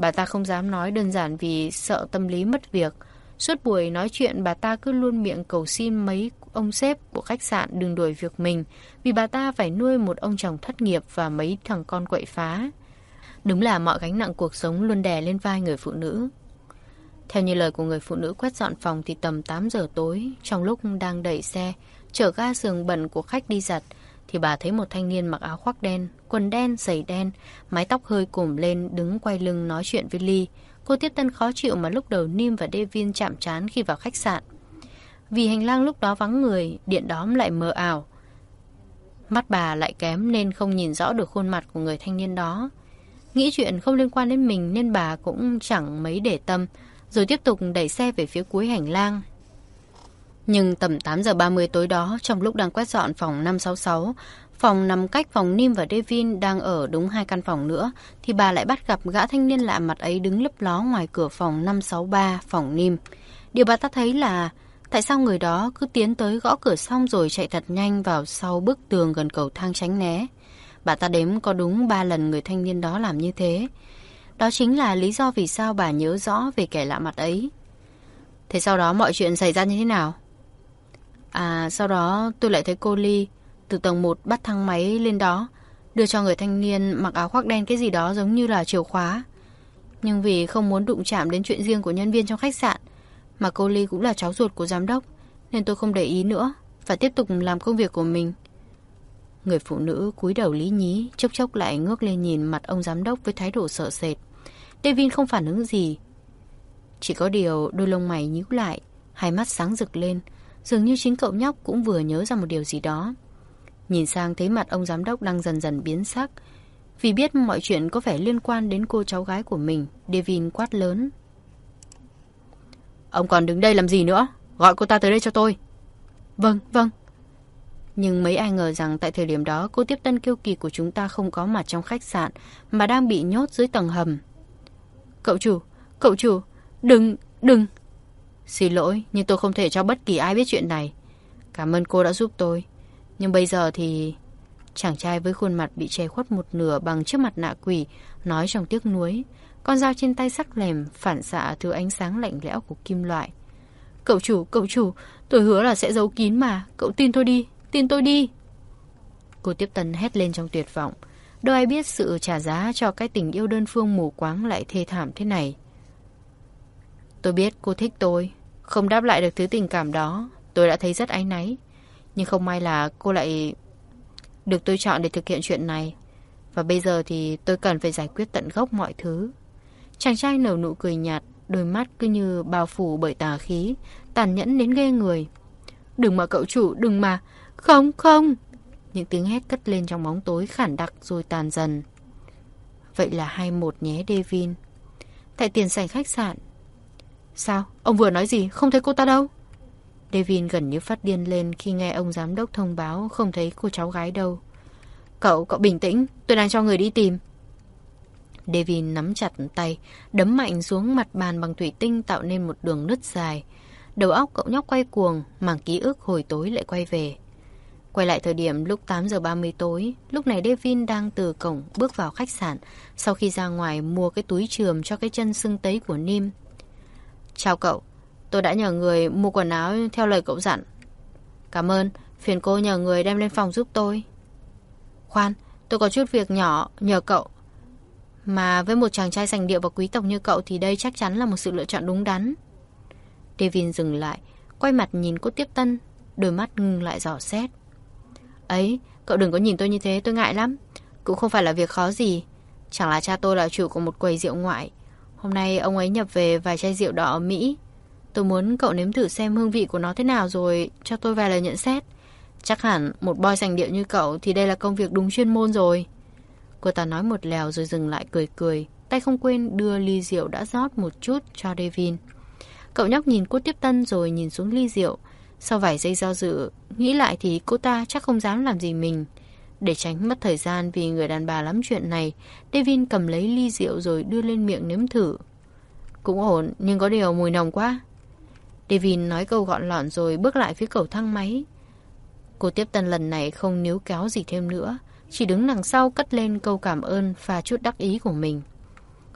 Bà ta không dám nói đơn giản vì sợ tâm lý mất việc. Suốt buổi nói chuyện bà ta cứ luôn miệng cầu xin mấy ông sếp của khách sạn đừng đuổi việc mình vì bà ta phải nuôi một ông chồng thất nghiệp và mấy thằng con quậy phá. Đúng là mọi gánh nặng cuộc sống luôn đè lên vai người phụ nữ. Theo như lời của người phụ nữ quét dọn phòng thì tầm 8 giờ tối, trong lúc đang đẩy xe, chở ga giường bẩn của khách đi giặt, thì bà thấy một thanh niên mặc áo khoác đen, quần đen, giày đen, mái tóc hơi cùm lên đứng quay lưng nói chuyện với Ly. Cô tiếp tân khó chịu mà lúc đầu Nim và Devin chạm trán khi vào khách sạn. Vì hành lang lúc đó vắng người, điện đóm lại mờ ảo. Mắt bà lại kém nên không nhìn rõ được khuôn mặt của người thanh niên đó. Nghĩ chuyện không liên quan đến mình nên bà cũng chẳng mấy để tâm, rồi tiếp tục đẩy xe về phía cuối hành lang. Nhưng tầm 8 giờ 30 tối đó, trong lúc đang quét dọn phòng 566, phòng nằm cách phòng Nim và Devin đang ở đúng hai căn phòng nữa, thì bà lại bắt gặp gã thanh niên lạ mặt ấy đứng lấp ló ngoài cửa phòng 563, phòng Nim. Điều bà ta thấy là tại sao người đó cứ tiến tới gõ cửa xong rồi chạy thật nhanh vào sau bức tường gần cầu thang tránh né. Bà ta đếm có đúng ba lần người thanh niên đó làm như thế. Đó chính là lý do vì sao bà nhớ rõ về kẻ lạ mặt ấy. Thế sau đó mọi chuyện xảy ra như thế nào? À, sau đó tôi lại thấy cô Ly từ tầng 1 bắt thang máy lên đó, đưa cho người thanh niên mặc áo khoác đen cái gì đó giống như là chìa khóa. Nhưng vì không muốn đụng chạm đến chuyện riêng của nhân viên trong khách sạn, mà cô Ly cũng là cháu ruột của giám đốc, nên tôi không để ý nữa và tiếp tục làm công việc của mình. Người phụ nữ cúi đầu lý nhí, chốc chốc lại ngước lên nhìn mặt ông giám đốc với thái độ sợ sệt. David không phản ứng gì. Chỉ có điều đôi lông mày nhíu lại, hai mắt sáng rực lên, dường như chính cậu nhóc cũng vừa nhớ ra một điều gì đó. Nhìn sang thấy mặt ông giám đốc đang dần dần biến sắc. Vì biết mọi chuyện có vẻ liên quan đến cô cháu gái của mình, Devin quát lớn. Ông còn đứng đây làm gì nữa? Gọi cô ta tới đây cho tôi. Vâng, vâng. Nhưng mấy ai ngờ rằng tại thời điểm đó cô tiếp tân kiêu kỳ của chúng ta không có mặt trong khách sạn mà đang bị nhốt dưới tầng hầm. Cậu chủ, cậu chủ, đừng, đừng. Xin lỗi, nhưng tôi không thể cho bất kỳ ai biết chuyện này. Cảm ơn cô đã giúp tôi. Nhưng bây giờ thì... Chàng trai với khuôn mặt bị che khuất một nửa bằng chiếc mặt nạ quỷ, nói trong tiếc nuối. Con dao trên tay sắc lèm, phản xạ thứ ánh sáng lạnh lẽo của kim loại. Cậu chủ, cậu chủ, tôi hứa là sẽ giấu kín mà. Cậu tin tôi đi, tin tôi đi. Cô tiếp tân hét lên trong tuyệt vọng. Đâu ai biết sự trả giá cho cái tình yêu đơn phương mù quáng lại thê thảm thế này. Tôi biết cô thích tôi, không đáp lại được thứ tình cảm đó, tôi đã thấy rất áy náy. Nhưng không may là cô lại được tôi chọn để thực hiện chuyện này. Và bây giờ thì tôi cần phải giải quyết tận gốc mọi thứ. Chàng trai nở nụ cười nhạt, đôi mắt cứ như bao phủ bởi tà khí, tàn nhẫn đến ghê người. Đừng mà cậu chủ, đừng mà. Không, không. Những tiếng hét cất lên trong bóng tối khản đặc rồi tàn dần. Vậy là hai một nhé Devin. Tại tiền sảnh khách sạn. Sao? Ông vừa nói gì? Không thấy cô ta đâu? Devin gần như phát điên lên khi nghe ông giám đốc thông báo không thấy cô cháu gái đâu. Cậu, cậu bình tĩnh, tôi đang cho người đi tìm. Devin nắm chặt tay, đấm mạnh xuống mặt bàn bằng thủy tinh tạo nên một đường nứt dài. Đầu óc cậu nhóc quay cuồng, mảng ký ức hồi tối lại quay về. Quay lại thời điểm lúc 8 giờ 30 tối, lúc này Devin đang từ cổng bước vào khách sạn sau khi ra ngoài mua cái túi trường cho cái chân sưng tấy của Nim. Chào cậu, tôi đã nhờ người mua quần áo theo lời cậu dặn. Cảm ơn, phiền cô nhờ người đem lên phòng giúp tôi. Khoan, tôi có chút việc nhỏ nhờ cậu. Mà với một chàng trai sành điệu và quý tộc như cậu thì đây chắc chắn là một sự lựa chọn đúng đắn. Devin dừng lại, quay mặt nhìn cô tiếp tân, đôi mắt ngưng lại dò xét. Ấy, cậu đừng có nhìn tôi như thế, tôi ngại lắm. Cũng không phải là việc khó gì. Chẳng là cha tôi là chủ của một quầy rượu ngoại. Hôm nay ông ấy nhập về vài chai rượu đỏ ở Mỹ. Tôi muốn cậu nếm thử xem hương vị của nó thế nào rồi cho tôi vài lời nhận xét. Chắc hẳn một boy sành điệu như cậu thì đây là công việc đúng chuyên môn rồi. Cô ta nói một lèo rồi dừng lại cười cười. Tay không quên đưa ly rượu đã rót một chút cho Devin. Cậu nhóc nhìn cô tiếp tân rồi nhìn xuống ly rượu. Sau vài giây do dự, nghĩ lại thì cô ta chắc không dám làm gì mình. Để tránh mất thời gian vì người đàn bà lắm chuyện này, Devin cầm lấy ly rượu rồi đưa lên miệng nếm thử. Cũng ổn, nhưng có điều mùi nồng quá. Devin nói câu gọn lọn rồi bước lại phía cầu thang máy. Cô tiếp tân lần này không níu kéo gì thêm nữa, chỉ đứng đằng sau cất lên câu cảm ơn và chút đắc ý của mình.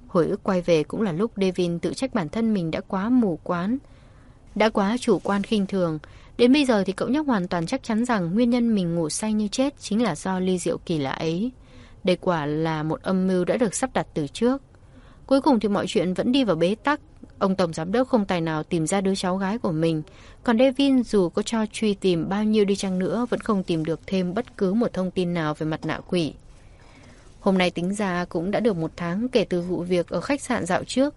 Hồi ức quay về cũng là lúc Devin tự trách bản thân mình đã quá mù quán, đã quá chủ quan khinh thường. Đến bây giờ thì cậu nhóc hoàn toàn chắc chắn rằng nguyên nhân mình ngủ say như chết chính là do ly rượu kỳ lạ ấy. Đây quả là một âm mưu đã được sắp đặt từ trước. Cuối cùng thì mọi chuyện vẫn đi vào bế tắc. Ông Tổng Giám đốc không tài nào tìm ra đứa cháu gái của mình. Còn Devin dù có cho truy tìm bao nhiêu đi chăng nữa vẫn không tìm được thêm bất cứ một thông tin nào về mặt nạ quỷ. Hôm nay tính ra cũng đã được một tháng kể từ vụ việc ở khách sạn dạo trước.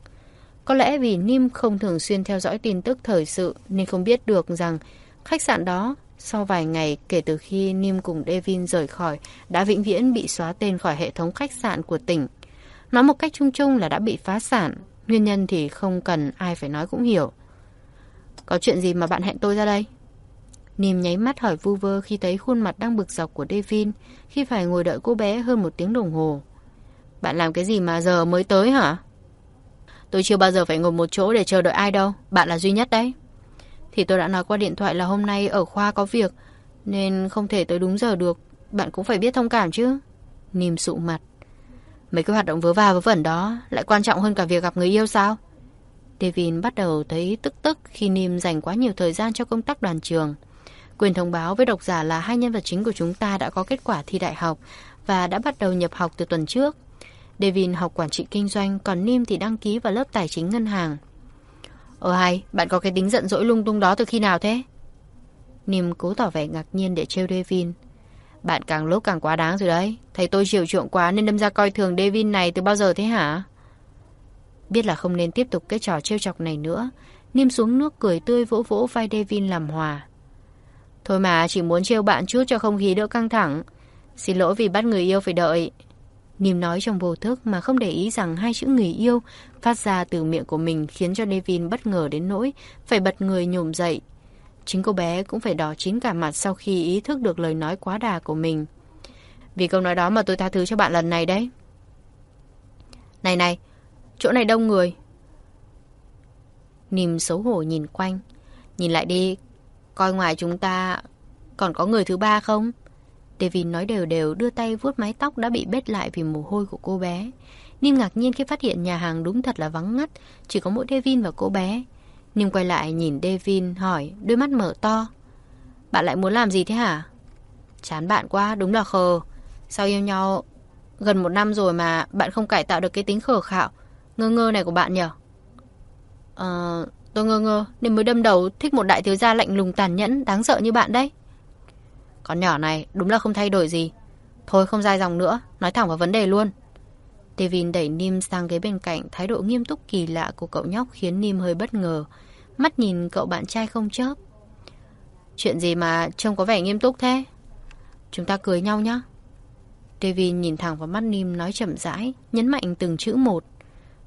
Có lẽ vì Nim không thường xuyên theo dõi tin tức thời sự nên không biết được rằng khách sạn đó sau vài ngày kể từ khi Nim cùng Devin rời khỏi đã vĩnh viễn bị xóa tên khỏi hệ thống khách sạn của tỉnh. Nói một cách chung chung là đã bị phá sản, nguyên nhân thì không cần ai phải nói cũng hiểu. Có chuyện gì mà bạn hẹn tôi ra đây? Nìm nháy mắt hỏi vu vơ khi thấy khuôn mặt đang bực dọc của Devin khi phải ngồi đợi cô bé hơn một tiếng đồng hồ. Bạn làm cái gì mà giờ mới tới hả? Tôi chưa bao giờ phải ngồi một chỗ để chờ đợi ai đâu Bạn là duy nhất đấy thì tôi đã nói qua điện thoại là hôm nay ở khoa có việc Nên không thể tới đúng giờ được. Bạn cũng phải biết thông cảm chứ. Nìm sụ mặt. Mấy cái hoạt động vớ va vớ vẩn đó Lại quan trọng hơn cả việc gặp người yêu sao? Devin bắt đầu thấy tức tức Khi Nìm dành quá nhiều thời gian cho công tác đoàn trường. Quyền thông báo với độc giả là hai nhân vật chính của chúng ta đã có kết quả thi đại học và đã bắt đầu nhập học từ tuần trước. Devin học quản trị kinh doanh, còn Nim thì đăng ký vào lớp tài chính ngân hàng. Ờ hay, bạn có cái tính giận dỗi lung tung đó từ khi nào thế? Nìm cố tỏ vẻ ngạc nhiên để trêu Devin. Bạn càng lúc càng quá đáng rồi đấy. Thầy tôi chiều chuộng quá nên đâm ra coi thường Devin này từ bao giờ thế hả? Biết là không nên tiếp tục cái trò trêu chọc này nữa. Nìm xuống nước cười tươi vỗ vỗ vai Devin làm hòa. Thôi mà, chỉ muốn trêu bạn chút cho không khí đỡ căng thẳng. Xin lỗi vì bắt người yêu phải đợi. Nìm nói trong vô thức mà không để ý rằng hai chữ người yêu phát ra từ miệng của mình khiến cho Devin bất ngờ đến nỗi phải bật người nhổm dậy. Chính cô bé cũng phải đỏ chín cả mặt sau khi ý thức được lời nói quá đà của mình. Vì câu nói đó mà tôi tha thứ cho bạn lần này đấy. Này này, chỗ này đông người. Nìm xấu hổ nhìn quanh. Nhìn lại đi, coi ngoài chúng ta còn có người thứ ba không? Devin nói đều đều đưa tay vuốt mái tóc đã bị bết lại vì mồ hôi của cô bé. Nim ngạc nhiên khi phát hiện nhà hàng đúng thật là vắng ngắt, chỉ có mỗi Devin và cô bé. Nim quay lại nhìn Devin hỏi, đôi mắt mở to. Bạn lại muốn làm gì thế hả? Chán bạn quá, đúng là khờ. Sao yêu nhau gần một năm rồi mà bạn không cải tạo được cái tính khờ khạo, ngơ ngơ này của bạn nhỉ? Ờ, tôi ngơ ngơ nên mới đâm đầu thích một đại thiếu gia lạnh lùng tàn nhẫn, đáng sợ như bạn đấy. Con nhỏ này đúng là không thay đổi gì. Thôi không dài dòng nữa, nói thẳng vào vấn đề luôn. Devin đẩy Nim sang ghế bên cạnh, thái độ nghiêm túc kỳ lạ của cậu nhóc khiến Nim hơi bất ngờ. Mắt nhìn cậu bạn trai không chớp. Chuyện gì mà trông có vẻ nghiêm túc thế? Chúng ta cưới nhau nhá. Devin nhìn thẳng vào mắt Nim nói chậm rãi, nhấn mạnh từng chữ một.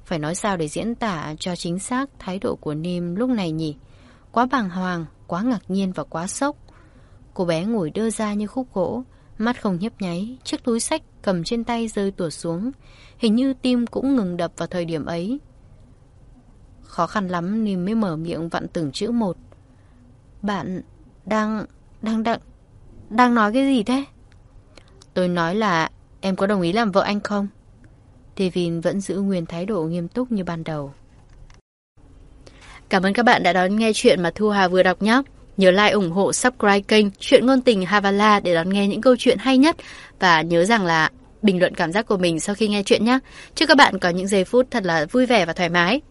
Phải nói sao để diễn tả cho chính xác thái độ của Nim lúc này nhỉ? Quá bàng hoàng, quá ngạc nhiên và quá sốc. Cô bé ngồi đơ ra như khúc gỗ, mắt không nhấp nháy, chiếc túi sách cầm trên tay rơi tuột xuống. Hình như tim cũng ngừng đập vào thời điểm ấy. Khó khăn lắm Nìm mới mở miệng vặn từng chữ một. Bạn đang... đang đang... đang nói cái gì thế? Tôi nói là em có đồng ý làm vợ anh không? Devin vẫn giữ nguyên thái độ nghiêm túc như ban đầu. Cảm ơn các bạn đã đón nghe chuyện mà Thu Hà vừa đọc nhé. Nhớ like, ủng hộ, subscribe kênh Chuyện Ngôn Tình Havala để đón nghe những câu chuyện hay nhất. Và nhớ rằng là bình luận cảm giác của mình sau khi nghe chuyện nhé. Chúc các bạn có những giây phút thật là vui vẻ và thoải mái.